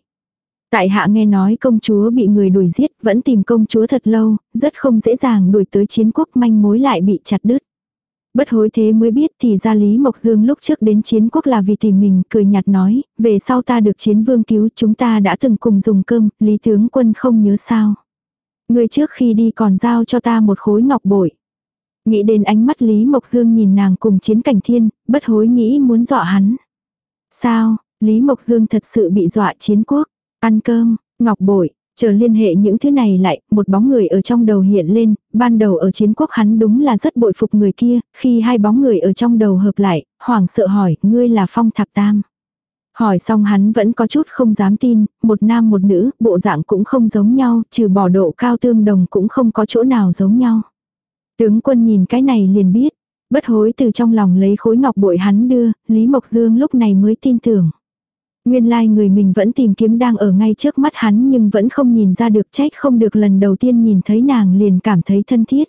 Tại hạ nghe nói công chúa bị người đuổi giết, vẫn tìm công chúa thật lâu, rất không dễ dàng đuổi tới chiến quốc manh mối lại bị chặt đứt. Bất hối thế mới biết thì ra Lý Mộc Dương lúc trước đến chiến quốc là vì tìm mình, cười nhạt nói, về sau ta được chiến vương cứu chúng ta đã từng cùng dùng cơm, Lý tướng quân không nhớ sao. Người trước khi đi còn giao cho ta một khối ngọc bội. Nghĩ đến ánh mắt Lý Mộc Dương nhìn nàng cùng chiến cảnh thiên, bất hối nghĩ muốn dọa hắn. Sao, Lý Mộc Dương thật sự bị dọa chiến quốc, ăn cơm, ngọc bội, Chờ liên hệ những thứ này lại, một bóng người ở trong đầu hiện lên, ban đầu ở chiến quốc hắn đúng là rất bội phục người kia, khi hai bóng người ở trong đầu hợp lại, hoảng sợ hỏi, ngươi là phong thập tam. Hỏi xong hắn vẫn có chút không dám tin, một nam một nữ, bộ dạng cũng không giống nhau, trừ bỏ độ cao tương đồng cũng không có chỗ nào giống nhau. Tướng quân nhìn cái này liền biết, bất hối từ trong lòng lấy khối ngọc bội hắn đưa, Lý Mộc Dương lúc này mới tin tưởng. Nguyên lai like người mình vẫn tìm kiếm đang ở ngay trước mắt hắn nhưng vẫn không nhìn ra được trách không được lần đầu tiên nhìn thấy nàng liền cảm thấy thân thiết.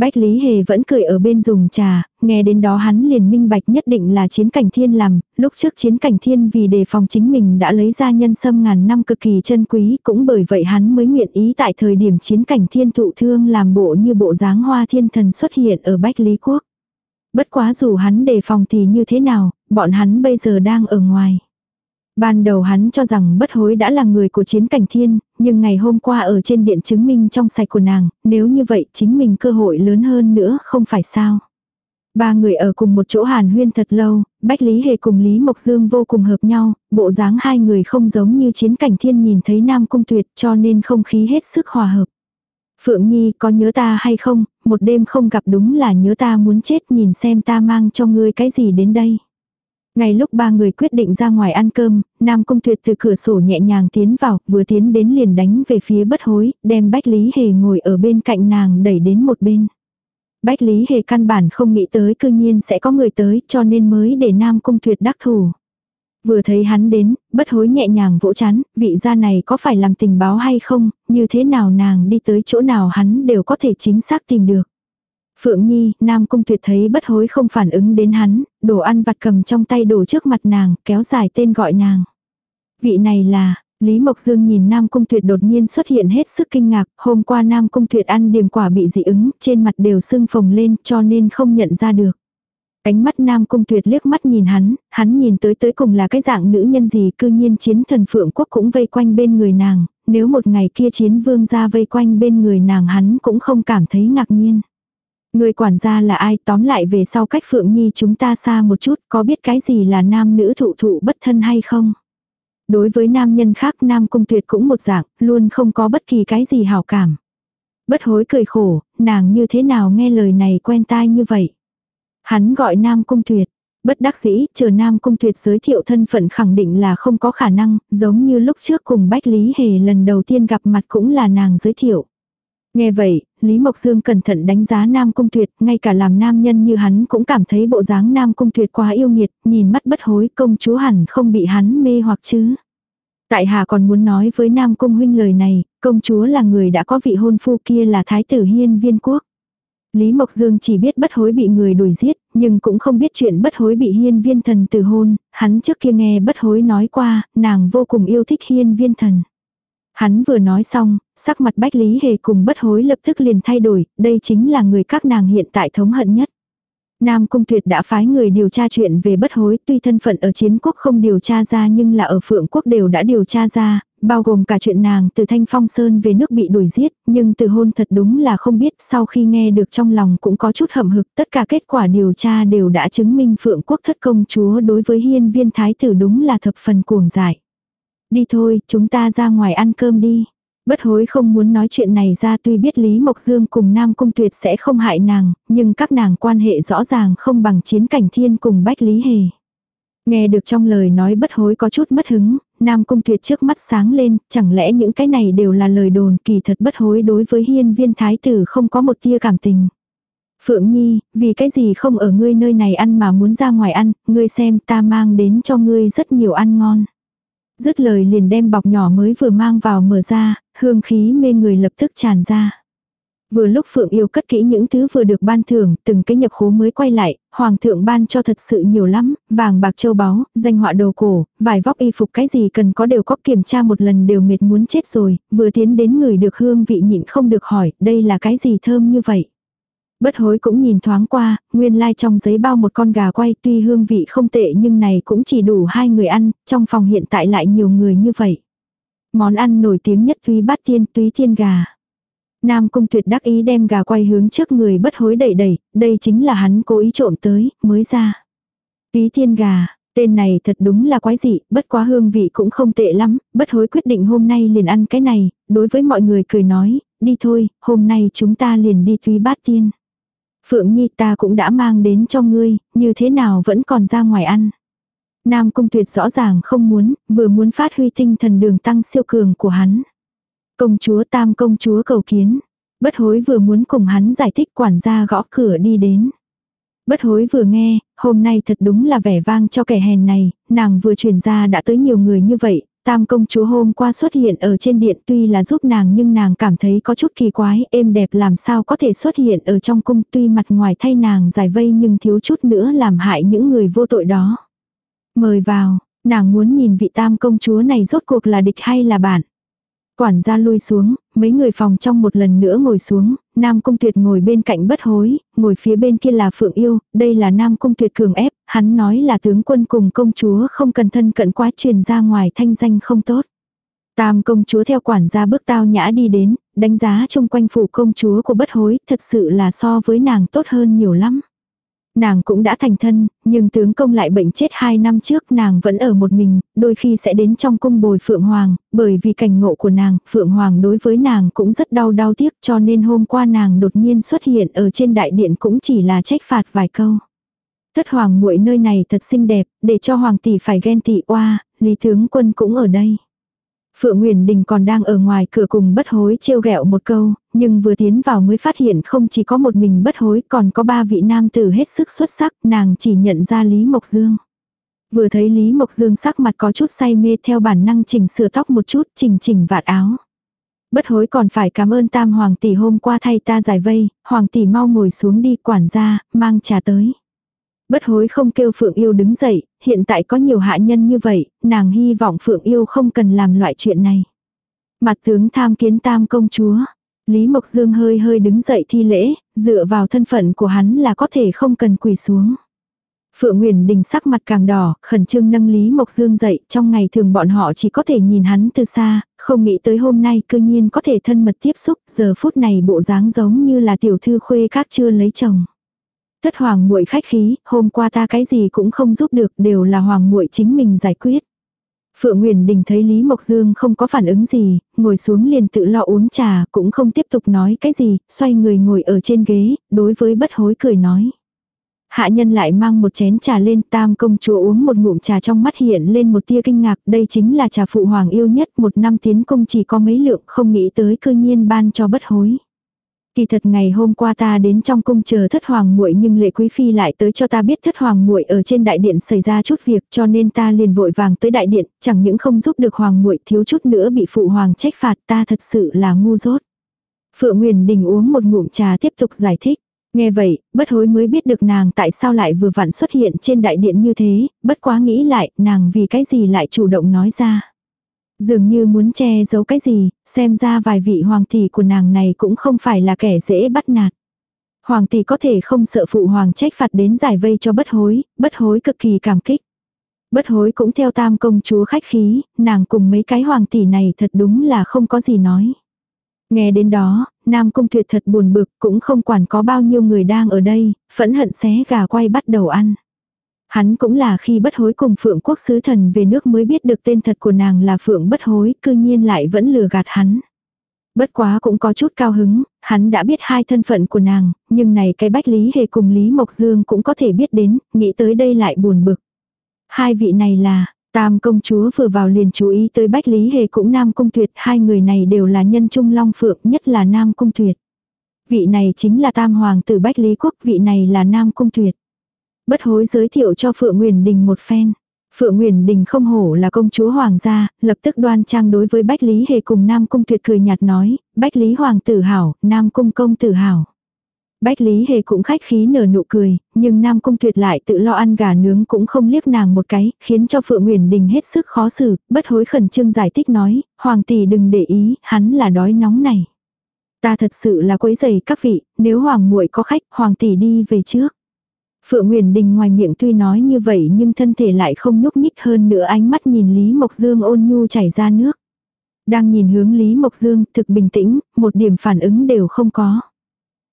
Bách Lý Hề vẫn cười ở bên dùng trà, nghe đến đó hắn liền minh bạch nhất định là chiến cảnh thiên làm, lúc trước chiến cảnh thiên vì đề phòng chính mình đã lấy ra nhân sâm ngàn năm cực kỳ chân quý, cũng bởi vậy hắn mới nguyện ý tại thời điểm chiến cảnh thiên thụ thương làm bộ như bộ dáng hoa thiên thần xuất hiện ở Bách Lý Quốc. Bất quá dù hắn đề phòng thì như thế nào, bọn hắn bây giờ đang ở ngoài. Ban đầu hắn cho rằng bất hối đã là người của chiến cảnh thiên, nhưng ngày hôm qua ở trên điện chứng minh trong sạch của nàng, nếu như vậy chính mình cơ hội lớn hơn nữa không phải sao. Ba người ở cùng một chỗ hàn huyên thật lâu, Bách Lý Hề cùng Lý Mộc Dương vô cùng hợp nhau, bộ dáng hai người không giống như chiến cảnh thiên nhìn thấy Nam Cung Tuyệt cho nên không khí hết sức hòa hợp. Phượng Nhi có nhớ ta hay không, một đêm không gặp đúng là nhớ ta muốn chết nhìn xem ta mang cho ngươi cái gì đến đây. Ngay lúc ba người quyết định ra ngoài ăn cơm, Nam Cung Tuyệt từ cửa sổ nhẹ nhàng tiến vào, vừa tiến đến liền đánh về phía bất hối, đem Bách Lý Hề ngồi ở bên cạnh nàng đẩy đến một bên. Bách Lý Hề căn bản không nghĩ tới cương nhiên sẽ có người tới cho nên mới để Nam Cung Tuyệt đắc thủ. Vừa thấy hắn đến, bất hối nhẹ nhàng vỗ chán, vị gia này có phải làm tình báo hay không, như thế nào nàng đi tới chỗ nào hắn đều có thể chính xác tìm được. Phượng Nhi, Nam Cung Tuyệt thấy bất hối không phản ứng đến hắn, đồ ăn vặt cầm trong tay đổ trước mặt nàng, kéo dài tên gọi nàng. Vị này là, Lý Mộc Dương nhìn Nam Cung Tuyệt đột nhiên xuất hiện hết sức kinh ngạc, hôm qua Nam Cung Tuyệt ăn điểm quả bị dị ứng, trên mặt đều sưng phồng lên cho nên không nhận ra được. Ánh mắt Nam Cung Tuyệt liếc mắt nhìn hắn, hắn nhìn tới tới cùng là cái dạng nữ nhân gì cư nhiên chiến thần phượng quốc cũng vây quanh bên người nàng, nếu một ngày kia chiến vương ra vây quanh bên người nàng hắn cũng không cảm thấy ngạc nhiên. Người quản gia là ai tóm lại về sau cách Phượng Nhi chúng ta xa một chút có biết cái gì là nam nữ thụ thụ bất thân hay không? Đối với nam nhân khác nam cung tuyệt cũng một dạng, luôn không có bất kỳ cái gì hảo cảm. Bất hối cười khổ, nàng như thế nào nghe lời này quen tai như vậy. Hắn gọi nam cung tuyệt. Bất đắc dĩ, chờ Nam Cung Tuyệt giới thiệu thân phận khẳng định là không có khả năng, giống như lúc trước cùng Bách Lý Hề lần đầu tiên gặp mặt cũng là nàng giới thiệu. Nghe vậy, Lý Mộc Dương cẩn thận đánh giá Nam Cung Tuyệt, ngay cả làm nam nhân như hắn cũng cảm thấy bộ dáng Nam Cung Tuyệt quá yêu nghiệt, nhìn mắt bất hối công chúa hẳn không bị hắn mê hoặc chứ. Tại Hà còn muốn nói với Nam Cung huynh lời này, công chúa là người đã có vị hôn phu kia là Thái tử Hiên Viên Quốc. Lý Mộc Dương chỉ biết bất hối bị người đuổi giết, nhưng cũng không biết chuyện bất hối bị hiên viên thần từ hôn, hắn trước kia nghe bất hối nói qua, nàng vô cùng yêu thích hiên viên thần. Hắn vừa nói xong, sắc mặt Bách Lý Hề cùng bất hối lập tức liền thay đổi, đây chính là người các nàng hiện tại thống hận nhất. Nam Cung Tuyệt đã phái người điều tra chuyện về bất hối, tuy thân phận ở chiến quốc không điều tra ra nhưng là ở phượng quốc đều đã điều tra ra, bao gồm cả chuyện nàng từ Thanh Phong Sơn về nước bị đuổi giết, nhưng từ hôn thật đúng là không biết, sau khi nghe được trong lòng cũng có chút hậm hực, tất cả kết quả điều tra đều đã chứng minh phượng quốc thất công chúa đối với hiên viên thái tử đúng là thập phần cuồng dại. Đi thôi, chúng ta ra ngoài ăn cơm đi. Bất hối không muốn nói chuyện này ra tuy biết Lý Mộc Dương cùng Nam Cung Tuyệt sẽ không hại nàng, nhưng các nàng quan hệ rõ ràng không bằng chiến cảnh thiên cùng Bách Lý Hề. Nghe được trong lời nói bất hối có chút mất hứng, Nam Cung Tuyệt trước mắt sáng lên, chẳng lẽ những cái này đều là lời đồn kỳ thật bất hối đối với hiên viên thái tử không có một tia cảm tình. Phượng Nhi, vì cái gì không ở ngươi nơi này ăn mà muốn ra ngoài ăn, ngươi xem ta mang đến cho ngươi rất nhiều ăn ngon. Dứt lời liền đem bọc nhỏ mới vừa mang vào mở ra, hương khí mê người lập tức tràn ra. Vừa lúc Phượng yêu cất kỹ những thứ vừa được ban thưởng, từng cái nhập khố mới quay lại, Hoàng thượng ban cho thật sự nhiều lắm, vàng bạc châu báu, danh họa đồ cổ, vài vóc y phục cái gì cần có đều có kiểm tra một lần đều mệt muốn chết rồi, vừa tiến đến người được hương vị nhịn không được hỏi, đây là cái gì thơm như vậy. Bất hối cũng nhìn thoáng qua, nguyên lai like trong giấy bao một con gà quay tuy hương vị không tệ nhưng này cũng chỉ đủ hai người ăn, trong phòng hiện tại lại nhiều người như vậy. Món ăn nổi tiếng nhất túy bát tiên túy thiên gà. Nam cung tuyệt đắc ý đem gà quay hướng trước người bất hối đẩy đẩy, đây chính là hắn cố ý trộm tới, mới ra. Túy thiên gà, tên này thật đúng là quái dị, bất quá hương vị cũng không tệ lắm, bất hối quyết định hôm nay liền ăn cái này, đối với mọi người cười nói, đi thôi, hôm nay chúng ta liền đi túy bát tiên. Phượng Nhi ta cũng đã mang đến cho ngươi, như thế nào vẫn còn ra ngoài ăn. Nam Cung Tuyệt rõ ràng không muốn, vừa muốn phát huy tinh thần đường tăng siêu cường của hắn. Công chúa tam công chúa cầu kiến. Bất hối vừa muốn cùng hắn giải thích quản gia gõ cửa đi đến. Bất hối vừa nghe, hôm nay thật đúng là vẻ vang cho kẻ hèn này, nàng vừa truyền ra đã tới nhiều người như vậy, tam công chúa hôm qua xuất hiện ở trên điện tuy là giúp nàng nhưng nàng cảm thấy có chút kỳ quái, êm đẹp làm sao có thể xuất hiện ở trong cung tuy mặt ngoài thay nàng giải vây nhưng thiếu chút nữa làm hại những người vô tội đó. Mời vào, nàng muốn nhìn vị tam công chúa này rốt cuộc là địch hay là bạn. Quản gia lui xuống, mấy người phòng trong một lần nữa ngồi xuống, Nam Cung Tuyệt ngồi bên cạnh bất hối, ngồi phía bên kia là Phượng Yêu, đây là Nam Cung Tuyệt cường ép, hắn nói là tướng quân cùng công chúa không cần thân cận quá truyền ra ngoài thanh danh không tốt. Tam công chúa theo quản gia bước tao nhã đi đến, đánh giá chung quanh phủ công chúa của bất hối, thật sự là so với nàng tốt hơn nhiều lắm. Nàng cũng đã thành thân, nhưng tướng công lại bệnh chết hai năm trước nàng vẫn ở một mình, đôi khi sẽ đến trong cung bồi Phượng Hoàng, bởi vì cảnh ngộ của nàng, Phượng Hoàng đối với nàng cũng rất đau đau tiếc cho nên hôm qua nàng đột nhiên xuất hiện ở trên đại điện cũng chỉ là trách phạt vài câu. Thất hoàng muội nơi này thật xinh đẹp, để cho hoàng tỷ phải ghen tị oa, lý tướng quân cũng ở đây. Phượng Nguyền Đình còn đang ở ngoài cửa cùng bất hối trêu ghẹo một câu, nhưng vừa tiến vào mới phát hiện không chỉ có một mình bất hối còn có ba vị nam tử hết sức xuất sắc, nàng chỉ nhận ra Lý Mộc Dương. Vừa thấy Lý Mộc Dương sắc mặt có chút say mê theo bản năng chỉnh sửa tóc một chút, chỉnh chỉnh vạt áo. Bất hối còn phải cảm ơn tam hoàng tỷ hôm qua thay ta giải vây, hoàng tỷ mau ngồi xuống đi quản gia, mang trà tới. Bất hối không kêu Phượng Yêu đứng dậy, hiện tại có nhiều hạ nhân như vậy, nàng hy vọng Phượng Yêu không cần làm loại chuyện này. Mặt tướng tham kiến tam công chúa. Lý Mộc Dương hơi hơi đứng dậy thi lễ, dựa vào thân phận của hắn là có thể không cần quỳ xuống. Phượng Nguyền Đình sắc mặt càng đỏ, khẩn trương nâng Lý Mộc Dương dậy, trong ngày thường bọn họ chỉ có thể nhìn hắn từ xa, không nghĩ tới hôm nay cư nhiên có thể thân mật tiếp xúc, giờ phút này bộ dáng giống như là tiểu thư khuê các chưa lấy chồng. Thất hoàng muội khách khí, hôm qua ta cái gì cũng không giúp được, đều là hoàng muội chính mình giải quyết. Phượng Nguyền Đình thấy Lý Mộc Dương không có phản ứng gì, ngồi xuống liền tự lo uống trà, cũng không tiếp tục nói cái gì, xoay người ngồi ở trên ghế, đối với bất hối cười nói. Hạ nhân lại mang một chén trà lên tam công chúa uống một ngụm trà trong mắt hiện lên một tia kinh ngạc. Đây chính là trà phụ hoàng yêu nhất một năm tiến công chỉ có mấy lượng không nghĩ tới cư nhiên ban cho bất hối. Kỳ thật ngày hôm qua ta đến trong cung chờ thất hoàng muội nhưng lệ quý phi lại tới cho ta biết thất hoàng muội ở trên đại điện xảy ra chút việc cho nên ta liền vội vàng tới đại điện, chẳng những không giúp được hoàng muội thiếu chút nữa bị phụ hoàng trách phạt ta thật sự là ngu dốt. Phượng Nguyền Đình uống một ngụm trà tiếp tục giải thích. Nghe vậy, bất hối mới biết được nàng tại sao lại vừa vặn xuất hiện trên đại điện như thế, bất quá nghĩ lại, nàng vì cái gì lại chủ động nói ra. Dường như muốn che giấu cái gì, xem ra vài vị hoàng tỷ của nàng này cũng không phải là kẻ dễ bắt nạt. Hoàng tỷ có thể không sợ phụ hoàng trách phạt đến giải vây cho bất hối, bất hối cực kỳ cảm kích. Bất hối cũng theo tam công chúa khách khí, nàng cùng mấy cái hoàng tỷ này thật đúng là không có gì nói. Nghe đến đó, Nam Cung Tuyệt thật buồn bực, cũng không quản có bao nhiêu người đang ở đây, phẫn hận xé gà quay bắt đầu ăn. Hắn cũng là khi bất hối cùng Phượng Quốc Sứ Thần về nước mới biết được tên thật của nàng là Phượng bất hối, cư nhiên lại vẫn lừa gạt hắn. Bất quá cũng có chút cao hứng, hắn đã biết hai thân phận của nàng, nhưng này cái Bách Lý Hề cùng Lý Mộc Dương cũng có thể biết đến, nghĩ tới đây lại buồn bực. Hai vị này là, Tam công chúa vừa vào liền chú ý tới Bách Lý Hề cũng Nam Cung Tuyệt, hai người này đều là nhân trung long phượng, nhất là Nam Cung Tuyệt. Vị này chính là Tam Hoàng tử Bách Lý Quốc, vị này là Nam Cung Tuyệt. Bất hối giới thiệu cho Phượng Nguyền Đình một phen. Phượng Nguyền Đình không hổ là công chúa hoàng gia, lập tức đoan trang đối với Bách Lý Hề cùng Nam Cung Tuyệt cười nhạt nói, Bách Lý Hoàng tử hảo, Nam Cung công tử hảo. Bách Lý Hề cũng khách khí nở nụ cười, nhưng Nam Cung Tuyệt lại tự lo ăn gà nướng cũng không liếc nàng một cái, khiến cho Phượng Nguyền Đình hết sức khó xử, bất hối khẩn trương giải thích nói, Hoàng tỷ đừng để ý, hắn là đói nóng này. Ta thật sự là quấy giày các vị, nếu Hoàng muội có khách, Hoàng tỷ đi về trước. Phượng Nguyền Đình ngoài miệng tuy nói như vậy nhưng thân thể lại không nhúc nhích hơn nữa ánh mắt nhìn Lý Mộc Dương ôn nhu chảy ra nước. Đang nhìn hướng Lý Mộc Dương thực bình tĩnh, một điểm phản ứng đều không có.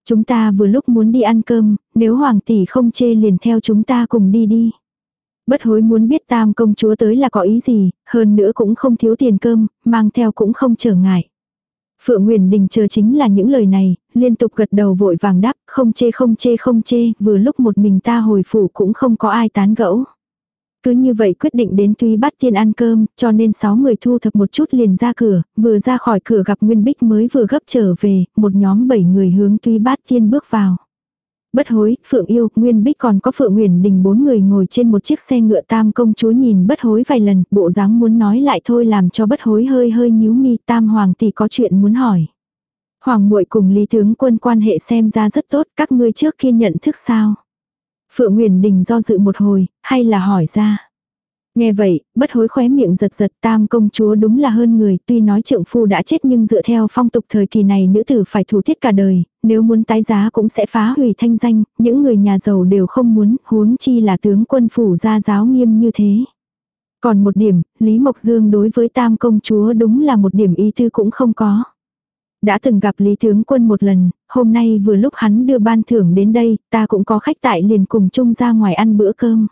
Chúng ta vừa lúc muốn đi ăn cơm, nếu hoàng tỷ không chê liền theo chúng ta cùng đi đi. Bất hối muốn biết tam công chúa tới là có ý gì, hơn nữa cũng không thiếu tiền cơm, mang theo cũng không trở ngại. Phượng Nguyền Đình chờ chính là những lời này, liên tục gật đầu vội vàng đáp, không chê không chê không chê, vừa lúc một mình ta hồi phủ cũng không có ai tán gẫu. Cứ như vậy quyết định đến tuy bắt tiên ăn cơm, cho nên sáu người thu thập một chút liền ra cửa, vừa ra khỏi cửa gặp Nguyên Bích mới vừa gấp trở về, một nhóm bảy người hướng tuy bát tiên bước vào. Bất hối, Phượng Yêu, Nguyên Bích còn có Phượng Nguyễn Đình bốn người ngồi trên một chiếc xe ngựa tam công chúa nhìn bất hối vài lần, bộ dáng muốn nói lại thôi làm cho bất hối hơi hơi nhíu mi tam hoàng tỷ có chuyện muốn hỏi. Hoàng muội cùng Lý tướng quân quan hệ xem ra rất tốt, các ngươi trước kia nhận thức sao? Phượng Nguyền Đình do dự một hồi, hay là hỏi ra. Nghe vậy, bất hối khóe miệng giật giật tam công chúa đúng là hơn người, tuy nói trượng phu đã chết nhưng dựa theo phong tục thời kỳ này nữ tử phải thủ tiết cả đời, nếu muốn tái giá cũng sẽ phá hủy thanh danh, những người nhà giàu đều không muốn, huống chi là tướng quân phủ gia giáo nghiêm như thế. Còn một điểm, Lý Mộc Dương đối với tam công chúa đúng là một điểm ý tư cũng không có. Đã từng gặp Lý Tướng Quân một lần, hôm nay vừa lúc hắn đưa ban thưởng đến đây, ta cũng có khách tại liền cùng chung ra ngoài ăn bữa cơm.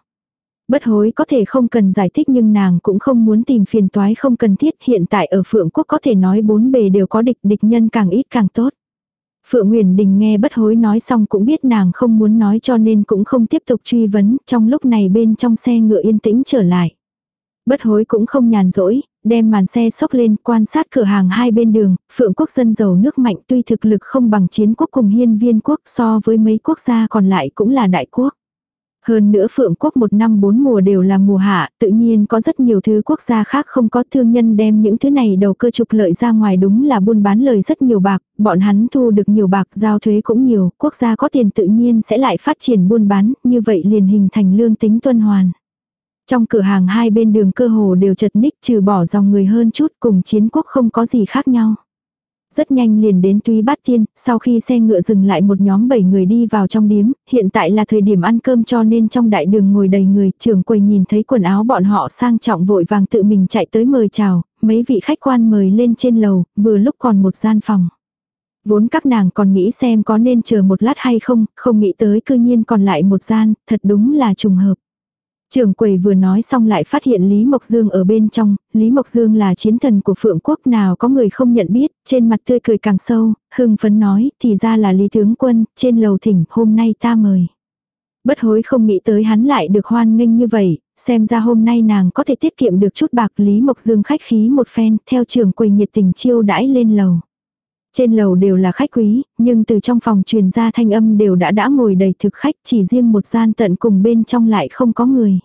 Bất hối có thể không cần giải thích nhưng nàng cũng không muốn tìm phiền toái không cần thiết hiện tại ở Phượng Quốc có thể nói bốn bề đều có địch địch nhân càng ít càng tốt. Phượng Nguyễn Đình nghe bất hối nói xong cũng biết nàng không muốn nói cho nên cũng không tiếp tục truy vấn, trong lúc này bên trong xe ngựa yên tĩnh trở lại. Bất hối cũng không nhàn rỗi, đem màn xe xốc lên quan sát cửa hàng hai bên đường, phượng quốc dân giàu nước mạnh tuy thực lực không bằng chiến quốc cùng hiên viên quốc so với mấy quốc gia còn lại cũng là đại quốc. Hơn nữa Phượng Quốc một năm bốn mùa đều là mùa hạ, tự nhiên có rất nhiều thứ quốc gia khác không có thương nhân đem những thứ này đầu cơ trục lợi ra ngoài đúng là buôn bán lời rất nhiều bạc, bọn hắn thu được nhiều bạc, giao thuế cũng nhiều, quốc gia có tiền tự nhiên sẽ lại phát triển buôn bán, như vậy liền hình thành lương tính tuân hoàn. Trong cửa hàng hai bên đường cơ hồ đều chật ních trừ bỏ dòng người hơn chút cùng chiến quốc không có gì khác nhau. Rất nhanh liền đến túy bát tiên, sau khi xe ngựa dừng lại một nhóm bảy người đi vào trong điếm, hiện tại là thời điểm ăn cơm cho nên trong đại đường ngồi đầy người, trưởng quầy nhìn thấy quần áo bọn họ sang trọng vội vàng tự mình chạy tới mời chào, mấy vị khách quan mời lên trên lầu, vừa lúc còn một gian phòng. Vốn các nàng còn nghĩ xem có nên chờ một lát hay không, không nghĩ tới cư nhiên còn lại một gian, thật đúng là trùng hợp. Trường quầy vừa nói xong lại phát hiện Lý Mộc Dương ở bên trong, Lý Mộc Dương là chiến thần của Phượng Quốc nào có người không nhận biết, trên mặt tươi cười càng sâu, hưng phấn nói, thì ra là Lý Tướng Quân, trên lầu thỉnh, hôm nay ta mời. Bất hối không nghĩ tới hắn lại được hoan nghênh như vậy, xem ra hôm nay nàng có thể tiết kiệm được chút bạc Lý Mộc Dương khách khí một phen, theo trường quầy nhiệt tình chiêu đãi lên lầu. Trên lầu đều là khách quý, nhưng từ trong phòng truyền ra thanh âm đều đã đã ngồi đầy thực khách chỉ riêng một gian tận cùng bên trong lại không có người.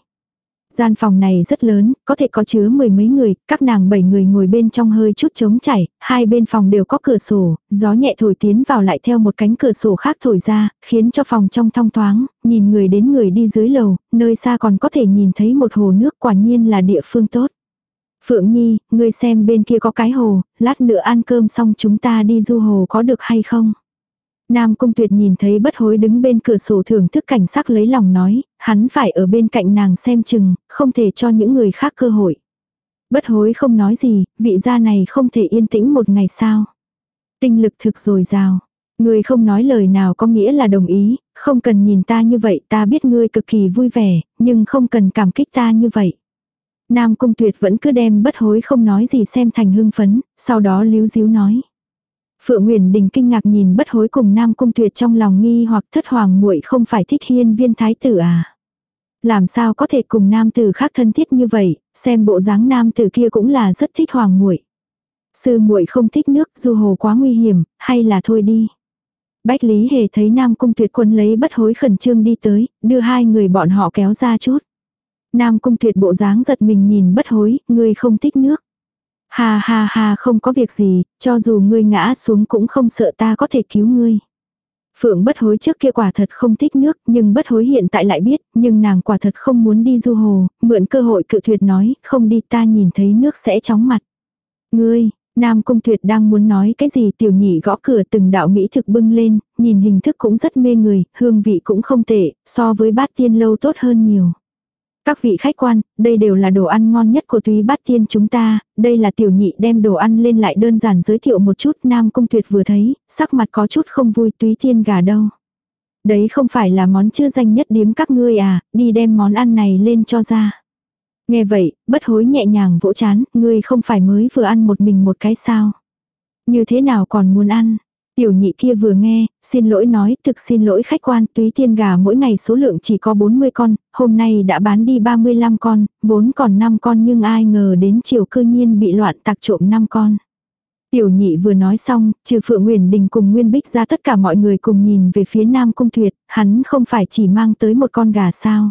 Gian phòng này rất lớn, có thể có chứa mười mấy người, các nàng bảy người ngồi bên trong hơi chút trống chảy, hai bên phòng đều có cửa sổ, gió nhẹ thổi tiến vào lại theo một cánh cửa sổ khác thổi ra, khiến cho phòng trong thông thoáng, nhìn người đến người đi dưới lầu, nơi xa còn có thể nhìn thấy một hồ nước quả nhiên là địa phương tốt. Phượng Nhi, ngươi xem bên kia có cái hồ, lát nữa ăn cơm xong chúng ta đi du hồ có được hay không? Nam Cung Tuyệt nhìn thấy bất hối đứng bên cửa sổ thưởng thức cảnh sắc lấy lòng nói, hắn phải ở bên cạnh nàng xem chừng, không thể cho những người khác cơ hội. Bất hối không nói gì, vị gia này không thể yên tĩnh một ngày sao. Tinh lực thực dồi dào. Người không nói lời nào có nghĩa là đồng ý, không cần nhìn ta như vậy ta biết ngươi cực kỳ vui vẻ, nhưng không cần cảm kích ta như vậy. Nam Cung Tuyệt vẫn cứ đem bất hối không nói gì xem thành hưng phấn, sau đó líu díu nói. Phượng Nguyễn Đình kinh ngạc nhìn bất hối cùng Nam Cung Tuyệt trong lòng nghi hoặc thất hoàng muội không phải thích hiên viên thái tử à. Làm sao có thể cùng nam tử khác thân thiết như vậy, xem bộ dáng nam tử kia cũng là rất thích hoàng muội. Sư muội không thích nước, du hồ quá nguy hiểm, hay là thôi đi. Bách Lý Hề thấy Nam Cung Tuyệt quân lấy bất hối khẩn trương đi tới, đưa hai người bọn họ kéo ra chút. Nam Cung Tuyệt bộ dáng giật mình nhìn bất hối, ngươi không thích nước. Ha ha ha không có việc gì, cho dù ngươi ngã xuống cũng không sợ ta có thể cứu ngươi. Phượng bất hối trước kia quả thật không thích nước, nhưng bất hối hiện tại lại biết, nhưng nàng quả thật không muốn đi du hồ, mượn cơ hội cự tuyệt nói, không đi ta nhìn thấy nước sẽ chóng mặt. Ngươi, Nam Cung Tuyệt đang muốn nói cái gì tiểu nhị gõ cửa từng đạo mỹ thực bưng lên, nhìn hình thức cũng rất mê người, hương vị cũng không tệ, so với bát tiên lâu tốt hơn nhiều. Các vị khách quan, đây đều là đồ ăn ngon nhất của túy bát tiên chúng ta, đây là tiểu nhị đem đồ ăn lên lại đơn giản giới thiệu một chút nam cung tuyệt vừa thấy, sắc mặt có chút không vui túy tiên gà đâu. Đấy không phải là món chưa danh nhất điếm các ngươi à, đi đem món ăn này lên cho ra. Nghe vậy, bất hối nhẹ nhàng vỗ chán, ngươi không phải mới vừa ăn một mình một cái sao. Như thế nào còn muốn ăn, Tiểu nhị kia vừa nghe, xin lỗi nói, thực xin lỗi khách quan, túy tiên gà mỗi ngày số lượng chỉ có 40 con, hôm nay đã bán đi 35 con, vốn còn 5 con nhưng ai ngờ đến chiều cư nhiên bị loạn tạc trộm 5 con. Tiểu nhị vừa nói xong, trừ Phượng Nguyền Đình cùng Nguyên Bích ra tất cả mọi người cùng nhìn về phía Nam Cung Tuyệt, hắn không phải chỉ mang tới một con gà sao.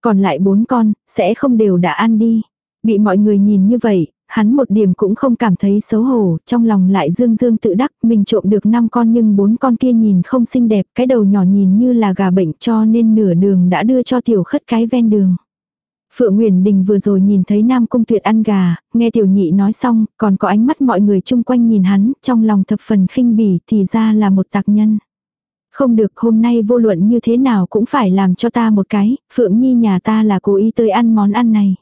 Còn lại bốn con, sẽ không đều đã ăn đi. Bị mọi người nhìn như vậy, hắn một điểm cũng không cảm thấy xấu hổ, trong lòng lại dương dương tự đắc, mình trộm được 5 con nhưng bốn con kia nhìn không xinh đẹp, cái đầu nhỏ nhìn như là gà bệnh cho nên nửa đường đã đưa cho tiểu khất cái ven đường. Phượng Nguyễn Đình vừa rồi nhìn thấy Nam Cung Tuyệt ăn gà, nghe tiểu nhị nói xong, còn có ánh mắt mọi người chung quanh nhìn hắn, trong lòng thập phần khinh bỉ thì ra là một tạc nhân. Không được hôm nay vô luận như thế nào cũng phải làm cho ta một cái, Phượng Nhi nhà ta là cố ý tới ăn món ăn này.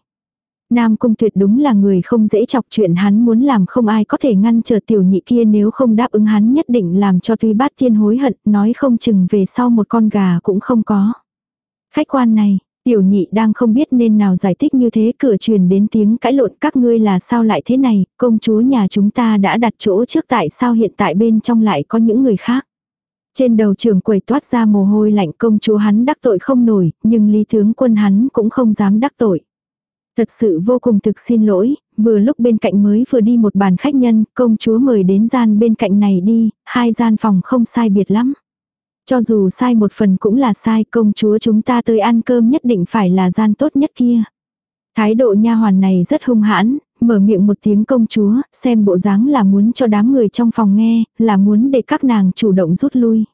Nam Cung tuyệt đúng là người không dễ chọc chuyện hắn muốn làm không ai có thể ngăn trở tiểu nhị kia nếu không đáp ứng hắn nhất định làm cho tuy bát thiên hối hận, nói không chừng về sau một con gà cũng không có. Khách quan này, tiểu nhị đang không biết nên nào giải thích như thế cửa truyền đến tiếng cãi lộn các ngươi là sao lại thế này, công chúa nhà chúng ta đã đặt chỗ trước tại sao hiện tại bên trong lại có những người khác. Trên đầu trường quầy toát ra mồ hôi lạnh công chúa hắn đắc tội không nổi, nhưng lý tướng quân hắn cũng không dám đắc tội. Thật sự vô cùng thực xin lỗi, vừa lúc bên cạnh mới vừa đi một bàn khách nhân, công chúa mời đến gian bên cạnh này đi, hai gian phòng không sai biệt lắm. Cho dù sai một phần cũng là sai, công chúa chúng ta tới ăn cơm nhất định phải là gian tốt nhất kia. Thái độ nha hoàn này rất hung hãn, mở miệng một tiếng công chúa, xem bộ dáng là muốn cho đám người trong phòng nghe, là muốn để các nàng chủ động rút lui.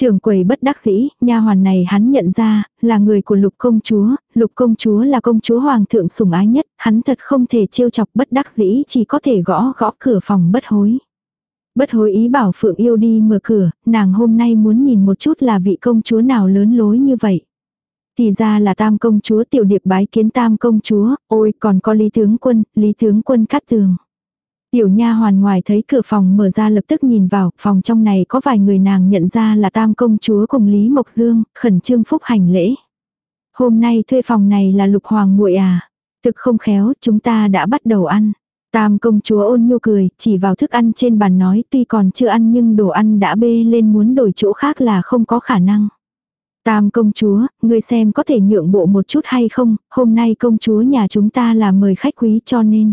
Trường quầy bất đắc dĩ, nha hoàn này hắn nhận ra, là người của lục công chúa, lục công chúa là công chúa hoàng thượng sủng ái nhất, hắn thật không thể trêu chọc bất đắc dĩ chỉ có thể gõ gõ cửa phòng bất hối. Bất hối ý bảo Phượng yêu đi mở cửa, nàng hôm nay muốn nhìn một chút là vị công chúa nào lớn lối như vậy. Thì ra là tam công chúa tiểu điệp bái kiến tam công chúa, ôi còn có lý tướng quân, lý tướng quân cắt tường. Tiểu nha hoàn ngoài thấy cửa phòng mở ra lập tức nhìn vào, phòng trong này có vài người nàng nhận ra là tam công chúa cùng Lý Mộc Dương, khẩn trương phúc hành lễ. Hôm nay thuê phòng này là lục hoàng muội à. Thực không khéo, chúng ta đã bắt đầu ăn. Tam công chúa ôn nhu cười, chỉ vào thức ăn trên bàn nói tuy còn chưa ăn nhưng đồ ăn đã bê lên muốn đổi chỗ khác là không có khả năng. Tam công chúa, ngươi xem có thể nhượng bộ một chút hay không, hôm nay công chúa nhà chúng ta là mời khách quý cho nên.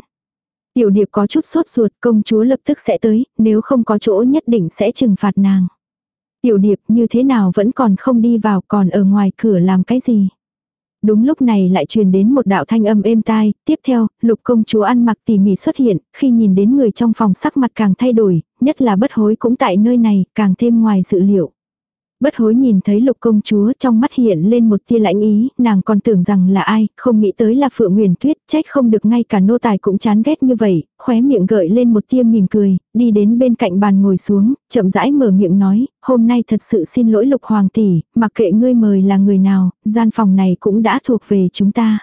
Tiểu điệp có chút sốt ruột, công chúa lập tức sẽ tới, nếu không có chỗ nhất định sẽ trừng phạt nàng. Tiểu điệp như thế nào vẫn còn không đi vào còn ở ngoài cửa làm cái gì. Đúng lúc này lại truyền đến một đạo thanh âm êm tai, tiếp theo, lục công chúa ăn mặc tỉ mỉ xuất hiện, khi nhìn đến người trong phòng sắc mặt càng thay đổi, nhất là bất hối cũng tại nơi này, càng thêm ngoài dự liệu. Bất hối nhìn thấy lục công chúa trong mắt hiện lên một tia lãnh ý, nàng còn tưởng rằng là ai, không nghĩ tới là Phượng Nguyền Tuyết, trách không được ngay cả nô tài cũng chán ghét như vậy, khóe miệng gợi lên một tia mỉm cười, đi đến bên cạnh bàn ngồi xuống, chậm rãi mở miệng nói, hôm nay thật sự xin lỗi lục hoàng tỷ, mặc kệ ngươi mời là người nào, gian phòng này cũng đã thuộc về chúng ta.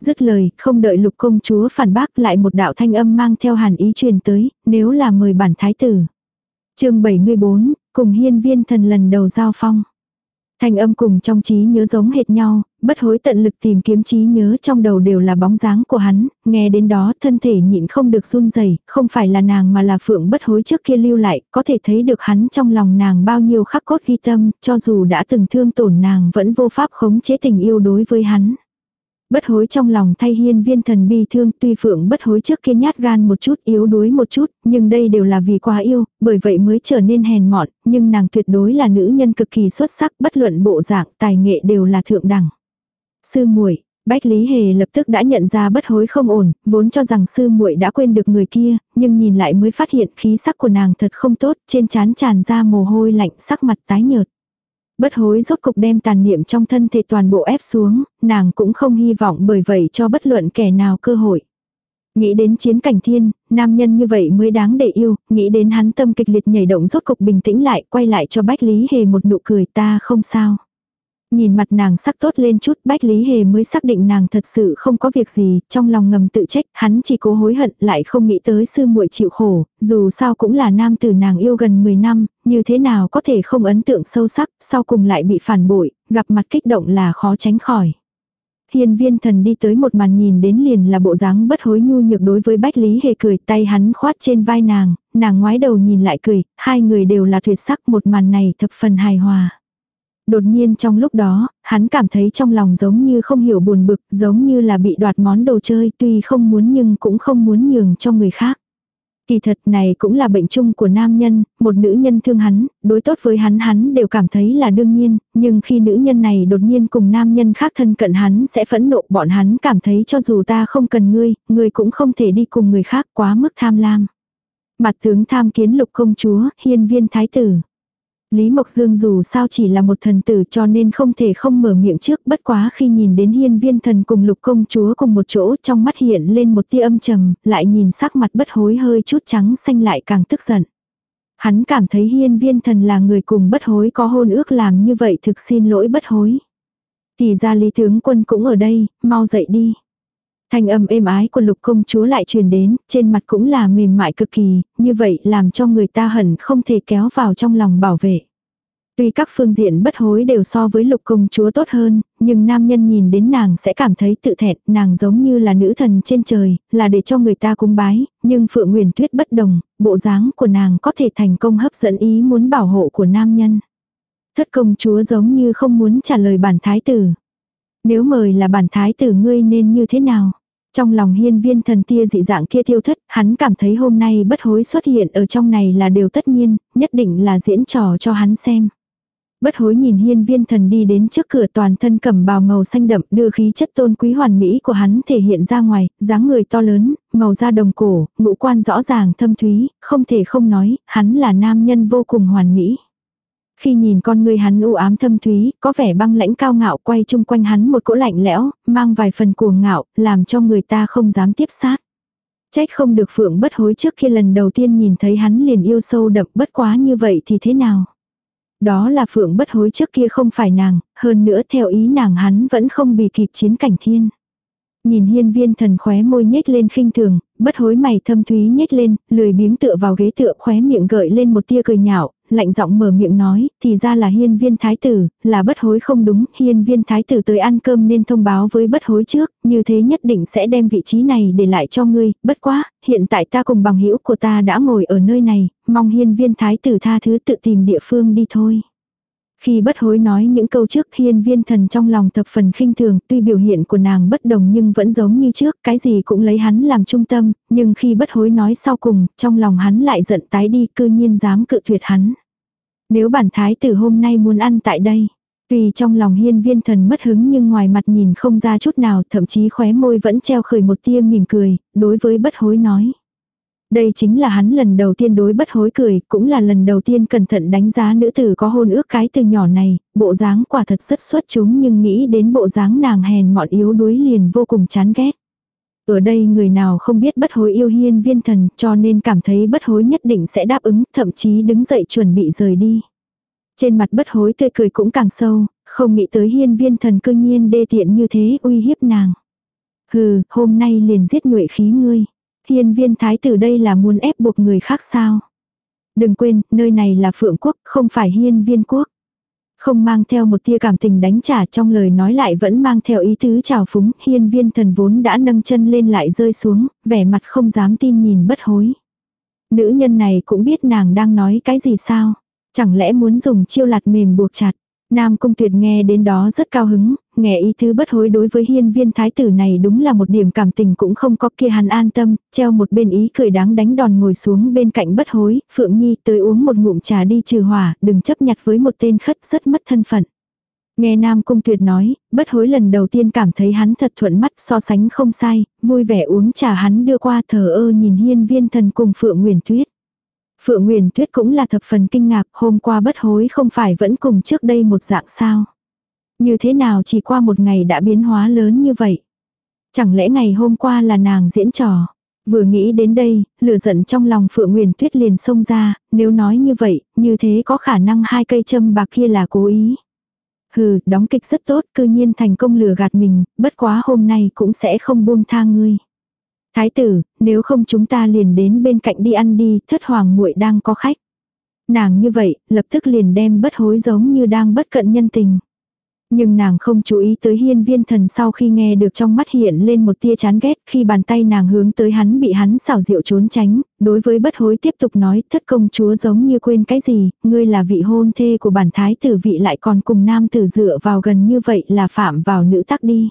Dứt lời, không đợi lục công chúa phản bác lại một đạo thanh âm mang theo hàn ý truyền tới, nếu là mời bản thái tử. chương 74, Cùng hiên viên thần lần đầu giao phong. Thanh âm cùng trong trí nhớ giống hệt nhau, bất hối tận lực tìm kiếm trí nhớ trong đầu đều là bóng dáng của hắn, nghe đến đó thân thể nhịn không được run rẩy không phải là nàng mà là phượng bất hối trước kia lưu lại, có thể thấy được hắn trong lòng nàng bao nhiêu khắc cốt ghi tâm, cho dù đã từng thương tổn nàng vẫn vô pháp khống chế tình yêu đối với hắn. Bất hối trong lòng thay hiên viên thần bi thương tuy phượng bất hối trước kia nhát gan một chút yếu đuối một chút, nhưng đây đều là vì quá yêu, bởi vậy mới trở nên hèn mọn, nhưng nàng tuyệt đối là nữ nhân cực kỳ xuất sắc, bất luận bộ dạng, tài nghệ đều là thượng đẳng. Sư muội Bách Lý Hề lập tức đã nhận ra bất hối không ổn, vốn cho rằng sư muội đã quên được người kia, nhưng nhìn lại mới phát hiện khí sắc của nàng thật không tốt, trên trán tràn ra mồ hôi lạnh sắc mặt tái nhợt. Bất hối rốt cục đem tàn niệm trong thân thể toàn bộ ép xuống, nàng cũng không hy vọng bởi vậy cho bất luận kẻ nào cơ hội. Nghĩ đến chiến cảnh thiên, nam nhân như vậy mới đáng để yêu, nghĩ đến hắn tâm kịch liệt nhảy động rốt cục bình tĩnh lại, quay lại cho Bách Lý Hề một nụ cười ta không sao. Nhìn mặt nàng sắc tốt lên chút Bách Lý Hề mới xác định nàng thật sự không có việc gì, trong lòng ngầm tự trách, hắn chỉ cố hối hận lại không nghĩ tới sư muội chịu khổ, dù sao cũng là nam tử nàng yêu gần 10 năm, như thế nào có thể không ấn tượng sâu sắc, sau cùng lại bị phản bội, gặp mặt kích động là khó tránh khỏi. Hiên viên thần đi tới một màn nhìn đến liền là bộ dáng bất hối nhu nhược đối với Bách Lý Hề cười tay hắn khoát trên vai nàng, nàng ngoái đầu nhìn lại cười, hai người đều là tuyệt sắc một màn này thập phần hài hòa. Đột nhiên trong lúc đó, hắn cảm thấy trong lòng giống như không hiểu buồn bực, giống như là bị đoạt món đồ chơi, tuy không muốn nhưng cũng không muốn nhường cho người khác. Kỳ thật này cũng là bệnh chung của nam nhân, một nữ nhân thương hắn, đối tốt với hắn hắn đều cảm thấy là đương nhiên, nhưng khi nữ nhân này đột nhiên cùng nam nhân khác thân cận hắn sẽ phẫn nộ bọn hắn cảm thấy cho dù ta không cần ngươi, ngươi cũng không thể đi cùng người khác quá mức tham lam. Mặt tướng tham kiến lục công chúa, hiên viên thái tử. Lý Mộc Dương dù sao chỉ là một thần tử cho nên không thể không mở miệng trước bất quá khi nhìn đến hiên viên thần cùng lục công chúa cùng một chỗ trong mắt hiện lên một tia âm trầm, lại nhìn sắc mặt bất hối hơi chút trắng xanh lại càng tức giận. Hắn cảm thấy hiên viên thần là người cùng bất hối có hôn ước làm như vậy thực xin lỗi bất hối. Thì ra lý tướng quân cũng ở đây, mau dậy đi. Thanh âm êm ái của lục công chúa lại truyền đến, trên mặt cũng là mềm mại cực kỳ, như vậy làm cho người ta hẳn không thể kéo vào trong lòng bảo vệ. Tuy các phương diện bất hối đều so với lục công chúa tốt hơn, nhưng nam nhân nhìn đến nàng sẽ cảm thấy tự thẹn, nàng giống như là nữ thần trên trời, là để cho người ta cung bái, nhưng Phượng Nguyền Tuyết bất đồng, bộ dáng của nàng có thể thành công hấp dẫn ý muốn bảo hộ của nam nhân. Thất công chúa giống như không muốn trả lời bản thái tử. Nếu mời là bản thái tử ngươi nên như thế nào? Trong lòng hiên viên thần tia dị dạng kia tiêu thất, hắn cảm thấy hôm nay bất hối xuất hiện ở trong này là điều tất nhiên, nhất định là diễn trò cho hắn xem. Bất hối nhìn hiên viên thần đi đến trước cửa toàn thân cầm bào màu xanh đậm đưa khí chất tôn quý hoàn mỹ của hắn thể hiện ra ngoài, dáng người to lớn, màu da đồng cổ, ngũ quan rõ ràng thâm thúy, không thể không nói, hắn là nam nhân vô cùng hoàn mỹ. Khi nhìn con người hắn u ám thâm thúy, có vẻ băng lãnh cao ngạo quay chung quanh hắn một cỗ lạnh lẽo, mang vài phần cuồng ngạo, làm cho người ta không dám tiếp sát. Trách không được phượng bất hối trước khi lần đầu tiên nhìn thấy hắn liền yêu sâu đậm bất quá như vậy thì thế nào. Đó là phượng bất hối trước kia không phải nàng, hơn nữa theo ý nàng hắn vẫn không bị kịp chiến cảnh thiên. Nhìn hiên viên thần khóe môi nhếch lên khinh thường, bất hối mày thâm thúy nhếch lên, lười biếng tựa vào ghế tựa khóe miệng gợi lên một tia cười nhạo, lạnh giọng mở miệng nói, thì ra là hiên viên thái tử, là bất hối không đúng, hiên viên thái tử tới ăn cơm nên thông báo với bất hối trước, như thế nhất định sẽ đem vị trí này để lại cho ngươi, bất quá, hiện tại ta cùng bằng hữu của ta đã ngồi ở nơi này, mong hiên viên thái tử tha thứ tự tìm địa phương đi thôi. Khi bất hối nói những câu trước hiên viên thần trong lòng thập phần khinh thường, tuy biểu hiện của nàng bất đồng nhưng vẫn giống như trước, cái gì cũng lấy hắn làm trung tâm, nhưng khi bất hối nói sau cùng, trong lòng hắn lại giận tái đi, cư nhiên dám cự tuyệt hắn. Nếu bản thái tử hôm nay muốn ăn tại đây, Tuy trong lòng hiên viên thần mất hứng nhưng ngoài mặt nhìn không ra chút nào, thậm chí khóe môi vẫn treo khởi một tia mỉm cười, đối với bất hối nói. Đây chính là hắn lần đầu tiên đối bất hối cười, cũng là lần đầu tiên cẩn thận đánh giá nữ tử có hôn ước cái từ nhỏ này, bộ dáng quả thật rất xuất chúng nhưng nghĩ đến bộ dáng nàng hèn mọn yếu đuối liền vô cùng chán ghét. Ở đây người nào không biết bất hối yêu hiên viên thần cho nên cảm thấy bất hối nhất định sẽ đáp ứng, thậm chí đứng dậy chuẩn bị rời đi. Trên mặt bất hối tươi cười cũng càng sâu, không nghĩ tới hiên viên thần cương nhiên đê tiện như thế uy hiếp nàng. Hừ, hôm nay liền giết nhuệ khí ngươi. Hiên viên thái tử đây là muốn ép buộc người khác sao? Đừng quên, nơi này là phượng quốc, không phải hiên viên quốc. Không mang theo một tia cảm tình đánh trả trong lời nói lại vẫn mang theo ý tứ trào phúng, hiên viên thần vốn đã nâng chân lên lại rơi xuống, vẻ mặt không dám tin nhìn bất hối. Nữ nhân này cũng biết nàng đang nói cái gì sao? Chẳng lẽ muốn dùng chiêu lạt mềm buộc chặt? Nam Cung Tuyệt nghe đến đó rất cao hứng, nghe ý thứ bất hối đối với hiên viên thái tử này đúng là một điểm cảm tình cũng không có kia hắn an tâm, treo một bên ý cười đáng đánh đòn ngồi xuống bên cạnh bất hối, Phượng Nhi tới uống một ngụm trà đi trừ hỏa, đừng chấp nhặt với một tên khất rất mất thân phận. Nghe Nam Cung Tuyệt nói, bất hối lần đầu tiên cảm thấy hắn thật thuận mắt so sánh không sai, vui vẻ uống trà hắn đưa qua thờ ơ nhìn hiên viên thần cùng Phượng Nguyền Tuyết. Phượng Nguyền Tuyết cũng là thập phần kinh ngạc, hôm qua bất hối không phải vẫn cùng trước đây một dạng sao. Như thế nào chỉ qua một ngày đã biến hóa lớn như vậy. Chẳng lẽ ngày hôm qua là nàng diễn trò. Vừa nghĩ đến đây, lửa giận trong lòng Phượng Nguyền Tuyết liền xông ra, nếu nói như vậy, như thế có khả năng hai cây châm bạc kia là cố ý. Hừ, đóng kịch rất tốt, cư nhiên thành công lừa gạt mình, bất quá hôm nay cũng sẽ không buông tha ngươi. Thái tử, nếu không chúng ta liền đến bên cạnh đi ăn đi, thất hoàng muội đang có khách. Nàng như vậy, lập tức liền đem bất hối giống như đang bất cận nhân tình. Nhưng nàng không chú ý tới hiên viên thần sau khi nghe được trong mắt hiện lên một tia chán ghét khi bàn tay nàng hướng tới hắn bị hắn xảo diệu trốn tránh, đối với bất hối tiếp tục nói thất công chúa giống như quên cái gì, ngươi là vị hôn thê của bản thái tử vị lại còn cùng nam tử dựa vào gần như vậy là phạm vào nữ tắc đi.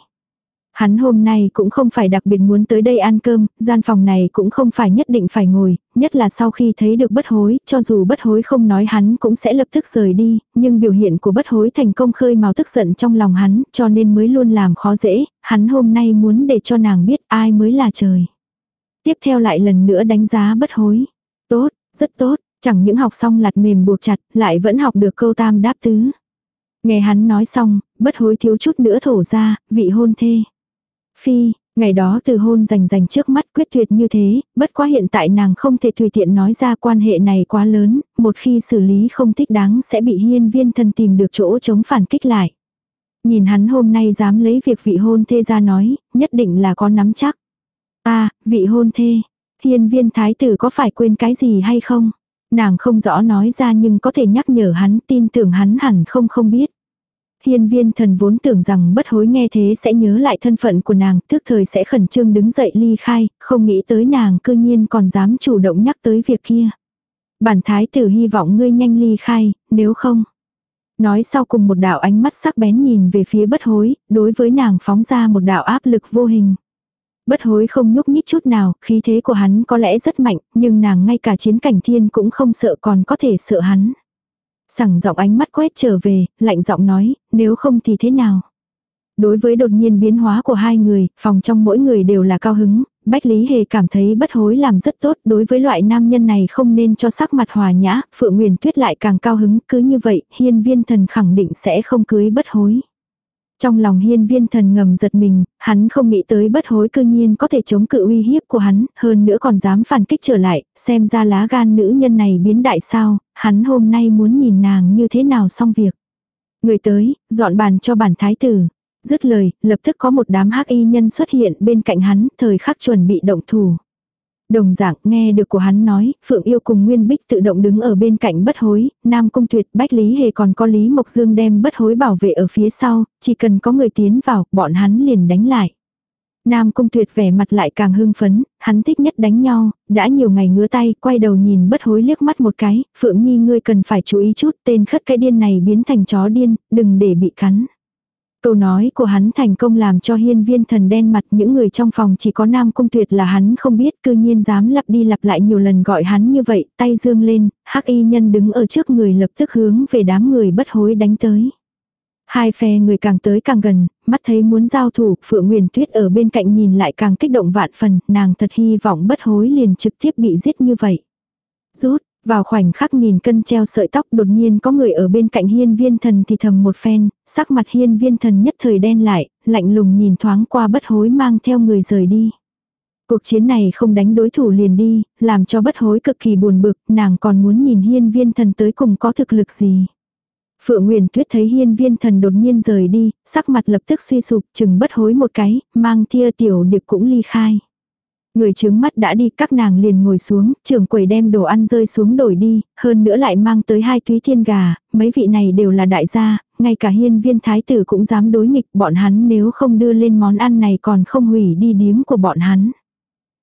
Hắn hôm nay cũng không phải đặc biệt muốn tới đây ăn cơm, gian phòng này cũng không phải nhất định phải ngồi, nhất là sau khi thấy được bất hối, cho dù bất hối không nói hắn cũng sẽ lập tức rời đi, nhưng biểu hiện của bất hối thành công khơi màu tức giận trong lòng hắn, cho nên mới luôn làm khó dễ, hắn hôm nay muốn để cho nàng biết ai mới là trời. Tiếp theo lại lần nữa đánh giá bất hối. Tốt, rất tốt, chẳng những học xong lặt mềm buộc chặt, lại vẫn học được câu tam đáp tứ. Nghe hắn nói xong, bất hối thiếu chút nữa thổ ra, vị hôn thê. Phi, ngày đó từ hôn rành rành trước mắt quyết tuyệt như thế, bất quá hiện tại nàng không thể tùy tiện nói ra quan hệ này quá lớn, một khi xử lý không thích đáng sẽ bị hiên viên thân tìm được chỗ chống phản kích lại. Nhìn hắn hôm nay dám lấy việc vị hôn thê ra nói, nhất định là có nắm chắc. a vị hôn thê, hiên viên thái tử có phải quên cái gì hay không? Nàng không rõ nói ra nhưng có thể nhắc nhở hắn tin tưởng hắn hẳn không không biết. Hiên viên thần vốn tưởng rằng bất hối nghe thế sẽ nhớ lại thân phận của nàng, thức thời sẽ khẩn trương đứng dậy ly khai, không nghĩ tới nàng cư nhiên còn dám chủ động nhắc tới việc kia. Bản thái tử hy vọng ngươi nhanh ly khai, nếu không. Nói sau cùng một đạo ánh mắt sắc bén nhìn về phía bất hối, đối với nàng phóng ra một đạo áp lực vô hình. Bất hối không nhúc nhích chút nào, khí thế của hắn có lẽ rất mạnh, nhưng nàng ngay cả chiến cảnh thiên cũng không sợ còn có thể sợ hắn. Sẳng giọng ánh mắt quét trở về, lạnh giọng nói, nếu không thì thế nào. Đối với đột nhiên biến hóa của hai người, phòng trong mỗi người đều là cao hứng, Bách Lý Hề cảm thấy bất hối làm rất tốt, đối với loại nam nhân này không nên cho sắc mặt hòa nhã, Phượng Nguyền Tuyết lại càng cao hứng, cứ như vậy, hiên viên thần khẳng định sẽ không cưới bất hối. Trong lòng hiên viên thần ngầm giật mình, hắn không nghĩ tới bất hối cư nhiên có thể chống cự uy hiếp của hắn, hơn nữa còn dám phản kích trở lại, xem ra lá gan nữ nhân này biến đại sao, hắn hôm nay muốn nhìn nàng như thế nào xong việc. Người tới, dọn bàn cho bản thái tử. Dứt lời, lập tức có một đám hắc y nhân xuất hiện bên cạnh hắn, thời khắc chuẩn bị động thủ. Đồng dạng nghe được của hắn nói, Phượng Yêu cùng Nguyên Bích tự động đứng ở bên cạnh bất hối, Nam Cung Tuyệt Bách Lý Hề còn có Lý Mộc Dương đem bất hối bảo vệ ở phía sau, chỉ cần có người tiến vào, bọn hắn liền đánh lại. Nam Cung Tuyệt vẻ mặt lại càng hưng phấn, hắn thích nhất đánh nhau, đã nhiều ngày ngứa tay, quay đầu nhìn bất hối liếc mắt một cái, Phượng Nhi ngươi cần phải chú ý chút, tên khất cái điên này biến thành chó điên, đừng để bị cắn. Câu nói của hắn thành công làm cho hiên viên thần đen mặt những người trong phòng chỉ có nam cung tuyệt là hắn không biết cư nhiên dám lặp đi lặp lại nhiều lần gọi hắn như vậy, tay dương lên, hắc y nhân đứng ở trước người lập tức hướng về đám người bất hối đánh tới. Hai phe người càng tới càng gần, mắt thấy muốn giao thủ, Phượng Nguyền Tuyết ở bên cạnh nhìn lại càng kích động vạn phần, nàng thật hy vọng bất hối liền trực tiếp bị giết như vậy. Rút, vào khoảnh khắc nghìn cân treo sợi tóc đột nhiên có người ở bên cạnh hiên viên thần thì thầm một phen, sắc mặt hiên viên thần nhất thời đen lại, lạnh lùng nhìn thoáng qua bất hối mang theo người rời đi. Cuộc chiến này không đánh đối thủ liền đi, làm cho bất hối cực kỳ buồn bực, nàng còn muốn nhìn hiên viên thần tới cùng có thực lực gì. Phượng Nguyền Tuyết thấy hiên viên thần đột nhiên rời đi, sắc mặt lập tức suy sụp, chừng bất hối một cái, mang thia tiểu điệp cũng ly khai. Người chứng mắt đã đi các nàng liền ngồi xuống, trưởng quầy đem đồ ăn rơi xuống đổi đi, hơn nữa lại mang tới hai túy thiên gà, mấy vị này đều là đại gia, ngay cả hiên viên thái tử cũng dám đối nghịch bọn hắn nếu không đưa lên món ăn này còn không hủy đi điếm của bọn hắn.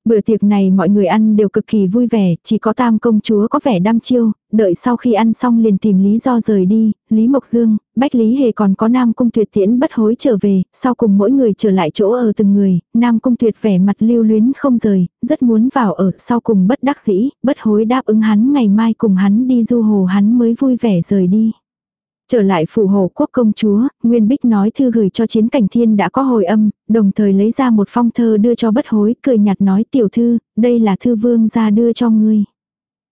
Bữa tiệc này mọi người ăn đều cực kỳ vui vẻ, chỉ có tam công chúa có vẻ đăm chiêu, đợi sau khi ăn xong liền tìm lý do rời đi, Lý Mộc Dương, Bách Lý Hề còn có Nam Cung Tuyệt tiễn bất hối trở về, sau cùng mỗi người trở lại chỗ ở từng người, Nam Cung Tuyệt vẻ mặt lưu luyến không rời, rất muốn vào ở, sau cùng bất đắc dĩ, bất hối đáp ứng hắn ngày mai cùng hắn đi du hồ hắn mới vui vẻ rời đi. Trở lại phủ hồ quốc công chúa, Nguyên Bích nói thư gửi cho chiến cảnh thiên đã có hồi âm, đồng thời lấy ra một phong thơ đưa cho bất hối, cười nhạt nói tiểu thư, đây là thư vương ra đưa cho ngươi.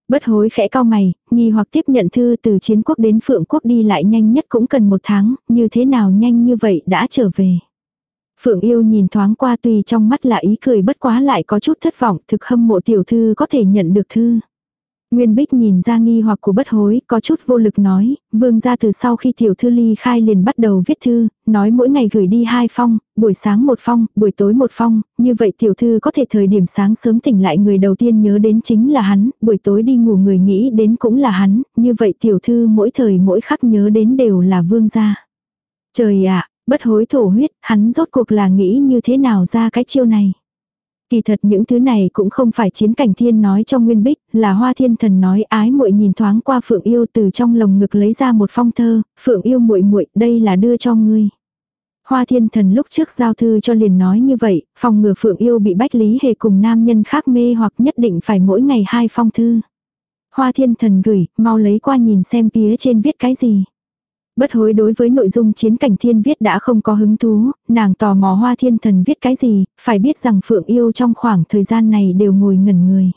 Bất hối khẽ cao mày, nghi hoặc tiếp nhận thư từ chiến quốc đến phượng quốc đi lại nhanh nhất cũng cần một tháng, như thế nào nhanh như vậy đã trở về. Phượng yêu nhìn thoáng qua tùy trong mắt là ý cười bất quá lại có chút thất vọng thực hâm mộ tiểu thư có thể nhận được thư. Nguyên Bích nhìn ra nghi hoặc của bất hối, có chút vô lực nói, vương gia từ sau khi tiểu thư ly khai liền bắt đầu viết thư, nói mỗi ngày gửi đi hai phong, buổi sáng một phong, buổi tối một phong, như vậy tiểu thư có thể thời điểm sáng sớm tỉnh lại người đầu tiên nhớ đến chính là hắn, buổi tối đi ngủ người nghĩ đến cũng là hắn, như vậy tiểu thư mỗi thời mỗi khắc nhớ đến đều là vương gia. Trời ạ, bất hối thổ huyết, hắn rốt cuộc là nghĩ như thế nào ra cái chiêu này. Kỳ thật những thứ này cũng không phải chiến cảnh thiên nói cho Nguyên Bích, là hoa thiên thần nói ái muội nhìn thoáng qua Phượng Yêu từ trong lồng ngực lấy ra một phong thơ, Phượng Yêu muội muội đây là đưa cho ngươi. Hoa thiên thần lúc trước giao thư cho liền nói như vậy, phòng ngừa Phượng Yêu bị bách lý hề cùng nam nhân khác mê hoặc nhất định phải mỗi ngày hai phong thư. Hoa thiên thần gửi, mau lấy qua nhìn xem phía trên viết cái gì. Bất hối đối với nội dung chiến cảnh thiên viết đã không có hứng thú, nàng tò mò hoa thiên thần viết cái gì, phải biết rằng Phượng yêu trong khoảng thời gian này đều ngồi ngẩn người.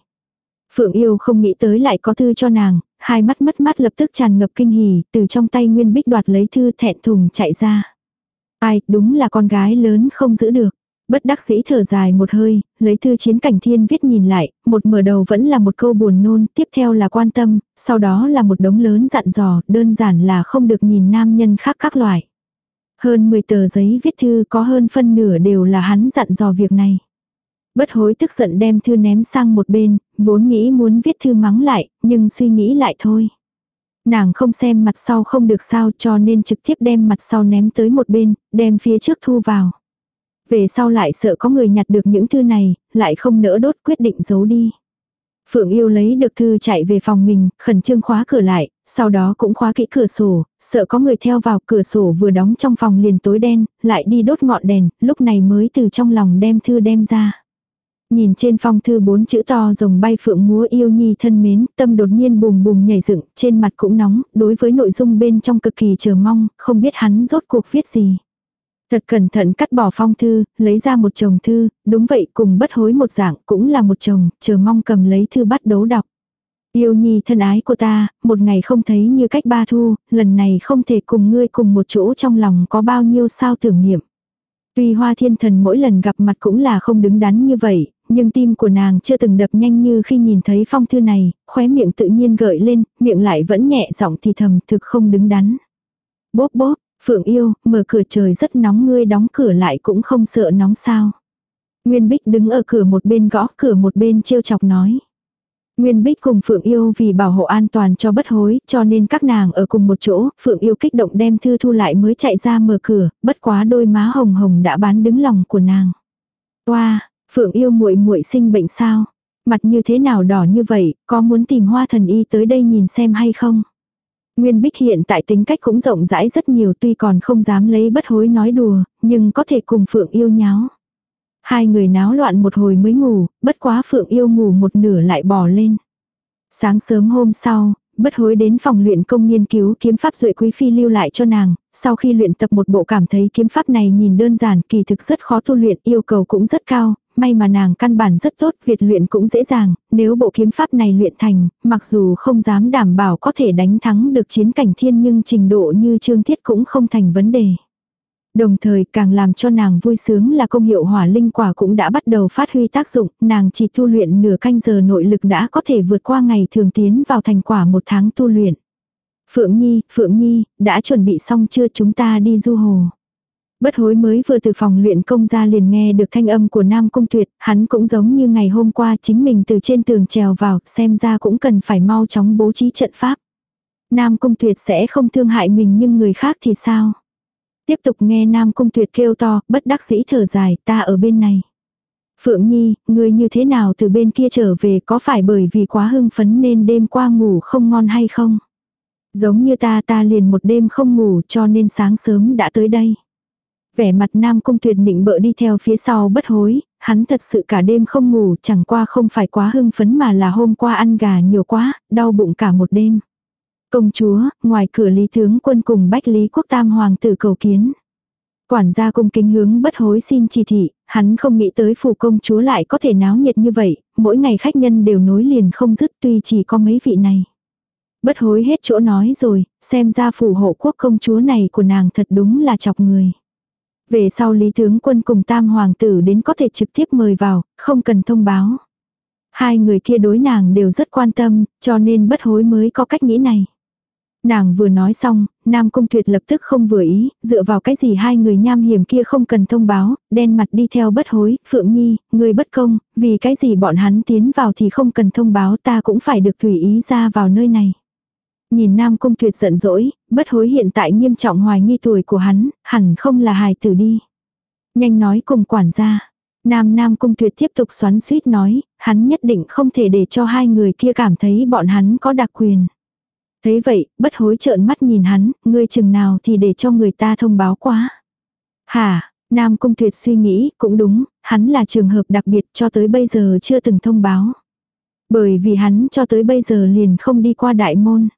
Phượng yêu không nghĩ tới lại có thư cho nàng, hai mắt mất mắt lập tức tràn ngập kinh hỉ, từ trong tay Nguyên Bích đoạt lấy thư thẹn thùng chạy ra. Ai, đúng là con gái lớn không giữ được. Bất đắc dĩ thở dài một hơi, lấy thư chiến cảnh thiên viết nhìn lại, một mở đầu vẫn là một câu buồn nôn, tiếp theo là quan tâm, sau đó là một đống lớn dặn dò, đơn giản là không được nhìn nam nhân khác các loại. Hơn 10 tờ giấy viết thư có hơn phân nửa đều là hắn dặn dò việc này. Bất hối tức giận đem thư ném sang một bên, vốn nghĩ muốn viết thư mắng lại, nhưng suy nghĩ lại thôi. Nàng không xem mặt sau không được sao cho nên trực tiếp đem mặt sau ném tới một bên, đem phía trước thu vào. Về sau lại sợ có người nhặt được những thư này, lại không nỡ đốt quyết định giấu đi. Phượng yêu lấy được thư chạy về phòng mình, khẩn trương khóa cửa lại, Sau đó cũng khóa kỹ cửa sổ, sợ có người theo vào cửa sổ vừa đóng trong phòng liền tối đen, lại đi đốt ngọn đèn, lúc này mới từ trong lòng đem thư đem ra. Nhìn trên phong thư bốn chữ to rồng bay phượng múa yêu nhi thân mến, tâm đột nhiên bùm bùm nhảy dựng, trên mặt cũng nóng, đối với nội dung bên trong cực kỳ chờ mong, không biết hắn rốt cuộc viết gì. Thật cẩn thận cắt bỏ phong thư, lấy ra một chồng thư, đúng vậy cùng bất hối một dạng cũng là một chồng, chờ mong cầm lấy thư bắt đấu đọc. Yêu nhi thân ái của ta, một ngày không thấy như cách ba thu, lần này không thể cùng ngươi cùng một chỗ trong lòng có bao nhiêu sao tưởng niệm. Tuy hoa thiên thần mỗi lần gặp mặt cũng là không đứng đắn như vậy, nhưng tim của nàng chưa từng đập nhanh như khi nhìn thấy phong thư này, khóe miệng tự nhiên gợi lên, miệng lại vẫn nhẹ giọng thì thầm thực không đứng đắn. Bốp bốp, Phượng yêu, mở cửa trời rất nóng ngươi đóng cửa lại cũng không sợ nóng sao. Nguyên Bích đứng ở cửa một bên gõ cửa một bên trêu chọc nói. Nguyên Bích cùng Phượng Yêu vì bảo hộ an toàn cho bất hối, cho nên các nàng ở cùng một chỗ, Phượng Yêu kích động đem thư thu lại mới chạy ra mở cửa, bất quá đôi má hồng hồng đã bán đứng lòng của nàng. Wow, Phượng Yêu muội muội sinh bệnh sao? Mặt như thế nào đỏ như vậy, có muốn tìm hoa thần y tới đây nhìn xem hay không? Nguyên Bích hiện tại tính cách cũng rộng rãi rất nhiều tuy còn không dám lấy bất hối nói đùa, nhưng có thể cùng Phượng yêu nháo. Hai người náo loạn một hồi mới ngủ, bất quá Phượng yêu ngủ một nửa lại bỏ lên. Sáng sớm hôm sau, bất hối đến phòng luyện công nghiên cứu kiếm pháp duệ quý phi lưu lại cho nàng, sau khi luyện tập một bộ cảm thấy kiếm pháp này nhìn đơn giản kỳ thực rất khó tu luyện yêu cầu cũng rất cao, may mà nàng căn bản rất tốt, việc luyện cũng dễ dàng, nếu bộ kiếm pháp này luyện thành, mặc dù không dám đảm bảo có thể đánh thắng được chiến cảnh thiên nhưng trình độ như trương thiết cũng không thành vấn đề. Đồng thời càng làm cho nàng vui sướng là công hiệu hỏa linh quả cũng đã bắt đầu phát huy tác dụng, nàng chỉ tu luyện nửa canh giờ nội lực đã có thể vượt qua ngày thường tiến vào thành quả một tháng tu luyện. Phượng Nhi, Phượng Nhi, đã chuẩn bị xong chưa chúng ta đi du hồ. Bất hối mới vừa từ phòng luyện công ra liền nghe được thanh âm của Nam Cung Tuyệt, hắn cũng giống như ngày hôm qua chính mình từ trên tường trèo vào, xem ra cũng cần phải mau chóng bố trí trận pháp. Nam Cung Tuyệt sẽ không thương hại mình nhưng người khác thì sao? Tiếp tục nghe Nam Cung Tuyệt kêu to, bất đắc dĩ thở dài, ta ở bên này. Phượng Nhi, người như thế nào từ bên kia trở về có phải bởi vì quá hưng phấn nên đêm qua ngủ không ngon hay không? Giống như ta ta liền một đêm không ngủ cho nên sáng sớm đã tới đây. Vẻ mặt nam cung tuyệt định bợ đi theo phía sau bất hối, hắn thật sự cả đêm không ngủ chẳng qua không phải quá hưng phấn mà là hôm qua ăn gà nhiều quá, đau bụng cả một đêm. Công chúa, ngoài cửa lý tướng quân cùng bách lý quốc tam hoàng tử cầu kiến. Quản gia cung kính hướng bất hối xin chỉ thị, hắn không nghĩ tới phủ công chúa lại có thể náo nhiệt như vậy, mỗi ngày khách nhân đều nối liền không dứt tuy chỉ có mấy vị này. Bất hối hết chỗ nói rồi, xem ra phủ hộ quốc công chúa này của nàng thật đúng là chọc người. Về sau lý tướng quân cùng tam hoàng tử đến có thể trực tiếp mời vào, không cần thông báo. Hai người kia đối nàng đều rất quan tâm, cho nên bất hối mới có cách nghĩ này. Nàng vừa nói xong, Nam Cung Tuyệt lập tức không vừa ý, dựa vào cái gì hai người nham hiểm kia không cần thông báo, đen mặt đi theo bất hối, Phượng Nhi, người bất công, vì cái gì bọn hắn tiến vào thì không cần thông báo ta cũng phải được tùy ý ra vào nơi này. Nhìn Nam Cung Tuyệt giận dỗi, bất hối hiện tại nghiêm trọng hoài nghi tuổi của hắn, hẳn không là hài tử đi. Nhanh nói cùng quản gia. Nam Nam Cung Tuyệt tiếp tục xoắn suýt nói, hắn nhất định không thể để cho hai người kia cảm thấy bọn hắn có đặc quyền. Thế vậy, bất hối trợn mắt nhìn hắn, ngươi chừng nào thì để cho người ta thông báo quá. Hả, Nam Cung Tuyệt suy nghĩ, cũng đúng, hắn là trường hợp đặc biệt cho tới bây giờ chưa từng thông báo. Bởi vì hắn cho tới bây giờ liền không đi qua đại môn.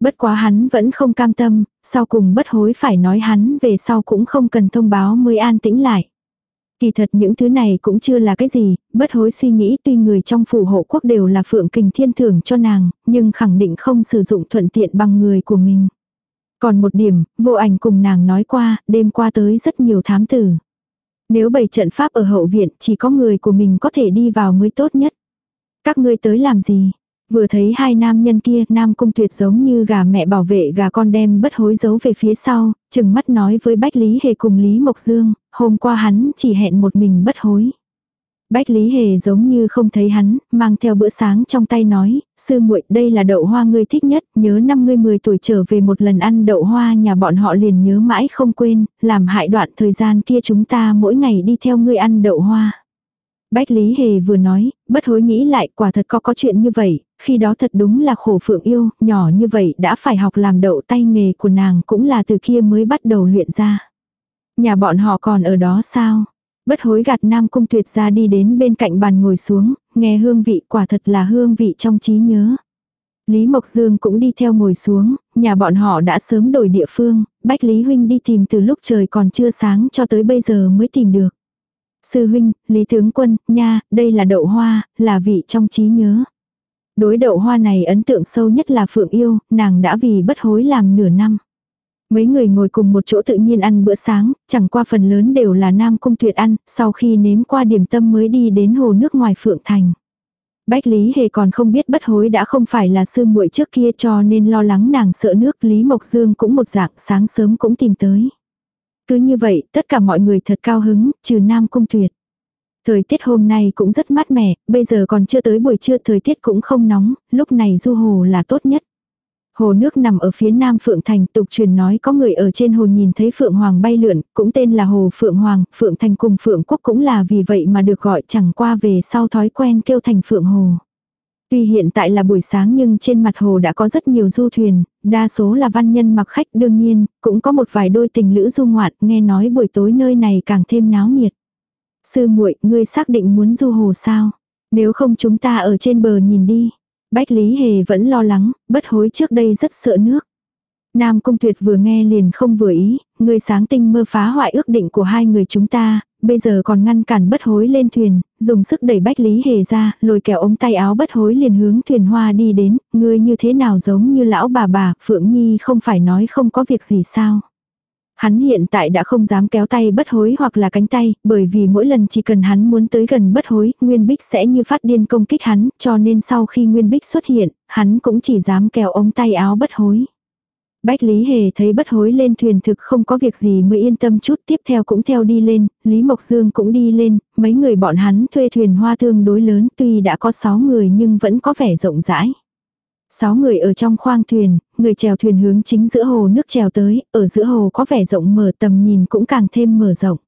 Bất quá hắn vẫn không cam tâm, sau cùng bất hối phải nói hắn về sau cũng không cần thông báo mới an tĩnh lại. Kỳ thật những thứ này cũng chưa là cái gì, bất hối suy nghĩ tuy người trong phủ hộ quốc đều là phượng kình thiên thưởng cho nàng, nhưng khẳng định không sử dụng thuận tiện bằng người của mình. Còn một điểm, vô ảnh cùng nàng nói qua, đêm qua tới rất nhiều thám tử. Nếu bày trận pháp ở hậu viện chỉ có người của mình có thể đi vào mới tốt nhất. Các ngươi tới làm gì? Vừa thấy hai nam nhân kia, nam cung tuyệt giống như gà mẹ bảo vệ gà con đem bất hối giấu về phía sau, chừng mắt nói với Bách Lý Hề cùng Lý Mộc Dương, hôm qua hắn chỉ hẹn một mình bất hối. Bách Lý Hề giống như không thấy hắn, mang theo bữa sáng trong tay nói, sư muội đây là đậu hoa ngươi thích nhất, nhớ năm ngươi 10 tuổi trở về một lần ăn đậu hoa nhà bọn họ liền nhớ mãi không quên, làm hại đoạn thời gian kia chúng ta mỗi ngày đi theo ngươi ăn đậu hoa. Bách Lý Hề vừa nói, bất hối nghĩ lại quả thật có có chuyện như vậy, khi đó thật đúng là khổ Phượng yêu, nhỏ như vậy đã phải học làm đậu tay nghề của nàng cũng là từ kia mới bắt đầu luyện ra. Nhà bọn họ còn ở đó sao? Bất hối gạt Nam Cung Tuyệt ra đi đến bên cạnh bàn ngồi xuống, nghe hương vị quả thật là hương vị trong trí nhớ. Lý Mộc Dương cũng đi theo ngồi xuống, nhà bọn họ đã sớm đổi địa phương, Bách Lý Huynh đi tìm từ lúc trời còn chưa sáng cho tới bây giờ mới tìm được. Sư Huynh, Lý Tướng Quân, nha, đây là đậu hoa, là vị trong trí nhớ. Đối đậu hoa này ấn tượng sâu nhất là Phượng Yêu, nàng đã vì bất hối làm nửa năm. Mấy người ngồi cùng một chỗ tự nhiên ăn bữa sáng, chẳng qua phần lớn đều là Nam Cung Tuyệt ăn, sau khi nếm qua điểm tâm mới đi đến hồ nước ngoài Phượng Thành. Bách Lý Hề còn không biết bất hối đã không phải là sư muội trước kia cho nên lo lắng nàng sợ nước Lý Mộc Dương cũng một dạng sáng sớm cũng tìm tới. Cứ như vậy, tất cả mọi người thật cao hứng, trừ Nam Cung Tuyệt. Thời tiết hôm nay cũng rất mát mẻ, bây giờ còn chưa tới buổi trưa thời tiết cũng không nóng, lúc này du hồ là tốt nhất. Hồ nước nằm ở phía nam Phượng Thành, tục truyền nói có người ở trên hồ nhìn thấy Phượng Hoàng bay lượn, cũng tên là Hồ Phượng Hoàng, Phượng Thành cùng Phượng Quốc cũng là vì vậy mà được gọi chẳng qua về sau thói quen kêu thành Phượng Hồ. Tuy hiện tại là buổi sáng nhưng trên mặt hồ đã có rất nhiều du thuyền, đa số là văn nhân mặc khách đương nhiên, cũng có một vài đôi tình lữ du ngoạn, nghe nói buổi tối nơi này càng thêm náo nhiệt. Sư muội, ngươi xác định muốn du hồ sao? Nếu không chúng ta ở trên bờ nhìn đi. Bách Lý Hề vẫn lo lắng, bất hối trước đây rất sợ nước. Nam Cung Tuyệt vừa nghe liền không vừa ý, người sáng tinh mơ phá hoại ước định của hai người chúng ta, bây giờ còn ngăn cản bất hối lên thuyền, dùng sức đẩy Bách Lý Hề ra, lôi kéo ống tay áo bất hối liền hướng thuyền hoa đi đến, ngươi như thế nào giống như lão bà bà, Phượng Nhi không phải nói không có việc gì sao. Hắn hiện tại đã không dám kéo tay bất hối hoặc là cánh tay, bởi vì mỗi lần chỉ cần hắn muốn tới gần bất hối, Nguyên Bích sẽ như phát điên công kích hắn, cho nên sau khi Nguyên Bích xuất hiện, hắn cũng chỉ dám kéo ống tay áo bất hối. Bách Lý Hề thấy bất hối lên thuyền thực không có việc gì mới yên tâm chút tiếp theo cũng theo đi lên, Lý Mộc Dương cũng đi lên, mấy người bọn hắn thuê thuyền hoa tương đối lớn tuy đã có 6 người nhưng vẫn có vẻ rộng rãi. Sáu người ở trong khoang thuyền, người chèo thuyền hướng chính giữa hồ nước chèo tới, ở giữa hồ có vẻ rộng mở tầm nhìn cũng càng thêm mở rộng.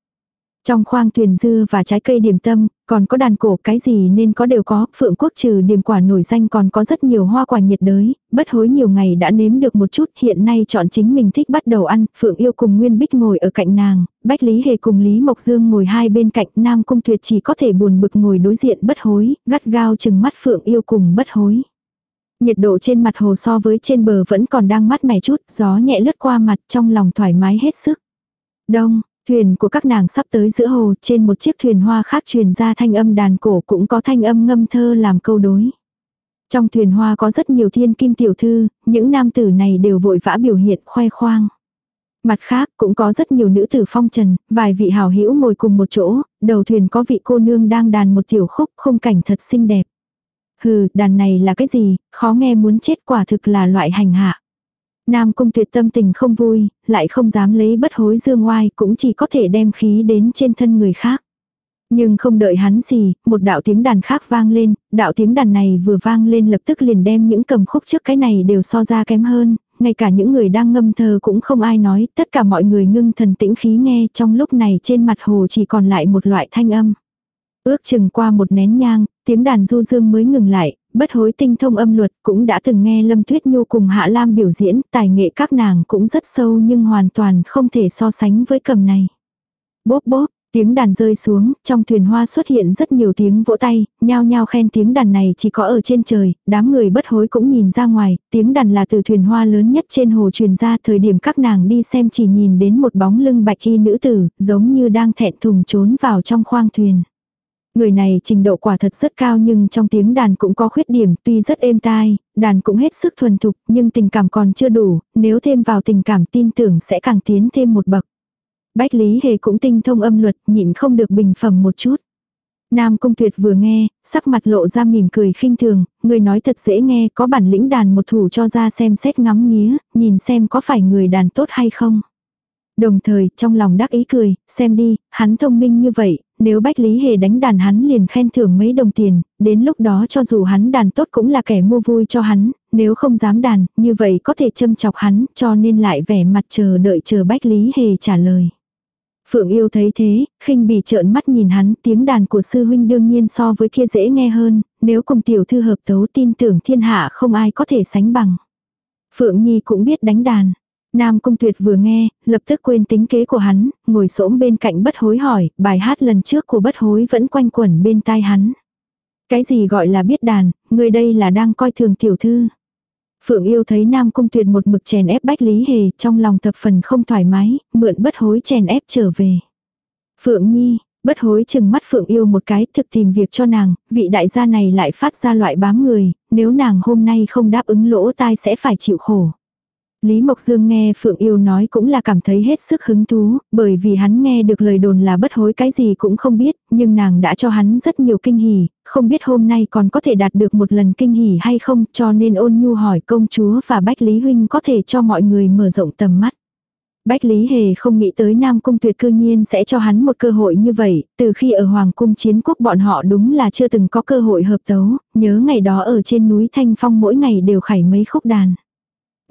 Trong khoang thuyền dưa và trái cây điểm tâm, còn có đàn cổ cái gì nên có đều có, phượng quốc trừ điểm quả nổi danh còn có rất nhiều hoa quả nhiệt đới, bất hối nhiều ngày đã nếm được một chút, hiện nay chọn chính mình thích bắt đầu ăn, phượng yêu cùng Nguyên Bích ngồi ở cạnh nàng, Bách Lý Hề cùng Lý Mộc Dương ngồi hai bên cạnh, Nam Cung Tuyệt chỉ có thể buồn bực ngồi đối diện bất hối, gắt gao chừng mắt phượng yêu cùng bất hối. Nhiệt độ trên mặt hồ so với trên bờ vẫn còn đang mát mẻ chút, gió nhẹ lướt qua mặt trong lòng thoải mái hết sức. Đông, thuyền của các nàng sắp tới giữa hồ, trên một chiếc thuyền hoa khác truyền ra thanh âm đàn cổ cũng có thanh âm ngâm thơ làm câu đối. Trong thuyền hoa có rất nhiều thiên kim tiểu thư, những nam tử này đều vội vã biểu hiện khoe khoang. Mặt khác cũng có rất nhiều nữ tử phong trần, vài vị hào hữu ngồi cùng một chỗ, đầu thuyền có vị cô nương đang đàn một tiểu khúc khung cảnh thật xinh đẹp. Hừ, đàn này là cái gì, khó nghe muốn chết quả thực là loại hành hạ. Nam cung tuyệt tâm tình không vui, lại không dám lấy bất hối dương oai cũng chỉ có thể đem khí đến trên thân người khác. Nhưng không đợi hắn gì, một đạo tiếng đàn khác vang lên, đạo tiếng đàn này vừa vang lên lập tức liền đem những cầm khúc trước cái này đều so ra kém hơn, ngay cả những người đang ngâm thơ cũng không ai nói, tất cả mọi người ngưng thần tĩnh khí nghe trong lúc này trên mặt hồ chỉ còn lại một loại thanh âm. Ước chừng qua một nén nhang, tiếng đàn du dương mới ngừng lại, bất hối tinh thông âm luật cũng đã từng nghe Lâm Tuyết Nhu cùng Hạ Lam biểu diễn, tài nghệ các nàng cũng rất sâu nhưng hoàn toàn không thể so sánh với cầm này. Bốp bốp, tiếng đàn rơi xuống, trong thuyền hoa xuất hiện rất nhiều tiếng vỗ tay, nhao nhao khen tiếng đàn này chỉ có ở trên trời, đám người bất hối cũng nhìn ra ngoài, tiếng đàn là từ thuyền hoa lớn nhất trên hồ truyền ra thời điểm các nàng đi xem chỉ nhìn đến một bóng lưng bạch y nữ tử, giống như đang thẹn thùng trốn vào trong khoang thuyền. Người này trình độ quả thật rất cao nhưng trong tiếng đàn cũng có khuyết điểm tuy rất êm tai, đàn cũng hết sức thuần thục nhưng tình cảm còn chưa đủ, nếu thêm vào tình cảm tin tưởng sẽ càng tiến thêm một bậc. Bách Lý Hề cũng tinh thông âm luật nhịn không được bình phẩm một chút. Nam Cung Tuyệt vừa nghe, sắc mặt lộ ra mỉm cười khinh thường, người nói thật dễ nghe có bản lĩnh đàn một thủ cho ra xem xét ngắm nghía, nhìn xem có phải người đàn tốt hay không. Đồng thời, trong lòng đắc ý cười, xem đi, hắn thông minh như vậy, nếu Bách Lý Hề đánh đàn hắn liền khen thưởng mấy đồng tiền, đến lúc đó cho dù hắn đàn tốt cũng là kẻ mua vui cho hắn, nếu không dám đàn, như vậy có thể châm chọc hắn, cho nên lại vẻ mặt chờ đợi chờ Bách Lý Hề trả lời. Phượng yêu thấy thế, khinh bỉ trợn mắt nhìn hắn, tiếng đàn của sư huynh đương nhiên so với kia dễ nghe hơn, nếu cùng tiểu thư hợp tấu tin tưởng thiên hạ không ai có thể sánh bằng. Phượng Nhi cũng biết đánh đàn. Nam Cung Tuyệt vừa nghe, lập tức quên tính kế của hắn, ngồi xổm bên cạnh bất hối hỏi, bài hát lần trước của bất hối vẫn quanh quẩn bên tai hắn. Cái gì gọi là biết đàn, người đây là đang coi thường tiểu thư. Phượng yêu thấy Nam Cung Tuyệt một mực chèn ép Bách Lý Hề, trong lòng thập phần không thoải mái, mượn bất hối chèn ép trở về. Phượng Nhi, bất hối chừng mắt Phượng yêu một cái thực tìm việc cho nàng, vị đại gia này lại phát ra loại bám người, nếu nàng hôm nay không đáp ứng lỗ tai sẽ phải chịu khổ. Lý Mộc Dương nghe Phượng Yêu nói cũng là cảm thấy hết sức hứng thú, bởi vì hắn nghe được lời đồn là bất hối cái gì cũng không biết, nhưng nàng đã cho hắn rất nhiều kinh hỉ, không biết hôm nay còn có thể đạt được một lần kinh hỉ hay không, cho nên ôn nhu hỏi công chúa và Bách Lý Huynh có thể cho mọi người mở rộng tầm mắt. Bách Lý Hề không nghĩ tới Nam Cung Tuyệt cư nhiên sẽ cho hắn một cơ hội như vậy, từ khi ở Hoàng Cung Chiến Quốc bọn họ đúng là chưa từng có cơ hội hợp tấu, nhớ ngày đó ở trên núi Thanh Phong mỗi ngày đều khải mấy khúc đàn.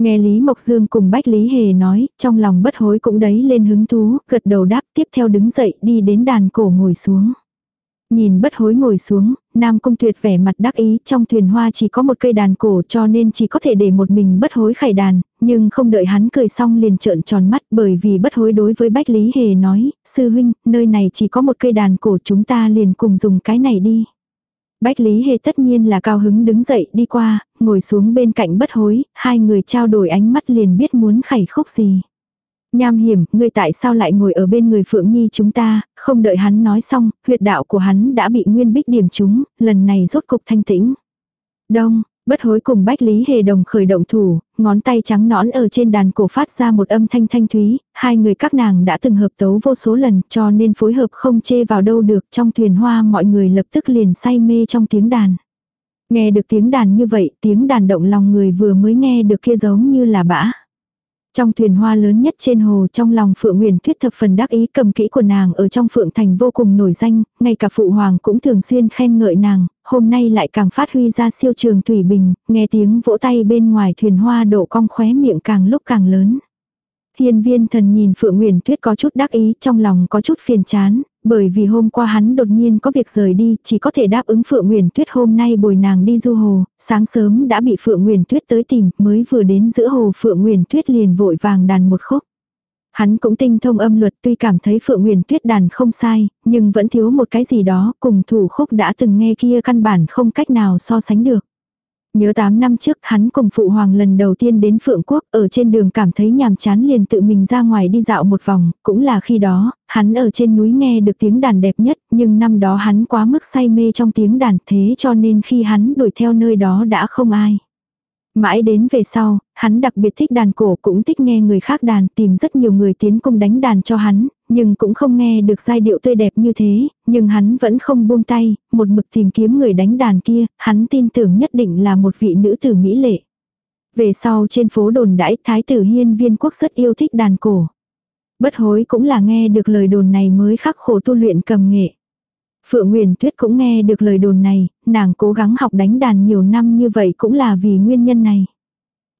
Nghe Lý Mộc Dương cùng Bách Lý Hề nói, trong lòng bất hối cũng đấy lên hứng thú, gật đầu đáp tiếp theo đứng dậy đi đến đàn cổ ngồi xuống. Nhìn bất hối ngồi xuống, Nam Cung Tuyệt vẻ mặt đắc ý trong thuyền hoa chỉ có một cây đàn cổ cho nên chỉ có thể để một mình bất hối khải đàn, nhưng không đợi hắn cười xong liền trợn tròn mắt bởi vì bất hối đối với Bách Lý Hề nói, sư huynh, nơi này chỉ có một cây đàn cổ chúng ta liền cùng dùng cái này đi. Bách Lý Hề tất nhiên là cao hứng đứng dậy đi qua, ngồi xuống bên cạnh bất hối, hai người trao đổi ánh mắt liền biết muốn khẩy khúc gì. Nham hiểm, ngươi tại sao lại ngồi ở bên người Phượng Nhi chúng ta, không đợi hắn nói xong, huyệt đạo của hắn đã bị nguyên bích điểm trúng, lần này rốt cục thanh tĩnh. Đông, Bất hối cùng Bách Lý Hề Đồng khởi động thủ, ngón tay trắng nõn ở trên đàn cổ phát ra một âm thanh thanh thúy, hai người các nàng đã từng hợp tấu vô số lần cho nên phối hợp không chê vào đâu được trong thuyền hoa mọi người lập tức liền say mê trong tiếng đàn. Nghe được tiếng đàn như vậy, tiếng đàn động lòng người vừa mới nghe được kia giống như là bã. Trong thuyền hoa lớn nhất trên hồ trong lòng Phượng Nguyễn Tuyết thập phần đắc ý cầm kỹ của nàng ở trong Phượng Thành vô cùng nổi danh, ngay cả Phụ Hoàng cũng thường xuyên khen ngợi nàng, hôm nay lại càng phát huy ra siêu trường Thủy Bình, nghe tiếng vỗ tay bên ngoài thuyền hoa độ cong khóe miệng càng lúc càng lớn. Thiên viên thần nhìn Phượng Nguyễn Tuyết có chút đắc ý trong lòng có chút phiền chán, bởi vì hôm qua hắn đột nhiên có việc rời đi, chỉ có thể đáp ứng Phượng Nguyễn Tuyết hôm nay bồi nàng đi du hồ, sáng sớm đã bị Phượng Nguyễn Tuyết tới tìm, mới vừa đến giữa hồ Phượng Nguyễn Tuyết liền vội vàng đàn một khúc. Hắn cũng tinh thông âm luật tuy cảm thấy Phượng Nguyễn Tuyết đàn không sai, nhưng vẫn thiếu một cái gì đó, cùng thủ khúc đã từng nghe kia căn bản không cách nào so sánh được. Nhớ 8 năm trước hắn cùng phụ hoàng lần đầu tiên đến Phượng Quốc ở trên đường cảm thấy nhàm chán liền tự mình ra ngoài đi dạo một vòng, cũng là khi đó, hắn ở trên núi nghe được tiếng đàn đẹp nhất, nhưng năm đó hắn quá mức say mê trong tiếng đàn thế cho nên khi hắn đuổi theo nơi đó đã không ai. Mãi đến về sau, hắn đặc biệt thích đàn cổ cũng thích nghe người khác đàn tìm rất nhiều người tiến cung đánh đàn cho hắn, nhưng cũng không nghe được giai điệu tươi đẹp như thế, nhưng hắn vẫn không buông tay, một mực tìm kiếm người đánh đàn kia, hắn tin tưởng nhất định là một vị nữ tử mỹ lệ. Về sau trên phố đồn đãi thái tử hiên viên quốc rất yêu thích đàn cổ. Bất hối cũng là nghe được lời đồn này mới khắc khổ tu luyện cầm nghệ. Phượng Nguyên Tuyết cũng nghe được lời đồn này, nàng cố gắng học đánh đàn nhiều năm như vậy cũng là vì nguyên nhân này.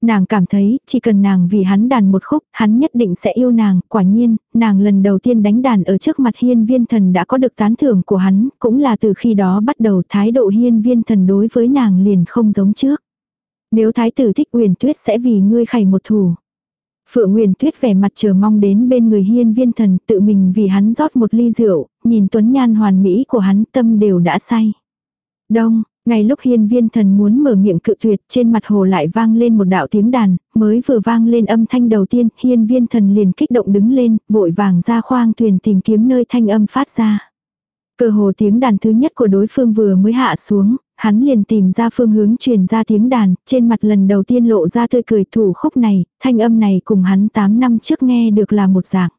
Nàng cảm thấy, chỉ cần nàng vì hắn đàn một khúc, hắn nhất định sẽ yêu nàng, quả nhiên, nàng lần đầu tiên đánh đàn ở trước mặt hiên viên thần đã có được tán thưởng của hắn, cũng là từ khi đó bắt đầu thái độ hiên viên thần đối với nàng liền không giống trước. Nếu thái tử thích uyển tuyết sẽ vì ngươi khải một thủ. Phượng Nguyên Tuyết vẻ mặt chờ mong đến bên người hiên viên thần tự mình vì hắn rót một ly rượu, nhìn tuấn nhan hoàn mỹ của hắn tâm đều đã say. Đông, ngay lúc hiên viên thần muốn mở miệng cự tuyệt trên mặt hồ lại vang lên một đạo tiếng đàn, mới vừa vang lên âm thanh đầu tiên, hiên viên thần liền kích động đứng lên, vội vàng ra khoang thuyền tìm kiếm nơi thanh âm phát ra. Cơ hồ tiếng đàn thứ nhất của đối phương vừa mới hạ xuống, hắn liền tìm ra phương hướng truyền ra tiếng đàn, trên mặt lần đầu tiên lộ ra tươi cười thủ khúc này, thanh âm này cùng hắn 8 năm trước nghe được là một dạng.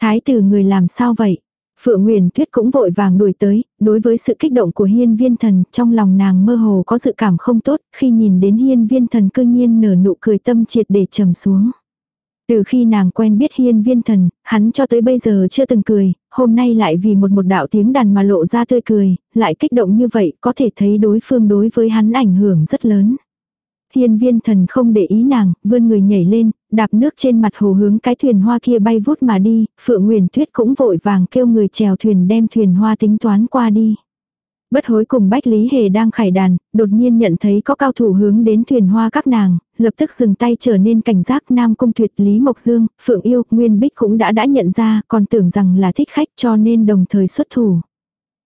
Thái tử người làm sao vậy? Phượng Nguyễn Tuyết cũng vội vàng đuổi tới, đối với sự kích động của hiên viên thần, trong lòng nàng mơ hồ có dự cảm không tốt, khi nhìn đến hiên viên thần cư nhiên nở nụ cười tâm triệt để trầm xuống. Từ khi nàng quen biết hiên viên thần, hắn cho tới bây giờ chưa từng cười, hôm nay lại vì một một đạo tiếng đàn mà lộ ra tươi cười, lại kích động như vậy có thể thấy đối phương đối với hắn ảnh hưởng rất lớn. Hiên viên thần không để ý nàng, vươn người nhảy lên, đạp nước trên mặt hồ hướng cái thuyền hoa kia bay vút mà đi, Phượng Nguyền Tuyết cũng vội vàng kêu người chèo thuyền đem thuyền hoa tính toán qua đi. Bất hối cùng Bách Lý Hề đang khải đàn, đột nhiên nhận thấy có cao thủ hướng đến thuyền hoa các nàng, lập tức dừng tay trở nên cảnh giác Nam Cung Tuyệt Lý Mộc Dương, Phượng Yêu, Nguyên Bích cũng đã đã nhận ra, còn tưởng rằng là thích khách cho nên đồng thời xuất thủ.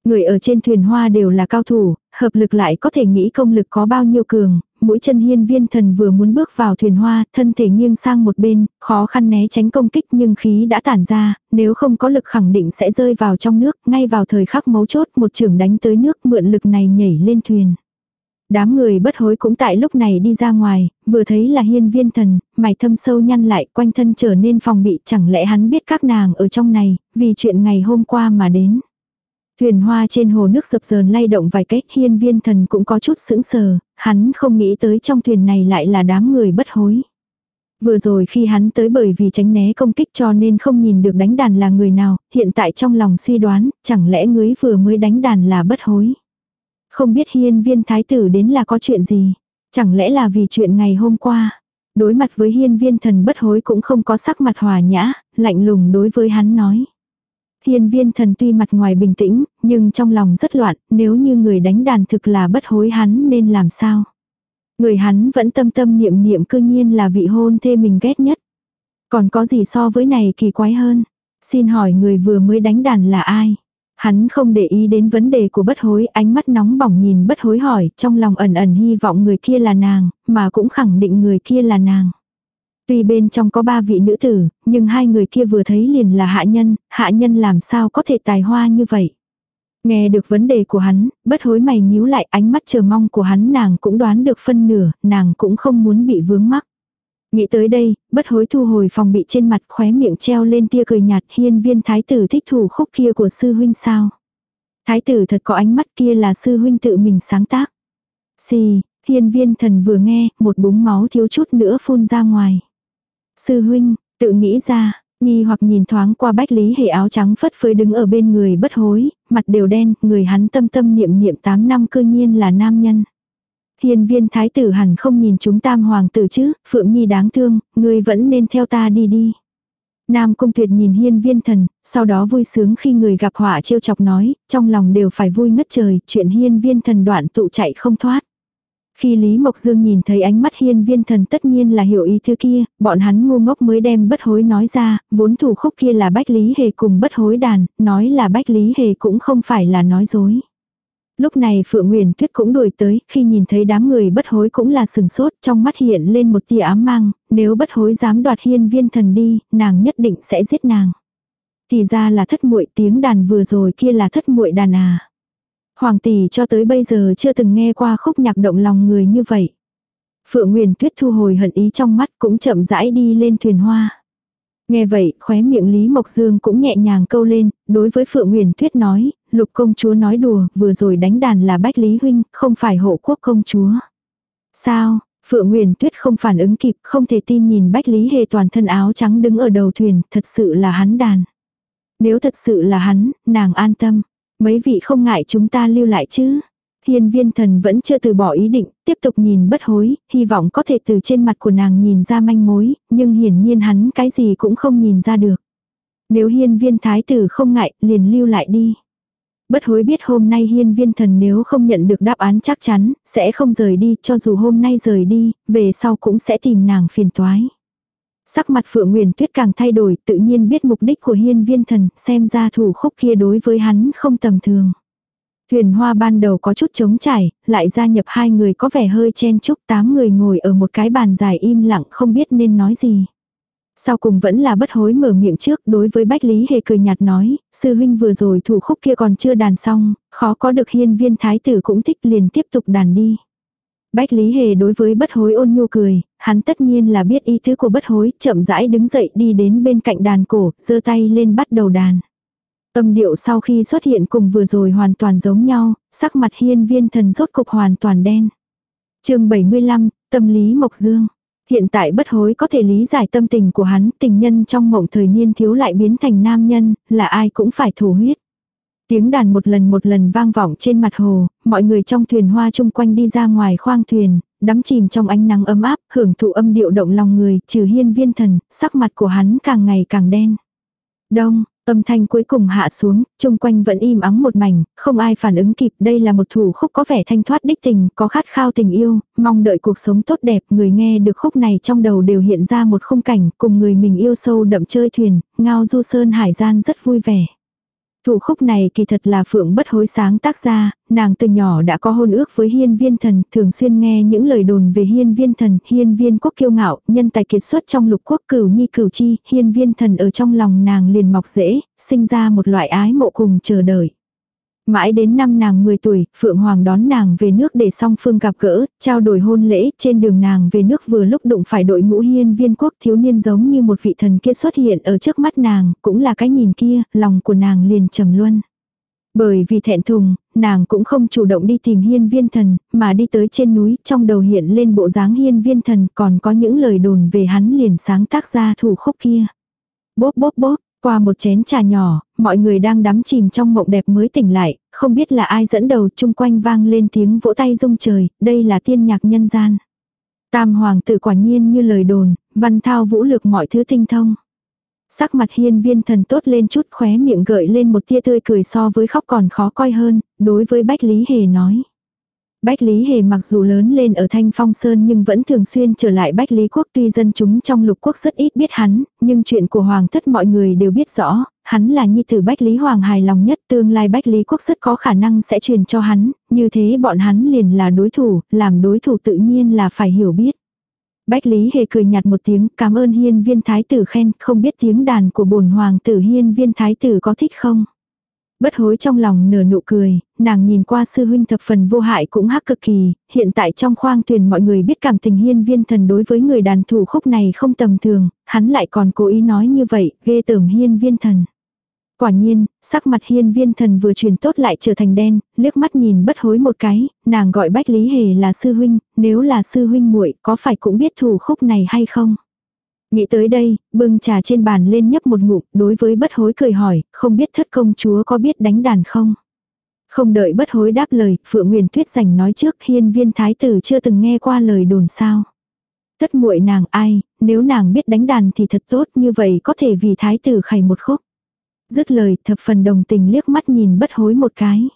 Người ở trên thuyền hoa đều là cao thủ, hợp lực lại có thể nghĩ công lực có bao nhiêu cường, mũi chân hiên viên thần vừa muốn bước vào thuyền hoa, thân thể nghiêng sang một bên, khó khăn né tránh công kích nhưng khí đã tản ra, nếu không có lực khẳng định sẽ rơi vào trong nước, ngay vào thời khắc mấu chốt một trường đánh tới nước mượn lực này nhảy lên thuyền. Đám người bất hối cũng tại lúc này đi ra ngoài, vừa thấy là hiên viên thần, mày thâm sâu nhăn lại quanh thân trở nên phòng bị chẳng lẽ hắn biết các nàng ở trong này, vì chuyện ngày hôm qua mà đến. Thuyền hoa trên hồ nước dập dờn lay động vài cách hiên viên thần cũng có chút sững sờ, hắn không nghĩ tới trong thuyền này lại là đám người bất hối. Vừa rồi khi hắn tới bởi vì tránh né công kích cho nên không nhìn được đánh đàn là người nào, hiện tại trong lòng suy đoán, chẳng lẽ người vừa mới đánh đàn là bất hối. Không biết hiên viên thái tử đến là có chuyện gì, chẳng lẽ là vì chuyện ngày hôm qua. Đối mặt với hiên viên thần bất hối cũng không có sắc mặt hòa nhã, lạnh lùng đối với hắn nói. Hiên viên thần tuy mặt ngoài bình tĩnh, nhưng trong lòng rất loạn, nếu như người đánh đàn thực là bất hối hắn nên làm sao? Người hắn vẫn tâm tâm niệm niệm cư nhiên là vị hôn thê mình ghét nhất. Còn có gì so với này kỳ quái hơn? Xin hỏi người vừa mới đánh đàn là ai? Hắn không để ý đến vấn đề của bất hối, ánh mắt nóng bỏng nhìn bất hối hỏi, trong lòng ẩn ẩn hy vọng người kia là nàng, mà cũng khẳng định người kia là nàng. Tuy bên trong có ba vị nữ tử, nhưng hai người kia vừa thấy liền là hạ nhân, hạ nhân làm sao có thể tài hoa như vậy. Nghe được vấn đề của hắn, bất hối mày nhíu lại ánh mắt chờ mong của hắn nàng cũng đoán được phân nửa, nàng cũng không muốn bị vướng mắc. Nghĩ tới đây, bất hối thu hồi phòng bị trên mặt khóe miệng treo lên tia cười nhạt hiên viên thái tử thích thủ khúc kia của sư huynh sao. Thái tử thật có ánh mắt kia là sư huynh tự mình sáng tác. Xì, hiên viên thần vừa nghe, một búng máu thiếu chút nữa phun ra ngoài. Sư huynh, tự nghĩ ra, nhi hoặc nhìn thoáng qua bách lý hề áo trắng phất phới đứng ở bên người bất hối, mặt đều đen, người hắn tâm tâm niệm niệm 8 năm cư nhiên là nam nhân. Hiền viên thái tử hẳn không nhìn chúng tam hoàng tử chứ, Phượng Nhi đáng thương, ngươi vẫn nên theo ta đi đi. Nam Cung Tuyệt nhìn hiên viên thần, sau đó vui sướng khi người gặp họa trêu chọc nói, trong lòng đều phải vui ngất trời, chuyện hiên viên thần đoạn tụ chạy không thoát. Khi Lý Mộc Dương nhìn thấy ánh mắt hiên viên thần tất nhiên là hiểu ý thứ kia, bọn hắn ngu ngốc mới đem bất hối nói ra, vốn thủ khúc kia là bách lý hề cùng bất hối đàn, nói là bách lý hề cũng không phải là nói dối. Lúc này Phượng Nguyễn Tuyết cũng đuổi tới, khi nhìn thấy đám người bất hối cũng là sừng sốt, trong mắt hiện lên một tia ám mang, nếu bất hối dám đoạt hiên viên thần đi, nàng nhất định sẽ giết nàng. Thì ra là thất muội tiếng đàn vừa rồi kia là thất muội đàn à. Hoàng tỷ cho tới bây giờ chưa từng nghe qua khúc nhạc động lòng người như vậy. Phượng Nguyên Tuyết thu hồi hận ý trong mắt cũng chậm rãi đi lên thuyền hoa. Nghe vậy, khóe miệng Lý Mộc Dương cũng nhẹ nhàng câu lên, đối với Phượng Nguyên Tuyết nói, lục công chúa nói đùa, vừa rồi đánh đàn là Bách Lý Huynh, không phải hộ quốc công chúa. Sao, Phượng Nguyên Tuyết không phản ứng kịp, không thể tin nhìn Bách Lý Hề toàn thân áo trắng đứng ở đầu thuyền, thật sự là hắn đàn. Nếu thật sự là hắn, nàng an tâm. Mấy vị không ngại chúng ta lưu lại chứ. Hiên viên thần vẫn chưa từ bỏ ý định, tiếp tục nhìn bất hối, hy vọng có thể từ trên mặt của nàng nhìn ra manh mối, nhưng hiển nhiên hắn cái gì cũng không nhìn ra được. Nếu hiên viên thái tử không ngại, liền lưu lại đi. Bất hối biết hôm nay hiên viên thần nếu không nhận được đáp án chắc chắn, sẽ không rời đi, cho dù hôm nay rời đi, về sau cũng sẽ tìm nàng phiền toái. Sắc mặt Phượng Nguyền Tuyết càng thay đổi, tự nhiên biết mục đích của hiên viên thần, xem ra thủ khúc kia đối với hắn không tầm thường. Thuyền hoa ban đầu có chút trống trải, lại gia nhập hai người có vẻ hơi chen chúc tám người ngồi ở một cái bàn dài im lặng không biết nên nói gì. Sau cùng vẫn là bất hối mở miệng trước đối với Bách Lý Hề cười nhạt nói, sư huynh vừa rồi thủ khúc kia còn chưa đàn xong, khó có được hiên viên thái tử cũng thích liền tiếp tục đàn đi. Bách Lý Hề đối với bất hối ôn nhu cười, hắn tất nhiên là biết ý tứ của bất hối, chậm rãi đứng dậy đi đến bên cạnh đàn cổ, giơ tay lên bắt đầu đàn. Âm điệu sau khi xuất hiện cùng vừa rồi hoàn toàn giống nhau, sắc mặt hiên viên thần rốt cục hoàn toàn đen. chương 75, tâm lý mộc dương. Hiện tại bất hối có thể lý giải tâm tình của hắn, tình nhân trong mộng thời niên thiếu lại biến thành nam nhân, là ai cũng phải thổ huyết. Tiếng đàn một lần một lần vang vọng trên mặt hồ, mọi người trong thuyền hoa chung quanh đi ra ngoài khoang thuyền, đắm chìm trong ánh nắng ấm áp, hưởng thụ âm điệu động lòng người, trừ hiên viên thần, sắc mặt của hắn càng ngày càng đen. Đông, Âm thanh cuối cùng hạ xuống, chung quanh vẫn im ắng một mảnh, không ai phản ứng kịp. Đây là một thủ khúc có vẻ thanh thoát đích tình, có khát khao tình yêu, mong đợi cuộc sống tốt đẹp. Người nghe được khúc này trong đầu đều hiện ra một khung cảnh, cùng người mình yêu sâu đậm chơi thuyền, ngao du sơn hải gian rất vui vẻ. Thủ khúc này kỳ thật là Phượng bất hối sáng tác ra, nàng từ nhỏ đã có hôn ước với hiên viên thần, thường xuyên nghe những lời đồn về hiên viên thần, hiên viên quốc kiêu ngạo, nhân tài kiệt xuất trong lục quốc cửu nhi cửu chi, hiên viên thần ở trong lòng nàng liền mọc rễ, sinh ra một loại ái mộ cùng chờ đợi. Mãi đến năm nàng 10 tuổi, Phượng Hoàng đón nàng về nước để song phương gặp gỡ, trao đổi hôn lễ, trên đường nàng về nước vừa lúc đụng phải đội ngũ hiên viên quốc thiếu niên giống như một vị thần kia xuất hiện ở trước mắt nàng, cũng là cái nhìn kia, lòng của nàng liền trầm luân. Bởi vì thẹn thùng, nàng cũng không chủ động đi tìm hiên viên thần, mà đi tới trên núi, trong đầu hiện lên bộ dáng hiên viên thần, còn có những lời đồn về hắn liền sáng tác ra thủ khúc kia. Bốp bốp bốp, qua một chén trà nhỏ, mọi người đang đắm chìm trong mộng đẹp mới tỉnh lại, không biết là ai dẫn đầu chung quanh vang lên tiếng vỗ tay rung trời, đây là tiên nhạc nhân gian. Tam hoàng tử quả nhiên như lời đồn, văn thao vũ lực mọi thứ tinh thông. Sắc mặt hiên viên thần tốt lên chút khóe miệng gợi lên một tia tươi cười so với khóc còn khó coi hơn, đối với Bách Lý Hề nói. Bách Lý Hề mặc dù lớn lên ở Thanh Phong Sơn nhưng vẫn thường xuyên trở lại Bách Lý Quốc tuy dân chúng trong lục quốc rất ít biết hắn, nhưng chuyện của Hoàng thất mọi người đều biết rõ, hắn là nhi tử Bách Lý Hoàng hài lòng nhất tương lai Bách Lý Quốc rất có khả năng sẽ truyền cho hắn, như thế bọn hắn liền là đối thủ, làm đối thủ tự nhiên là phải hiểu biết. Bách Lý Hề cười nhạt một tiếng cảm ơn hiên viên thái tử khen, không biết tiếng đàn của bổn hoàng tử hiên viên thái tử có thích không? Bất hối trong lòng nở nụ cười, nàng nhìn qua sư huynh thập phần vô hại cũng hắc cực kỳ, hiện tại trong khoang thuyền mọi người biết cảm tình hiên viên thần đối với người đàn thủ khúc này không tầm thường, hắn lại còn cố ý nói như vậy, ghê tởm hiên viên thần. Quả nhiên, sắc mặt hiên viên thần vừa truyền tốt lại trở thành đen, liếc mắt nhìn bất hối một cái, nàng gọi Bách Lý Hề là sư huynh, nếu là sư huynh muội có phải cũng biết thủ khúc này hay không? Nghĩ tới đây, bưng trà trên bàn lên nhấp một ngụm, đối với bất hối cười hỏi, không biết thất công chúa có biết đánh đàn không? Không đợi bất hối đáp lời, Phượng Nguyền Tuyết giành nói trước hiên viên thái tử chưa từng nghe qua lời đồn sao. Tất muội nàng ai, nếu nàng biết đánh đàn thì thật tốt như vậy có thể vì thái tử khải một khúc. Dứt lời thập phần đồng tình liếc mắt nhìn bất hối một cái.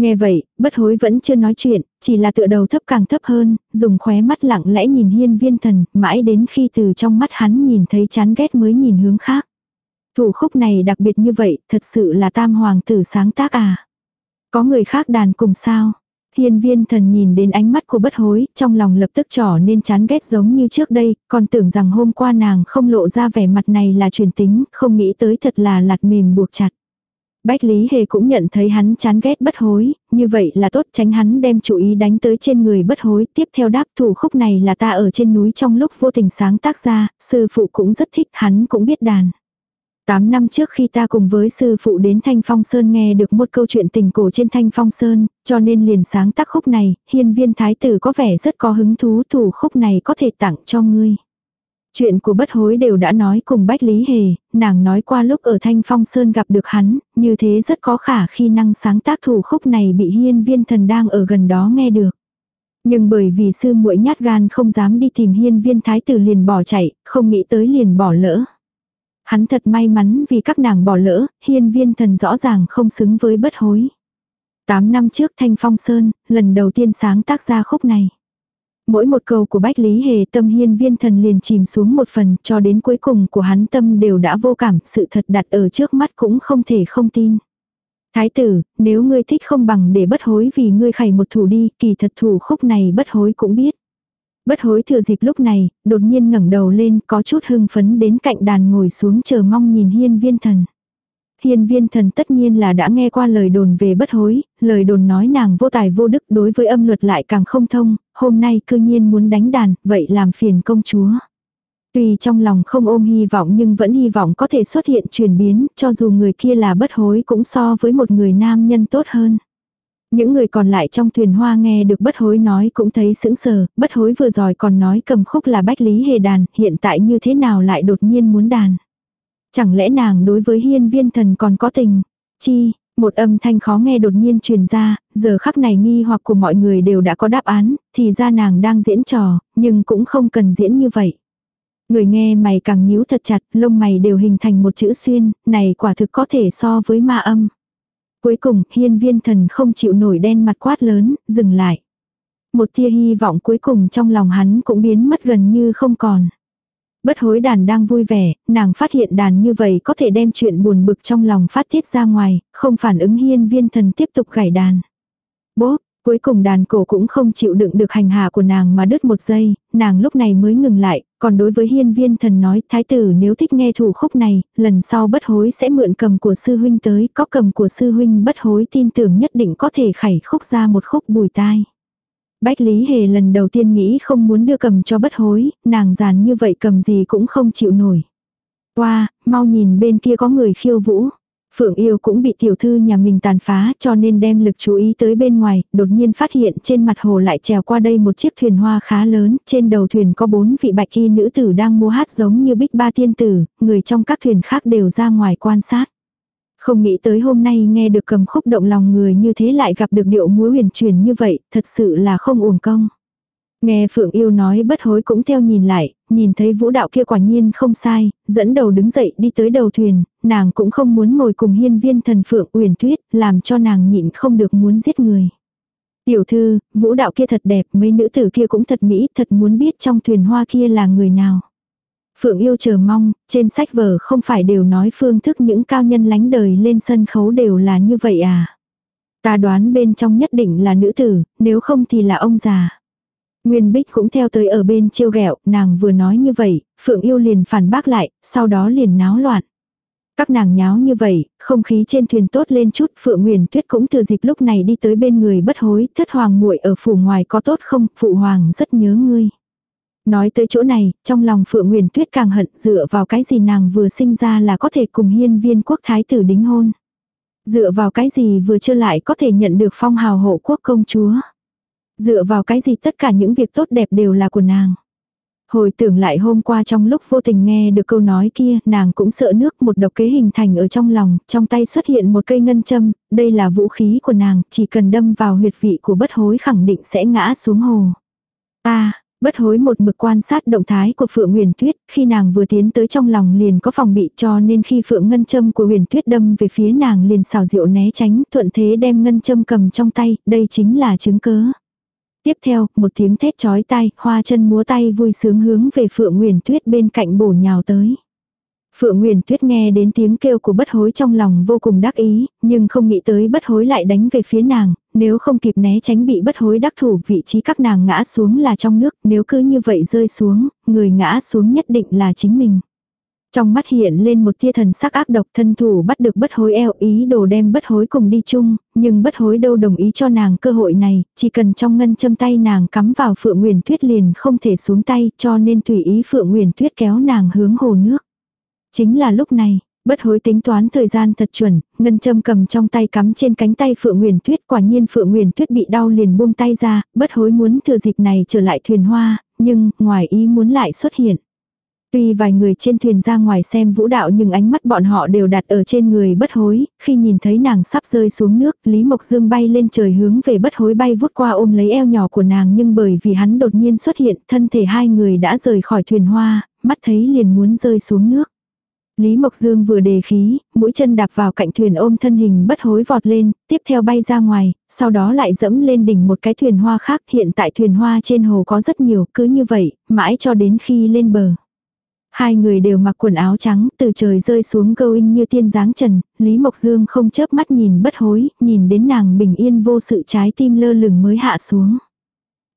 Nghe vậy, bất hối vẫn chưa nói chuyện, chỉ là tựa đầu thấp càng thấp hơn, dùng khóe mắt lặng lẽ nhìn hiên viên thần, mãi đến khi từ trong mắt hắn nhìn thấy chán ghét mới nhìn hướng khác. Thủ khúc này đặc biệt như vậy, thật sự là tam hoàng tử sáng tác à. Có người khác đàn cùng sao? Hiên viên thần nhìn đến ánh mắt của bất hối, trong lòng lập tức trỏ nên chán ghét giống như trước đây, còn tưởng rằng hôm qua nàng không lộ ra vẻ mặt này là truyền tính, không nghĩ tới thật là lạt mềm buộc chặt. Bách Lý Hề cũng nhận thấy hắn chán ghét bất hối, như vậy là tốt tránh hắn đem chủ ý đánh tới trên người bất hối. Tiếp theo đáp thủ khúc này là ta ở trên núi trong lúc vô tình sáng tác ra, sư phụ cũng rất thích, hắn cũng biết đàn. Tám năm trước khi ta cùng với sư phụ đến Thanh Phong Sơn nghe được một câu chuyện tình cổ trên Thanh Phong Sơn, cho nên liền sáng tác khúc này, hiên viên thái tử có vẻ rất có hứng thú thủ khúc này có thể tặng cho ngươi. Chuyện của bất hối đều đã nói cùng Bách Lý Hề, nàng nói qua lúc ở Thanh Phong Sơn gặp được hắn, như thế rất có khả khi năng sáng tác thủ khúc này bị hiên viên thần đang ở gần đó nghe được. Nhưng bởi vì sư muội nhát gan không dám đi tìm hiên viên thái tử liền bỏ chạy, không nghĩ tới liền bỏ lỡ. Hắn thật may mắn vì các nàng bỏ lỡ, hiên viên thần rõ ràng không xứng với bất hối. Tám năm trước Thanh Phong Sơn, lần đầu tiên sáng tác ra khúc này. Mỗi một câu của Bách Lý Hề tâm hiên viên thần liền chìm xuống một phần cho đến cuối cùng của hắn tâm đều đã vô cảm, sự thật đặt ở trước mắt cũng không thể không tin. Thái tử, nếu ngươi thích không bằng để bất hối vì ngươi khảy một thủ đi, kỳ thật thủ khúc này bất hối cũng biết. Bất hối thừa dịp lúc này, đột nhiên ngẩng đầu lên có chút hưng phấn đến cạnh đàn ngồi xuống chờ mong nhìn hiên viên thần. Hiên viên thần tất nhiên là đã nghe qua lời đồn về bất hối, lời đồn nói nàng vô tài vô đức đối với âm luật lại càng không thông, hôm nay cư nhiên muốn đánh đàn, vậy làm phiền công chúa. Tuy trong lòng không ôm hy vọng nhưng vẫn hy vọng có thể xuất hiện chuyển biến, cho dù người kia là bất hối cũng so với một người nam nhân tốt hơn. Những người còn lại trong thuyền hoa nghe được bất hối nói cũng thấy sững sờ, bất hối vừa rồi còn nói cầm khúc là bách lý hề đàn, hiện tại như thế nào lại đột nhiên muốn đàn. Chẳng lẽ nàng đối với hiên viên thần còn có tình? Chi, một âm thanh khó nghe đột nhiên truyền ra, giờ khắc này nghi hoặc của mọi người đều đã có đáp án, thì ra nàng đang diễn trò, nhưng cũng không cần diễn như vậy. Người nghe mày càng nhíu thật chặt, lông mày đều hình thành một chữ xuyên, này quả thực có thể so với ma âm. Cuối cùng, hiên viên thần không chịu nổi đen mặt quát lớn, dừng lại. Một tia hy vọng cuối cùng trong lòng hắn cũng biến mất gần như không còn. Bất hối đàn đang vui vẻ, nàng phát hiện đàn như vậy có thể đem chuyện buồn bực trong lòng phát tiết ra ngoài, không phản ứng hiên viên thần tiếp tục gảy đàn. Bố, cuối cùng đàn cổ cũng không chịu đựng được hành hạ của nàng mà đứt một giây, nàng lúc này mới ngừng lại, còn đối với hiên viên thần nói thái tử nếu thích nghe thủ khúc này, lần sau bất hối sẽ mượn cầm của sư huynh tới, có cầm của sư huynh bất hối tin tưởng nhất định có thể khải khúc ra một khúc bùi tai. Bách Lý Hề lần đầu tiên nghĩ không muốn đưa cầm cho bất hối, nàng giàn như vậy cầm gì cũng không chịu nổi. Qua, mau nhìn bên kia có người khiêu vũ. Phượng yêu cũng bị tiểu thư nhà mình tàn phá cho nên đem lực chú ý tới bên ngoài, đột nhiên phát hiện trên mặt hồ lại trèo qua đây một chiếc thuyền hoa khá lớn, trên đầu thuyền có bốn vị bạch y nữ tử đang múa hát giống như bích ba tiên tử, người trong các thuyền khác đều ra ngoài quan sát. Không nghĩ tới hôm nay nghe được cầm khúc động lòng người như thế lại gặp được điệu múa huyền truyền như vậy, thật sự là không uổng công. Nghe Phượng Yêu nói bất hối cũng theo nhìn lại, nhìn thấy vũ đạo kia quả nhiên không sai, dẫn đầu đứng dậy đi tới đầu thuyền, nàng cũng không muốn ngồi cùng hiên viên thần Phượng Uyển Tuyết, làm cho nàng nhịn không được muốn giết người. Tiểu thư, vũ đạo kia thật đẹp, mấy nữ tử kia cũng thật mỹ, thật muốn biết trong thuyền hoa kia là người nào. Phượng yêu chờ mong, trên sách vở không phải đều nói phương thức những cao nhân lánh đời lên sân khấu đều là như vậy à. Ta đoán bên trong nhất định là nữ tử, nếu không thì là ông già. Nguyên Bích cũng theo tới ở bên trêu ghẹo, nàng vừa nói như vậy, Phượng yêu liền phản bác lại, sau đó liền náo loạn. Các nàng nháo như vậy, không khí trên thuyền tốt lên chút, Phượng Nguyền Tuyết cũng từ dịp lúc này đi tới bên người bất hối, thất hoàng muội ở phủ ngoài có tốt không, phụ hoàng rất nhớ ngươi. Nói tới chỗ này, trong lòng Phượng Nguyễn Tuyết càng hận dựa vào cái gì nàng vừa sinh ra là có thể cùng hiên viên quốc thái tử đính hôn. Dựa vào cái gì vừa chưa lại có thể nhận được phong hào hộ quốc công chúa. Dựa vào cái gì tất cả những việc tốt đẹp đều là của nàng. Hồi tưởng lại hôm qua trong lúc vô tình nghe được câu nói kia, nàng cũng sợ nước một độc kế hình thành ở trong lòng, trong tay xuất hiện một cây ngân châm, đây là vũ khí của nàng, chỉ cần đâm vào huyệt vị của bất hối khẳng định sẽ ngã xuống hồ. Ta, Bất hối một mực quan sát động thái của Phượng Huyền Tuyết, khi nàng vừa tiến tới trong lòng liền có phòng bị cho nên khi Phượng Ngân Châm của Huyền Tuyết đâm về phía nàng liền xào rượu né tránh, thuận thế đem Ngân Châm cầm trong tay, đây chính là chứng cớ. Tiếp theo, một tiếng thét chói tai, hoa chân múa tay vui sướng hướng về Phượng Huyền Tuyết bên cạnh bổ nhào tới. Phượng Nguyền Tuyết nghe đến tiếng kêu của bất hối trong lòng vô cùng đắc ý, nhưng không nghĩ tới bất hối lại đánh về phía nàng, nếu không kịp né tránh bị bất hối đắc thủ vị trí các nàng ngã xuống là trong nước, nếu cứ như vậy rơi xuống, người ngã xuống nhất định là chính mình. Trong mắt hiện lên một tia thần sắc ác độc thân thủ bắt được bất hối eo ý đồ đem bất hối cùng đi chung, nhưng bất hối đâu đồng ý cho nàng cơ hội này, chỉ cần trong ngân châm tay nàng cắm vào Phượng Nguyền Tuyết liền không thể xuống tay cho nên tùy ý Phượng Nguyền Tuyết kéo nàng hướng hồ nước. Chính là lúc này, bất hối tính toán thời gian thật chuẩn, ngân châm cầm trong tay cắm trên cánh tay Phượng Nguyền Tuyết quả nhiên Phượng Nguyền Tuyết bị đau liền buông tay ra, bất hối muốn thừa dịp này trở lại thuyền hoa, nhưng ngoài ý muốn lại xuất hiện. Tuy vài người trên thuyền ra ngoài xem vũ đạo nhưng ánh mắt bọn họ đều đặt ở trên người bất hối, khi nhìn thấy nàng sắp rơi xuống nước, Lý Mộc Dương bay lên trời hướng về bất hối bay vút qua ôm lấy eo nhỏ của nàng nhưng bởi vì hắn đột nhiên xuất hiện, thân thể hai người đã rời khỏi thuyền hoa, mắt thấy liền muốn rơi xuống nước. Lý Mộc Dương vừa đề khí, mũi chân đạp vào cạnh thuyền ôm thân hình bất hối vọt lên, tiếp theo bay ra ngoài, sau đó lại dẫm lên đỉnh một cái thuyền hoa khác. Hiện tại thuyền hoa trên hồ có rất nhiều, cứ như vậy, mãi cho đến khi lên bờ. Hai người đều mặc quần áo trắng, từ trời rơi xuống câu in như tiên dáng trần, Lý Mộc Dương không chớp mắt nhìn bất hối, nhìn đến nàng bình yên vô sự trái tim lơ lửng mới hạ xuống.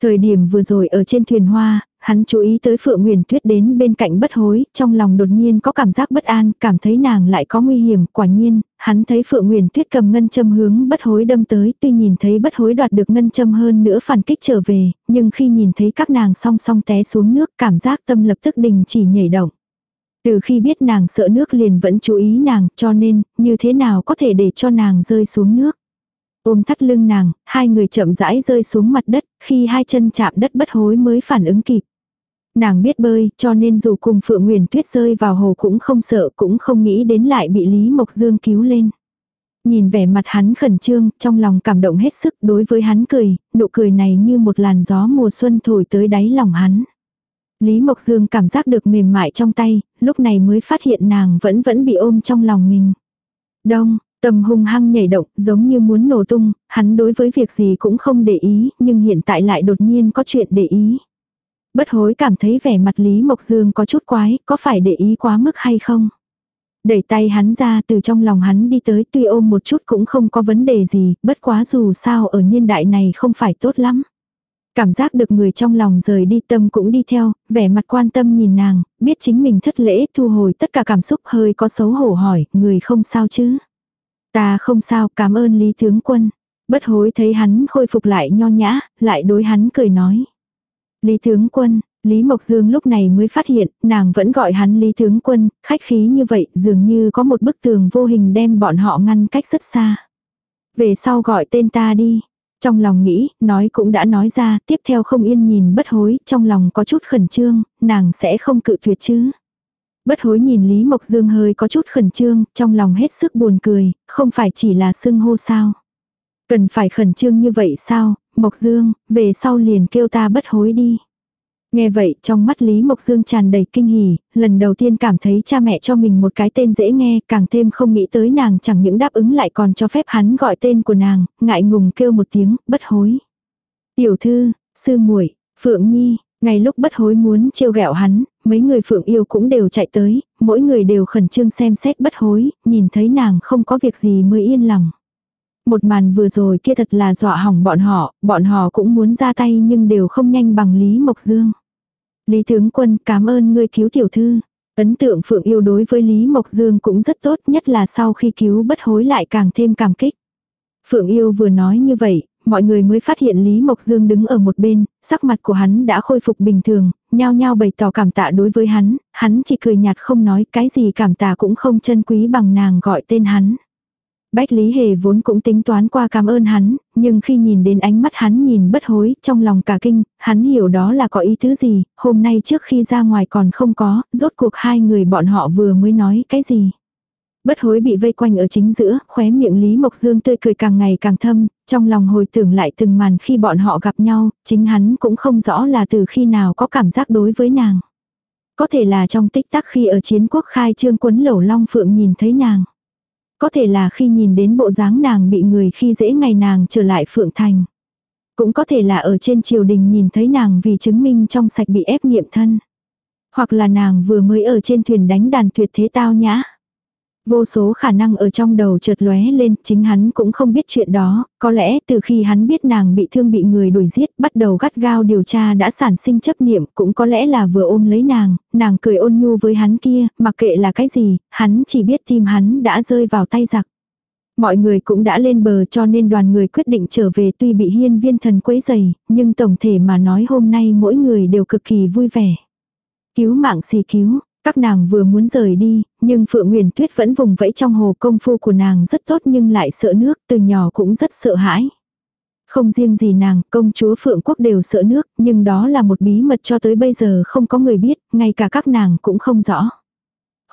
Thời điểm vừa rồi ở trên thuyền hoa, hắn chú ý tới Phượng Nguyền Tuyết đến bên cạnh bất hối, trong lòng đột nhiên có cảm giác bất an, cảm thấy nàng lại có nguy hiểm, quả nhiên, hắn thấy Phượng Nguyền Tuyết cầm ngân châm hướng bất hối đâm tới, tuy nhìn thấy bất hối đoạt được ngân châm hơn nữa phản kích trở về, nhưng khi nhìn thấy các nàng song song té xuống nước, cảm giác tâm lập tức đình chỉ nhảy động. Từ khi biết nàng sợ nước liền vẫn chú ý nàng, cho nên, như thế nào có thể để cho nàng rơi xuống nước. Ôm thắt lưng nàng, hai người chậm rãi rơi xuống mặt đất, khi hai chân chạm đất bất hối mới phản ứng kịp. Nàng biết bơi, cho nên dù cùng Phượng Nguyền Tuyết rơi vào hồ cũng không sợ, cũng không nghĩ đến lại bị Lý Mộc Dương cứu lên. Nhìn vẻ mặt hắn khẩn trương, trong lòng cảm động hết sức đối với hắn cười, nụ cười này như một làn gió mùa xuân thổi tới đáy lòng hắn. Lý Mộc Dương cảm giác được mềm mại trong tay, lúc này mới phát hiện nàng vẫn vẫn bị ôm trong lòng mình. Đông, tâm hung hăng nhảy động, giống như muốn nổ tung, hắn đối với việc gì cũng không để ý, nhưng hiện tại lại đột nhiên có chuyện để ý. Bất hối cảm thấy vẻ mặt Lý Mộc Dương có chút quái, có phải để ý quá mức hay không? Đẩy tay hắn ra từ trong lòng hắn đi tới tuy ôm một chút cũng không có vấn đề gì, bất quá dù sao ở niên đại này không phải tốt lắm. Cảm giác được người trong lòng rời đi tâm cũng đi theo, vẻ mặt quan tâm nhìn nàng, biết chính mình thất lễ thu hồi tất cả cảm xúc hơi có xấu hổ hỏi, người không sao chứ. Ta không sao, cảm ơn Lý Tướng Quân. Bất hối thấy hắn khôi phục lại nho nhã, lại đối hắn cười nói. Lý Tướng Quân, Lý Mộc Dương lúc này mới phát hiện, nàng vẫn gọi hắn Lý Tướng Quân, khách khí như vậy dường như có một bức tường vô hình đem bọn họ ngăn cách rất xa. Về sau gọi tên ta đi. Trong lòng nghĩ, nói cũng đã nói ra, tiếp theo không yên nhìn bất hối, trong lòng có chút khẩn trương, nàng sẽ không cự tuyệt chứ. Bất hối nhìn Lý Mộc Dương hơi có chút khẩn trương, trong lòng hết sức buồn cười, không phải chỉ là sưng hô sao. Cần phải khẩn trương như vậy sao, Mộc Dương, về sau liền kêu ta bất hối đi. Nghe vậy trong mắt Lý Mộc Dương tràn đầy kinh hỉ, lần đầu tiên cảm thấy cha mẹ cho mình một cái tên dễ nghe, càng thêm không nghĩ tới nàng chẳng những đáp ứng lại còn cho phép hắn gọi tên của nàng, ngại ngùng kêu một tiếng, bất hối. Tiểu thư, sư muội Phượng Nhi, ngay lúc bất hối muốn trêu ghẹo hắn, mấy người Phượng yêu cũng đều chạy tới, mỗi người đều khẩn trương xem xét bất hối, nhìn thấy nàng không có việc gì mới yên lòng. Một màn vừa rồi kia thật là dọa hỏng bọn họ, bọn họ cũng muốn ra tay nhưng đều không nhanh bằng Lý Mộc Dương. Lý tướng quân cảm ơn ngươi cứu tiểu thư. Ấn tượng Phượng yêu đối với Lý Mộc Dương cũng rất tốt nhất là sau khi cứu bất hối lại càng thêm cảm kích. Phượng yêu vừa nói như vậy, mọi người mới phát hiện Lý Mộc Dương đứng ở một bên, sắc mặt của hắn đã khôi phục bình thường, nhao nhao bày tỏ cảm tạ đối với hắn, hắn chỉ cười nhạt không nói cái gì cảm tạ cũng không chân quý bằng nàng gọi tên hắn. Bách Lý Hề vốn cũng tính toán qua cảm ơn hắn, nhưng khi nhìn đến ánh mắt hắn nhìn bất hối, trong lòng cả kinh, hắn hiểu đó là có ý thứ gì, hôm nay trước khi ra ngoài còn không có, rốt cuộc hai người bọn họ vừa mới nói cái gì. Bất hối bị vây quanh ở chính giữa, khóe miệng Lý Mộc Dương tươi cười càng ngày càng thâm, trong lòng hồi tưởng lại từng màn khi bọn họ gặp nhau, chính hắn cũng không rõ là từ khi nào có cảm giác đối với nàng. Có thể là trong tích tắc khi ở chiến quốc khai trương quấn lẩu long phượng nhìn thấy nàng. Có thể là khi nhìn đến bộ dáng nàng bị người khi dễ ngày nàng trở lại Phượng Thành. Cũng có thể là ở trên triều đình nhìn thấy nàng vì chứng minh trong sạch bị ép nghiệm thân. Hoặc là nàng vừa mới ở trên thuyền đánh đàn tuyệt thế tao nhã. Vô số khả năng ở trong đầu chợt lóe lên, chính hắn cũng không biết chuyện đó, có lẽ từ khi hắn biết nàng bị thương bị người đuổi giết, bắt đầu gắt gao điều tra đã sản sinh chấp niệm, cũng có lẽ là vừa ôm lấy nàng, nàng cười ôn nhu với hắn kia, mặc kệ là cái gì, hắn chỉ biết tim hắn đã rơi vào tay giặc. Mọi người cũng đã lên bờ cho nên đoàn người quyết định trở về tuy bị hiên viên thần quấy dày, nhưng tổng thể mà nói hôm nay mỗi người đều cực kỳ vui vẻ. Cứu mạng xì cứu, các nàng vừa muốn rời đi, nhưng Phượng Nguyền Tuyết vẫn vùng vẫy trong hồ công phu của nàng rất tốt nhưng lại sợ nước, từ nhỏ cũng rất sợ hãi. Không riêng gì nàng, công chúa Phượng Quốc đều sợ nước, nhưng đó là một bí mật cho tới bây giờ không có người biết, ngay cả các nàng cũng không rõ.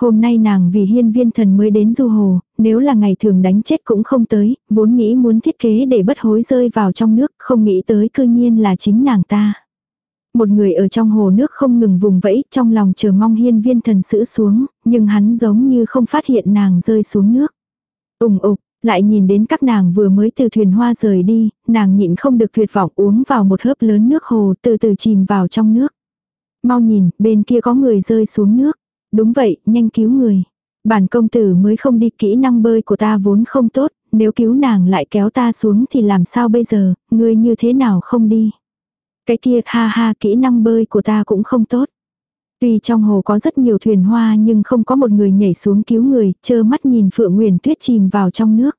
Hôm nay nàng vì hiên viên thần mới đến du hồ, nếu là ngày thường đánh chết cũng không tới, vốn nghĩ muốn thiết kế để bất hối rơi vào trong nước, không nghĩ tới cư nhiên là chính nàng ta. Một người ở trong hồ nước không ngừng vùng vẫy, trong lòng chờ mong hiên viên thần sữ xuống, nhưng hắn giống như không phát hiện nàng rơi xuống nước. Ùng ục, lại nhìn đến các nàng vừa mới từ thuyền hoa rời đi, nàng nhịn không được tuyệt vọng uống vào một hớp lớn nước hồ từ từ chìm vào trong nước. Mau nhìn, bên kia có người rơi xuống nước. Đúng vậy, nhanh cứu người. Bản công tử mới không đi kỹ năng bơi của ta vốn không tốt, nếu cứu nàng lại kéo ta xuống thì làm sao bây giờ, ngươi như thế nào không đi. Cái kia ha ha kỹ năng bơi của ta cũng không tốt. Tuy trong hồ có rất nhiều thuyền hoa nhưng không có một người nhảy xuống cứu người, chơ mắt nhìn Phượng Nguyền Tuyết chìm vào trong nước.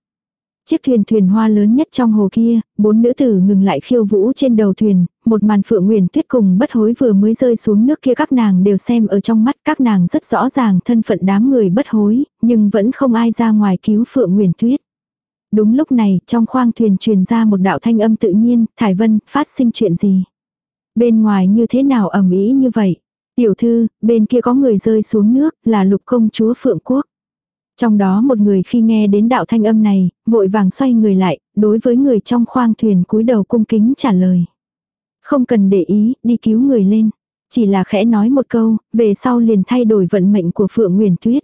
Chiếc thuyền thuyền hoa lớn nhất trong hồ kia, bốn nữ tử ngừng lại khiêu vũ trên đầu thuyền, một màn Phượng Nguyền Tuyết cùng bất hối vừa mới rơi xuống nước kia các nàng đều xem ở trong mắt các nàng rất rõ ràng thân phận đám người bất hối, nhưng vẫn không ai ra ngoài cứu Phượng Nguyền Tuyết. Đúng lúc này, trong khoang thuyền truyền ra một đạo thanh âm tự nhiên, Thải Vân, phát sinh chuyện gì? Bên ngoài như thế nào ẩm ý như vậy? Tiểu thư, bên kia có người rơi xuống nước, là lục công chúa Phượng Quốc. Trong đó một người khi nghe đến đạo thanh âm này, vội vàng xoay người lại, đối với người trong khoang thuyền cúi đầu cung kính trả lời. Không cần để ý, đi cứu người lên. Chỉ là khẽ nói một câu, về sau liền thay đổi vận mệnh của Phượng Nguyền Tuyết.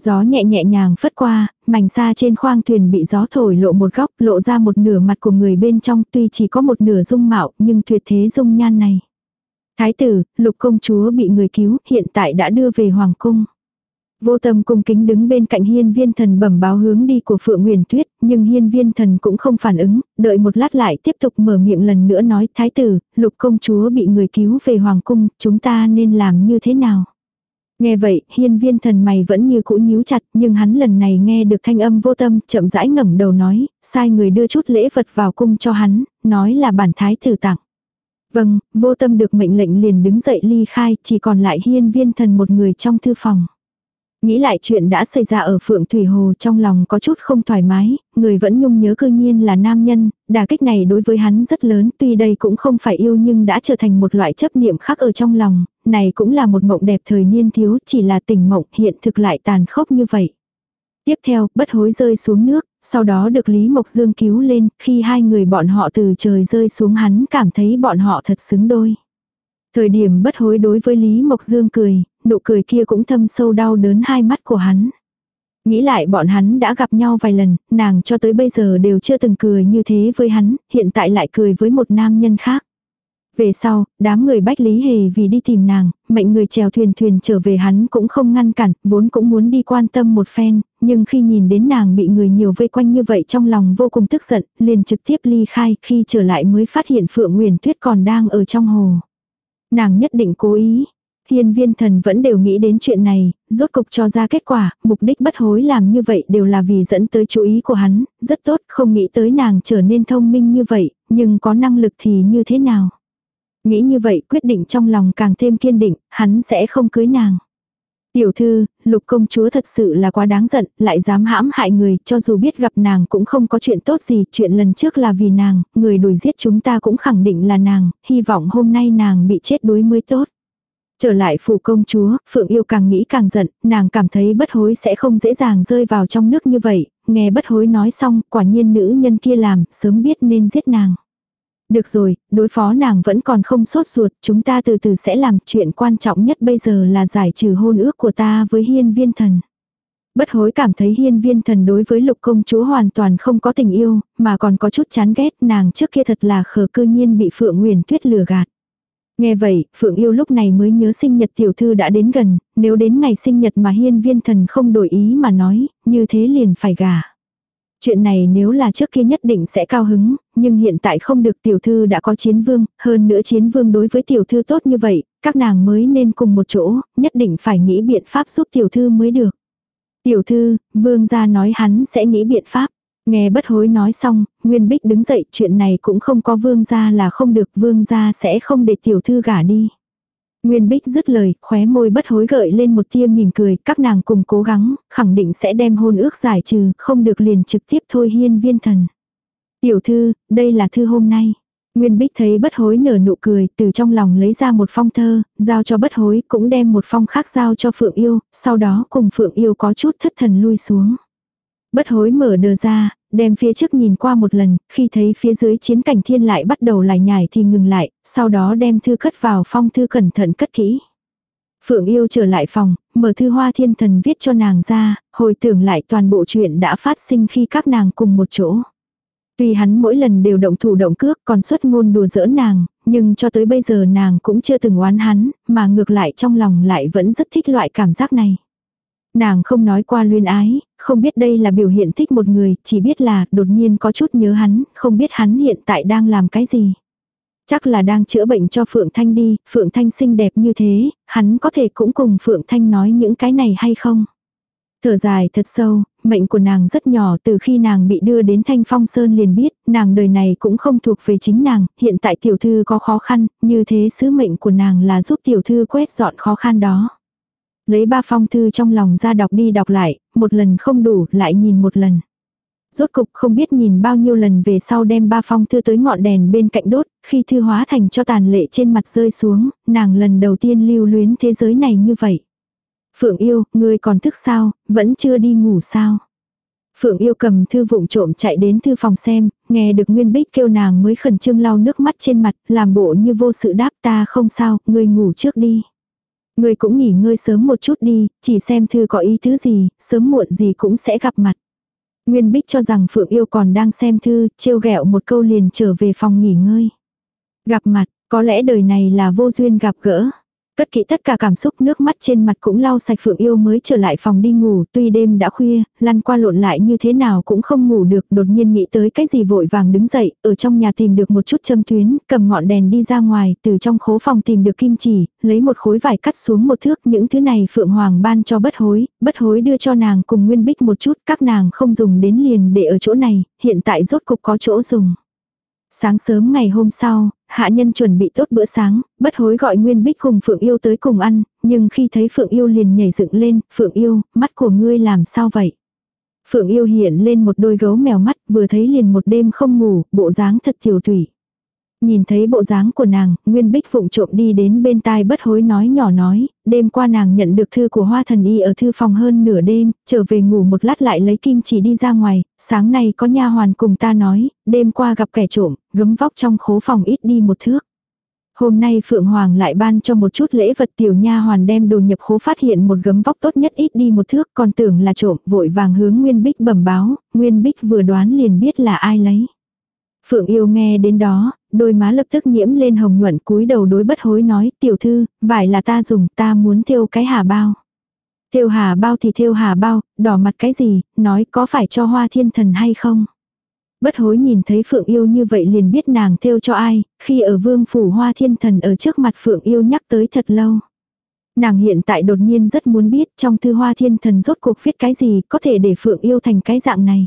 Gió nhẹ nhẹ nhàng phất qua, mảnh xa trên khoang thuyền bị gió thổi lộ một góc, lộ ra một nửa mặt của người bên trong, tuy chỉ có một nửa dung mạo, nhưng tuyệt thế dung nhan này. Thái tử, lục công chúa bị người cứu, hiện tại đã đưa về hoàng cung. Vô tâm cung kính đứng bên cạnh hiên viên thần bẩm báo hướng đi của Phượng Nguyền Tuyết, nhưng hiên viên thần cũng không phản ứng, đợi một lát lại tiếp tục mở miệng lần nữa nói Thái tử, lục công chúa bị người cứu về Hoàng cung, chúng ta nên làm như thế nào? Nghe vậy, hiên viên thần mày vẫn như cũ nhíu chặt, nhưng hắn lần này nghe được thanh âm vô tâm, chậm rãi ngẩng đầu nói, sai người đưa chút lễ vật vào cung cho hắn, nói là bản thái tử tặng. Vâng, vô tâm được mệnh lệnh liền đứng dậy ly khai, chỉ còn lại hiên viên thần một người trong thư phòng. Nghĩ lại chuyện đã xảy ra ở Phượng Thủy Hồ trong lòng có chút không thoải mái, người vẫn nhung nhớ cư nhiên là nam nhân, đả kích này đối với hắn rất lớn tuy đây cũng không phải yêu nhưng đã trở thành một loại chấp niệm khác ở trong lòng, này cũng là một mộng đẹp thời niên thiếu chỉ là tình mộng hiện thực lại tàn khốc như vậy. Tiếp theo, bất hối rơi xuống nước, sau đó được Lý Mộc Dương cứu lên, khi hai người bọn họ từ trời rơi xuống hắn cảm thấy bọn họ thật xứng đôi. Thời điểm bất hối đối với Lý Mộc Dương cười, nụ cười kia cũng thâm sâu đau đớn hai mắt của hắn. Nghĩ lại bọn hắn đã gặp nhau vài lần, nàng cho tới bây giờ đều chưa từng cười như thế với hắn, hiện tại lại cười với một nam nhân khác. Về sau, đám người bách lý hề vì đi tìm nàng, mệnh người chèo thuyền thuyền trở về hắn cũng không ngăn cản, vốn cũng muốn đi quan tâm một phen, nhưng khi nhìn đến nàng bị người nhiều vây quanh như vậy trong lòng vô cùng tức giận, liền trực tiếp ly khai, khi trở lại mới phát hiện Phượng Nguyền Tuyết còn đang ở trong hồ. Nàng nhất định cố ý, Thiên viên thần vẫn đều nghĩ đến chuyện này, rốt cục cho ra kết quả, mục đích bất hối làm như vậy đều là vì dẫn tới chú ý của hắn, rất tốt, không nghĩ tới nàng trở nên thông minh như vậy, nhưng có năng lực thì như thế nào. Nghĩ như vậy quyết định trong lòng càng thêm kiên định, hắn sẽ không cưới nàng. Tiểu thư, lục công chúa thật sự là quá đáng giận, lại dám hãm hại người, cho dù biết gặp nàng cũng không có chuyện tốt gì, chuyện lần trước là vì nàng, người đuổi giết chúng ta cũng khẳng định là nàng, hy vọng hôm nay nàng bị chết đuối mới tốt. Trở lại phủ công chúa, Phượng yêu càng nghĩ càng giận, nàng cảm thấy bất hối sẽ không dễ dàng rơi vào trong nước như vậy, nghe bất hối nói xong, quả nhiên nữ nhân kia làm, sớm biết nên giết nàng. Được rồi, đối phó nàng vẫn còn không sốt ruột, chúng ta từ từ sẽ làm chuyện quan trọng nhất bây giờ là giải trừ hôn ước của ta với hiên viên thần. Bất hối cảm thấy hiên viên thần đối với lục công chúa hoàn toàn không có tình yêu, mà còn có chút chán ghét nàng trước kia thật là khờ cư nhiên bị Phượng Nguyền Tuyết lừa gạt. Nghe vậy, Phượng Yêu lúc này mới nhớ sinh nhật tiểu thư đã đến gần, nếu đến ngày sinh nhật mà hiên viên thần không đổi ý mà nói, như thế liền phải gả. Chuyện này nếu là trước kia nhất định sẽ cao hứng, nhưng hiện tại không được tiểu thư đã có chiến vương, hơn nữa chiến vương đối với tiểu thư tốt như vậy, các nàng mới nên cùng một chỗ, nhất định phải nghĩ biện pháp giúp tiểu thư mới được. Tiểu thư, vương gia nói hắn sẽ nghĩ biện pháp. Nghe bất hối nói xong, Nguyên Bích đứng dậy, chuyện này cũng không có vương gia là không được, vương gia sẽ không để tiểu thư gả đi. Nguyên Bích dứt lời, khóe môi bất hối gợi lên một tia mỉm cười, các nàng cùng cố gắng, khẳng định sẽ đem hôn ước giải trừ, không được liền trực tiếp thôi hiên viên thần. Tiểu thư, đây là thư hôm nay. Nguyên Bích thấy bất hối nở nụ cười, từ trong lòng lấy ra một phong thơ, giao cho bất hối, cũng đem một phong khác giao cho Phượng Yêu, sau đó cùng Phượng Yêu có chút thất thần lui xuống. Bất hối mở đờ ra, đem phía trước nhìn qua một lần, khi thấy phía dưới chiến cảnh thiên lại bắt đầu lải nhải thì ngừng lại, sau đó đem thư cất vào phong thư cẩn thận cất kỹ. Phượng yêu trở lại phòng, mở thư hoa thiên thần viết cho nàng ra, hồi tưởng lại toàn bộ chuyện đã phát sinh khi các nàng cùng một chỗ. Tuy hắn mỗi lần đều động thủ động cước còn xuất ngôn đùa giỡn nàng, nhưng cho tới bây giờ nàng cũng chưa từng oán hắn, mà ngược lại trong lòng lại vẫn rất thích loại cảm giác này. Nàng không nói qua luyên ái, không biết đây là biểu hiện thích một người, chỉ biết là đột nhiên có chút nhớ hắn, không biết hắn hiện tại đang làm cái gì. Chắc là đang chữa bệnh cho Phượng Thanh đi, Phượng Thanh xinh đẹp như thế, hắn có thể cũng cùng Phượng Thanh nói những cái này hay không? Thở dài thật sâu, mệnh của nàng rất nhỏ từ khi nàng bị đưa đến Thanh Phong Sơn liền biết, nàng đời này cũng không thuộc về chính nàng, hiện tại tiểu thư có khó khăn, như thế sứ mệnh của nàng là giúp tiểu thư quét dọn khó khăn đó. Lấy ba phong thư trong lòng ra đọc đi đọc lại, một lần không đủ, lại nhìn một lần. Rốt cục không biết nhìn bao nhiêu lần về sau đem ba phong thư tới ngọn đèn bên cạnh đốt, khi thư hóa thành cho tàn lệ trên mặt rơi xuống, nàng lần đầu tiên lưu luyến thế giới này như vậy. Phượng yêu, ngươi còn thức sao, vẫn chưa đi ngủ sao? Phượng yêu cầm thư vụng trộm chạy đến thư phòng xem, nghe được Nguyên Bích kêu nàng mới khẩn trương lau nước mắt trên mặt, làm bộ như vô sự đáp ta không sao, ngươi ngủ trước đi. Ngươi cũng nghỉ ngơi sớm một chút đi, chỉ xem thư có ý thứ gì, sớm muộn gì cũng sẽ gặp mặt. Nguyên Bích cho rằng Phượng yêu còn đang xem thư, trêu ghẹo một câu liền trở về phòng nghỉ ngơi. Gặp mặt, có lẽ đời này là vô duyên gặp gỡ. Cất kỹ tất cả cảm xúc nước mắt trên mặt cũng lau sạch Phượng Yêu mới trở lại phòng đi ngủ, tuy đêm đã khuya, lăn qua lộn lại như thế nào cũng không ngủ được, đột nhiên nghĩ tới cái gì vội vàng đứng dậy, ở trong nhà tìm được một chút châm tuyến, cầm ngọn đèn đi ra ngoài, từ trong khố phòng tìm được kim chỉ, lấy một khối vải cắt xuống một thước, những thứ này Phượng Hoàng ban cho bất hối, bất hối đưa cho nàng cùng Nguyên Bích một chút, các nàng không dùng đến liền để ở chỗ này, hiện tại rốt cục có chỗ dùng. Sáng sớm ngày hôm sau, hạ nhân chuẩn bị tốt bữa sáng, bất hối gọi Nguyên Bích cùng Phượng Yêu tới cùng ăn, nhưng khi thấy Phượng Yêu liền nhảy dựng lên, Phượng Yêu, mắt của ngươi làm sao vậy? Phượng Yêu hiện lên một đôi gấu mèo mắt, vừa thấy liền một đêm không ngủ, bộ dáng thật tiểu thủy. Nhìn thấy bộ dáng của nàng, Nguyên Bích vụng trộm đi đến bên tai bất hối nói nhỏ nói, đêm qua nàng nhận được thư của Hoa Thần Y ở thư phòng hơn nửa đêm, trở về ngủ một lát lại lấy kim chỉ đi ra ngoài, sáng nay có nha hoàn cùng ta nói, đêm qua gặp kẻ trộm, gấm vóc trong khố phòng ít đi một thước. Hôm nay Phượng Hoàng lại ban cho một chút lễ vật tiểu nha hoàn đem đồ nhập khố phát hiện một gấm vóc tốt nhất ít đi một thước còn tưởng là trộm vội vàng hướng Nguyên Bích bẩm báo, Nguyên Bích vừa đoán liền biết là ai lấy. Phượng yêu nghe đến đó, đôi má lập tức nhiễm lên hồng nhuận cúi đầu đối bất hối nói, tiểu thư, vải là ta dùng, ta muốn thêu cái hà bao. Thêu hà bao thì thêu hà bao, đỏ mặt cái gì, nói có phải cho hoa thiên thần hay không. Bất hối nhìn thấy Phượng yêu như vậy liền biết nàng thêu cho ai, khi ở vương phủ hoa thiên thần ở trước mặt Phượng yêu nhắc tới thật lâu. Nàng hiện tại đột nhiên rất muốn biết trong thư hoa thiên thần rốt cuộc viết cái gì có thể để Phượng yêu thành cái dạng này.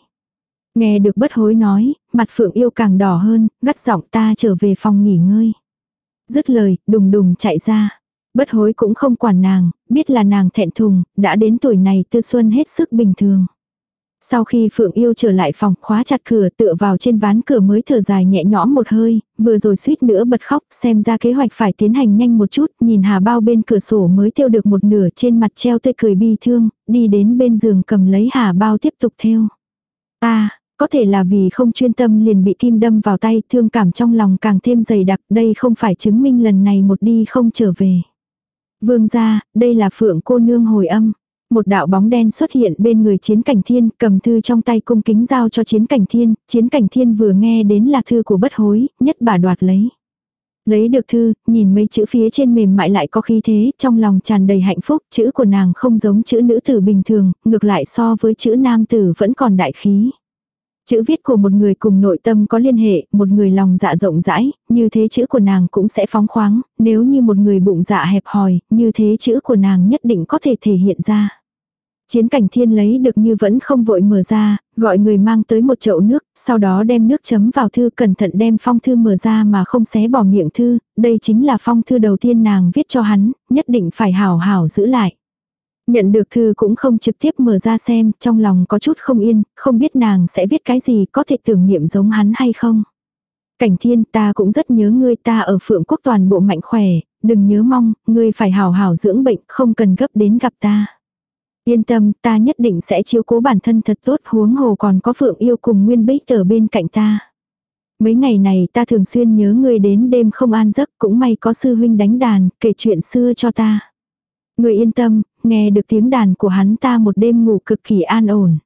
Nghe được bất hối nói, mặt phượng yêu càng đỏ hơn, gắt giọng ta trở về phòng nghỉ ngơi. Dứt lời, đùng đùng chạy ra. Bất hối cũng không quản nàng, biết là nàng thẹn thùng, đã đến tuổi này tư xuân hết sức bình thường. Sau khi Phượng Yêu trở lại phòng khóa chặt cửa tựa vào trên ván cửa mới thở dài nhẹ nhõm một hơi, vừa rồi suýt nữa bật khóc xem ra kế hoạch phải tiến hành nhanh một chút, nhìn hà bao bên cửa sổ mới theo được một nửa trên mặt treo tươi cười bi thương, đi đến bên giường cầm lấy hà bao tiếp tục theo. Ta, có thể là vì không chuyên tâm liền bị kim đâm vào tay, thương cảm trong lòng càng thêm dày đặc, đây không phải chứng minh lần này một đi không trở về. Vương gia, đây là phượng cô nương hồi âm. Một đạo bóng đen xuất hiện bên người chiến cảnh thiên, cầm thư trong tay cung kính giao cho chiến cảnh thiên, chiến cảnh thiên vừa nghe đến là thư của bất hối, nhất bà đoạt lấy. Lấy được thư, nhìn mấy chữ phía trên mềm mại lại có khí thế, trong lòng tràn đầy hạnh phúc, chữ của nàng không giống chữ nữ tử bình thường, ngược lại so với chữ nam tử vẫn còn đại khí. Chữ viết của một người cùng nội tâm có liên hệ, một người lòng dạ rộng rãi, như thế chữ của nàng cũng sẽ phóng khoáng, nếu như một người bụng dạ hẹp hòi, như thế chữ của nàng nhất định có thể thể hiện ra. Chiến cảnh thiên lấy được như vẫn không vội mở ra, gọi người mang tới một chậu nước, sau đó đem nước chấm vào thư cẩn thận đem phong thư mở ra mà không xé bỏ miệng thư, đây chính là phong thư đầu tiên nàng viết cho hắn, nhất định phải hảo hảo giữ lại. Nhận được thư cũng không trực tiếp mở ra xem, trong lòng có chút không yên, không biết nàng sẽ viết cái gì có thể tưởng niệm giống hắn hay không. Cảnh thiên ta cũng rất nhớ ngươi ta ở phượng quốc toàn bộ mạnh khỏe, đừng nhớ mong, ngươi phải hào hào dưỡng bệnh, không cần gấp đến gặp ta. Yên tâm, ta nhất định sẽ chiếu cố bản thân thật tốt huống hồ còn có phượng yêu cùng nguyên bích ở bên cạnh ta. Mấy ngày này ta thường xuyên nhớ ngươi đến đêm không an giấc cũng may có sư huynh đánh đàn, kể chuyện xưa cho ta. Người yên tâm, nghe được tiếng đàn của hắn ta một đêm ngủ cực kỳ an ổn.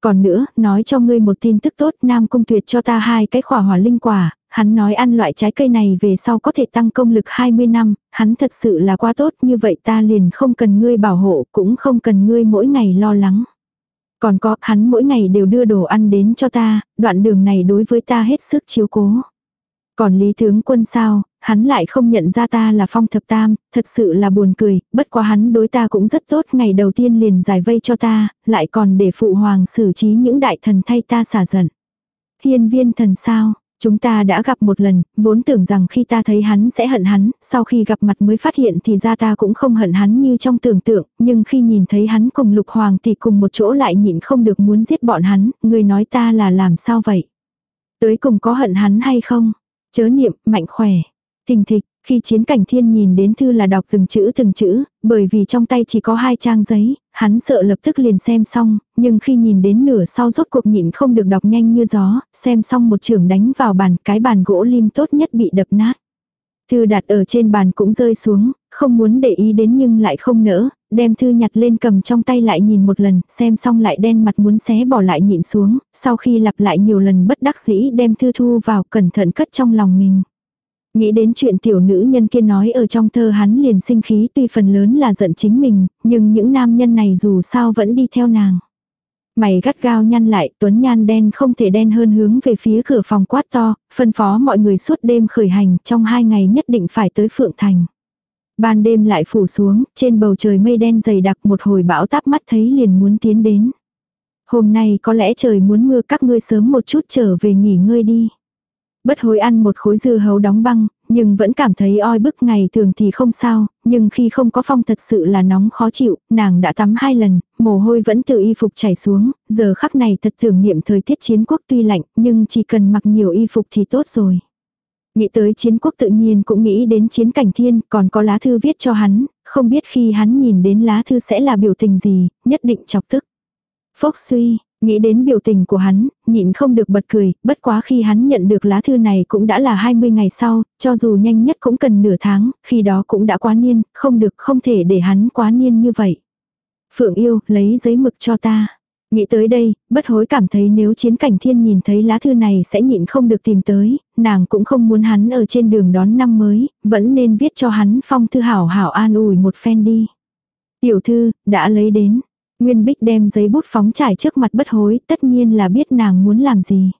Còn nữa, nói cho ngươi một tin tức tốt, Nam Cung Tuyệt cho ta hai cái khỏa hỏa linh quả, hắn nói ăn loại trái cây này về sau có thể tăng công lực 20 năm, hắn thật sự là quá tốt, như vậy ta liền không cần ngươi bảo hộ, cũng không cần ngươi mỗi ngày lo lắng. Còn có, hắn mỗi ngày đều đưa đồ ăn đến cho ta, đoạn đường này đối với ta hết sức chiếu cố. Còn Lý Tướng Quân sao, hắn lại không nhận ra ta là phong thập tam, thật sự là buồn cười, bất quá hắn đối ta cũng rất tốt, ngày đầu tiên liền giải vây cho ta, lại còn để phụ hoàng xử trí những đại thần thay ta xả giận. Thiên viên thần sao, chúng ta đã gặp một lần, vốn tưởng rằng khi ta thấy hắn sẽ hận hắn, sau khi gặp mặt mới phát hiện thì ra ta cũng không hận hắn như trong tưởng tượng, nhưng khi nhìn thấy hắn cùng lục hoàng thì cùng một chỗ lại nhịn không được muốn giết bọn hắn, người nói ta là làm sao vậy? Tới cùng có hận hắn hay không? Chớ niệm, mạnh khỏe. Thình thịch, khi chiến cảnh thiên nhìn đến thư là đọc từng chữ từng chữ, bởi vì trong tay chỉ có hai trang giấy, hắn sợ lập tức liền xem xong, nhưng khi nhìn đến nửa sau rốt cuộc nhịn không được đọc nhanh như gió, xem xong một trường đánh vào bàn, cái bàn gỗ lim tốt nhất bị đập nát. Thư đặt ở trên bàn cũng rơi xuống, không muốn để ý đến nhưng lại không nỡ, đem thư nhặt lên cầm trong tay lại nhìn một lần, xem xong lại đen mặt muốn xé bỏ lại nhịn xuống, sau khi lặp lại nhiều lần bất đắc dĩ đem thư thu vào cẩn thận cất trong lòng mình. Nghĩ đến chuyện tiểu nữ nhân kia nói ở trong thơ hắn liền sinh khí tuy phần lớn là giận chính mình, nhưng những nam nhân này dù sao vẫn đi theo nàng. Mày gắt gao nhăn lại, tuấn nhan đen không thể đen hơn hướng về phía cửa phòng quát to, phân phó mọi người suốt đêm khởi hành, trong hai ngày nhất định phải tới Phượng Thành. Ban đêm lại phủ xuống, trên bầu trời mây đen dày đặc một hồi bão táp mắt thấy liền muốn tiến đến. Hôm nay có lẽ trời muốn mưa các ngươi sớm một chút trở về nghỉ ngơi đi. Bất hối ăn một khối dưa hấu đóng băng, nhưng vẫn cảm thấy oi bức ngày thường thì không sao, nhưng khi không có phong thật sự là nóng khó chịu, nàng đã tắm hai lần, mồ hôi vẫn từ y phục chảy xuống, giờ khắc này thật tưởng niệm thời tiết chiến quốc tuy lạnh, nhưng chỉ cần mặc nhiều y phục thì tốt rồi. Nghĩ tới chiến quốc tự nhiên cũng nghĩ đến chiến cảnh thiên, còn có lá thư viết cho hắn, không biết khi hắn nhìn đến lá thư sẽ là biểu tình gì, nhất định chọc tức. Phốc suy, Nghĩ đến biểu tình của hắn, nhịn không được bật cười, bất quá khi hắn nhận được lá thư này cũng đã là 20 ngày sau, cho dù nhanh nhất cũng cần nửa tháng, khi đó cũng đã quá niên, không được không thể để hắn quá niên như vậy. Phượng yêu, lấy giấy mực cho ta. Nghĩ tới đây, bất hối cảm thấy nếu chiến cảnh thiên nhìn thấy lá thư này sẽ nhịn không được tìm tới, nàng cũng không muốn hắn ở trên đường đón năm mới, vẫn nên viết cho hắn phong thư hảo hảo an ủi một phen đi. Tiểu thư, đã lấy đến. Nguyên Bích đem giấy bút phóng trải trước mặt bất hối, tất nhiên là biết nàng muốn làm gì.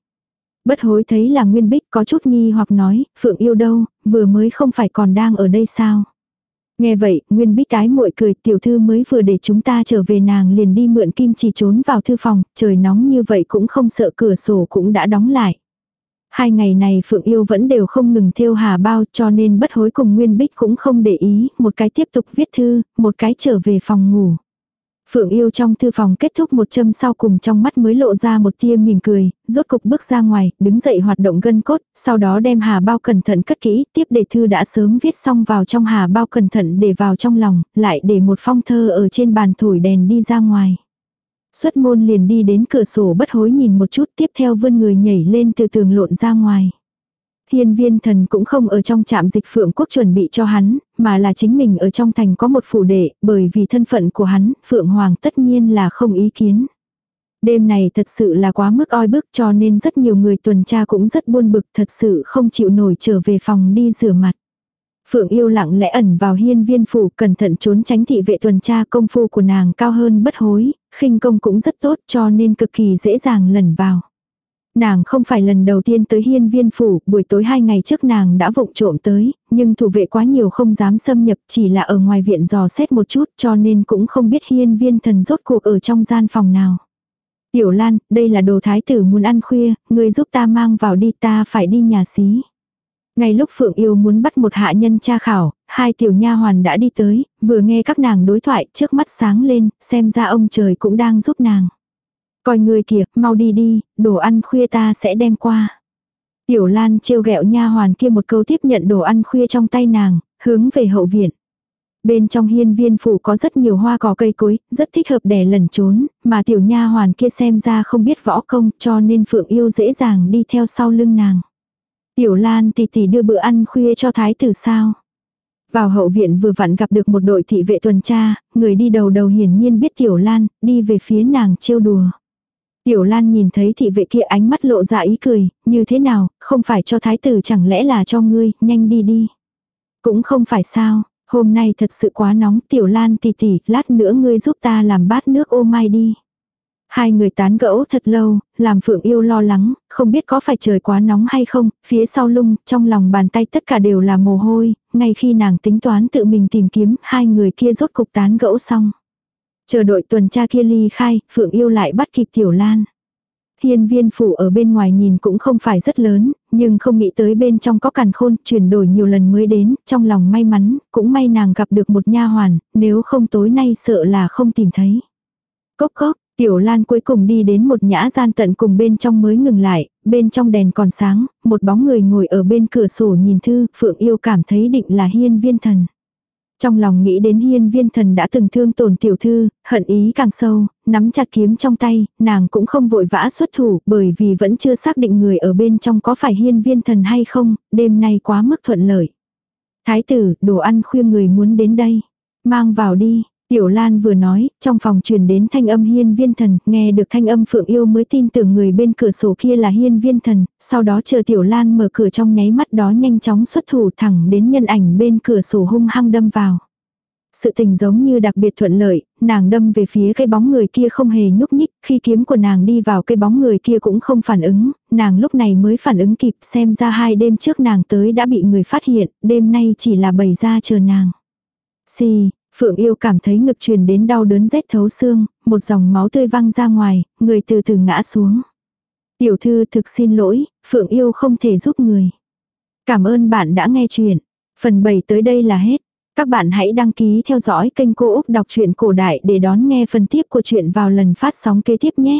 Bất hối thấy là Nguyên Bích có chút nghi hoặc nói, Phượng yêu đâu, vừa mới không phải còn đang ở đây sao. Nghe vậy, Nguyên Bích cái muội cười, tiểu thư mới vừa để chúng ta trở về nàng liền đi mượn kim chỉ trốn vào thư phòng, trời nóng như vậy cũng không sợ cửa sổ cũng đã đóng lại. Hai ngày này Phượng Yêu vẫn đều không ngừng thiêu hà bao cho nên bất hối cùng Nguyên Bích cũng không để ý, một cái tiếp tục viết thư, một cái trở về phòng ngủ. Phượng yêu trong thư phòng kết thúc một châm sau cùng trong mắt mới lộ ra một tia mỉm cười, rốt cục bước ra ngoài, đứng dậy hoạt động gân cốt, sau đó đem hà bao cẩn thận cất kỹ, tiếp đề thư đã sớm viết xong vào trong hà bao cẩn thận để vào trong lòng, lại để một phong thơ ở trên bàn thổi đèn đi ra ngoài. Xuất môn liền đi đến cửa sổ bất hối nhìn một chút tiếp theo vươn người nhảy lên từ tường lộn ra ngoài. Hiên viên thần cũng không ở trong trạm dịch phượng quốc chuẩn bị cho hắn, mà là chính mình ở trong thành có một phủ đệ, bởi vì thân phận của hắn, phượng hoàng tất nhiên là không ý kiến. Đêm này thật sự là quá mức oi bức cho nên rất nhiều người tuần tra cũng rất buôn bực thật sự không chịu nổi trở về phòng đi rửa mặt. Phượng yêu lặng lẽ ẩn vào hiên viên phủ cẩn thận trốn tránh thị vệ tuần tra công phu của nàng cao hơn bất hối, khinh công cũng rất tốt cho nên cực kỳ dễ dàng lẩn vào. Nàng không phải lần đầu tiên tới hiên viên phủ, buổi tối hai ngày trước nàng đã vụng trộm tới, nhưng thủ vệ quá nhiều không dám xâm nhập chỉ là ở ngoài viện dò xét một chút cho nên cũng không biết hiên viên thần rốt cuộc ở trong gian phòng nào. Tiểu Lan, đây là đồ thái tử muốn ăn khuya, người giúp ta mang vào đi ta phải đi nhà xí. Ngay lúc Phượng Yêu muốn bắt một hạ nhân tra khảo, hai tiểu nha hoàn đã đi tới, vừa nghe các nàng đối thoại trước mắt sáng lên, xem ra ông trời cũng đang giúp nàng. Coi người kìa, mau đi đi, đồ ăn khuya ta sẽ đem qua. Tiểu Lan trêu ghẹo nha hoàn kia một câu tiếp nhận đồ ăn khuya trong tay nàng, hướng về hậu viện. Bên trong hiên viên phủ có rất nhiều hoa cỏ cây cối, rất thích hợp để lẩn trốn, mà tiểu nha hoàn kia xem ra không biết võ công cho nên Phượng yêu dễ dàng đi theo sau lưng nàng. Tiểu Lan tỷ tỷ đưa bữa ăn khuya cho thái tử sao. Vào hậu viện vừa vặn gặp được một đội thị vệ tuần tra, người đi đầu đầu hiển nhiên biết Tiểu Lan, đi về phía nàng trêu đùa. Tiểu Lan nhìn thấy thị vệ kia ánh mắt lộ ra ý cười, như thế nào, không phải cho thái tử chẳng lẽ là cho ngươi, nhanh đi đi. Cũng không phải sao, hôm nay thật sự quá nóng, Tiểu Lan tì tỉ, lát nữa ngươi giúp ta làm bát nước ô mai đi. Hai người tán gẫu thật lâu, làm Phượng yêu lo lắng, không biết có phải trời quá nóng hay không, phía sau lung, trong lòng bàn tay tất cả đều là mồ hôi, ngay khi nàng tính toán tự mình tìm kiếm, hai người kia rốt cục tán gẫu xong. Chờ đội tuần tra kia ly khai, Phượng yêu lại bắt kịp Tiểu Lan. Hiên viên phủ ở bên ngoài nhìn cũng không phải rất lớn, nhưng không nghĩ tới bên trong có càn khôn, chuyển đổi nhiều lần mới đến, trong lòng may mắn, cũng may nàng gặp được một nha hoàn, nếu không tối nay sợ là không tìm thấy. Cốc cốc, Tiểu Lan cuối cùng đi đến một nhã gian tận cùng bên trong mới ngừng lại, bên trong đèn còn sáng, một bóng người ngồi ở bên cửa sổ nhìn thư, Phượng yêu cảm thấy định là hiên viên thần. Trong lòng nghĩ đến hiên viên thần đã từng thương tổn tiểu thư, hận ý càng sâu, nắm chặt kiếm trong tay, nàng cũng không vội vã xuất thủ bởi vì vẫn chưa xác định người ở bên trong có phải hiên viên thần hay không, đêm nay quá mức thuận lợi. Thái tử, đồ ăn khuya người muốn đến đây. Mang vào đi, Tiểu Lan vừa nói, trong phòng truyền đến thanh âm hiên viên thần, nghe được thanh âm phượng yêu mới tin tưởng người bên cửa sổ kia là hiên viên thần, sau đó chờ Tiểu Lan mở cửa trong nháy mắt đó nhanh chóng xuất thủ thẳng đến nhân ảnh bên cửa sổ hung hăng đâm vào. Sự tình giống như đặc biệt thuận lợi, nàng đâm về phía cái bóng người kia không hề nhúc nhích, khi kiếm của nàng đi vào cái bóng người kia cũng không phản ứng, nàng lúc này mới phản ứng kịp xem ra hai đêm trước nàng tới đã bị người phát hiện, đêm nay chỉ là bày ra chờ nàng. Xì, Phượng yêu cảm thấy ngực truyền đến đau đớn rét thấu xương, một dòng máu tươi văng ra ngoài, người từ từ ngã xuống. Tiểu thư thực xin lỗi, Phượng yêu không thể giúp người. Cảm ơn bạn đã nghe chuyện. Phần 7 tới đây là hết. Các bạn hãy đăng ký theo dõi kênh Cô Úc Đọc truyện Cổ Đại để đón nghe phần tiếp của chuyện vào lần phát sóng kế tiếp nhé.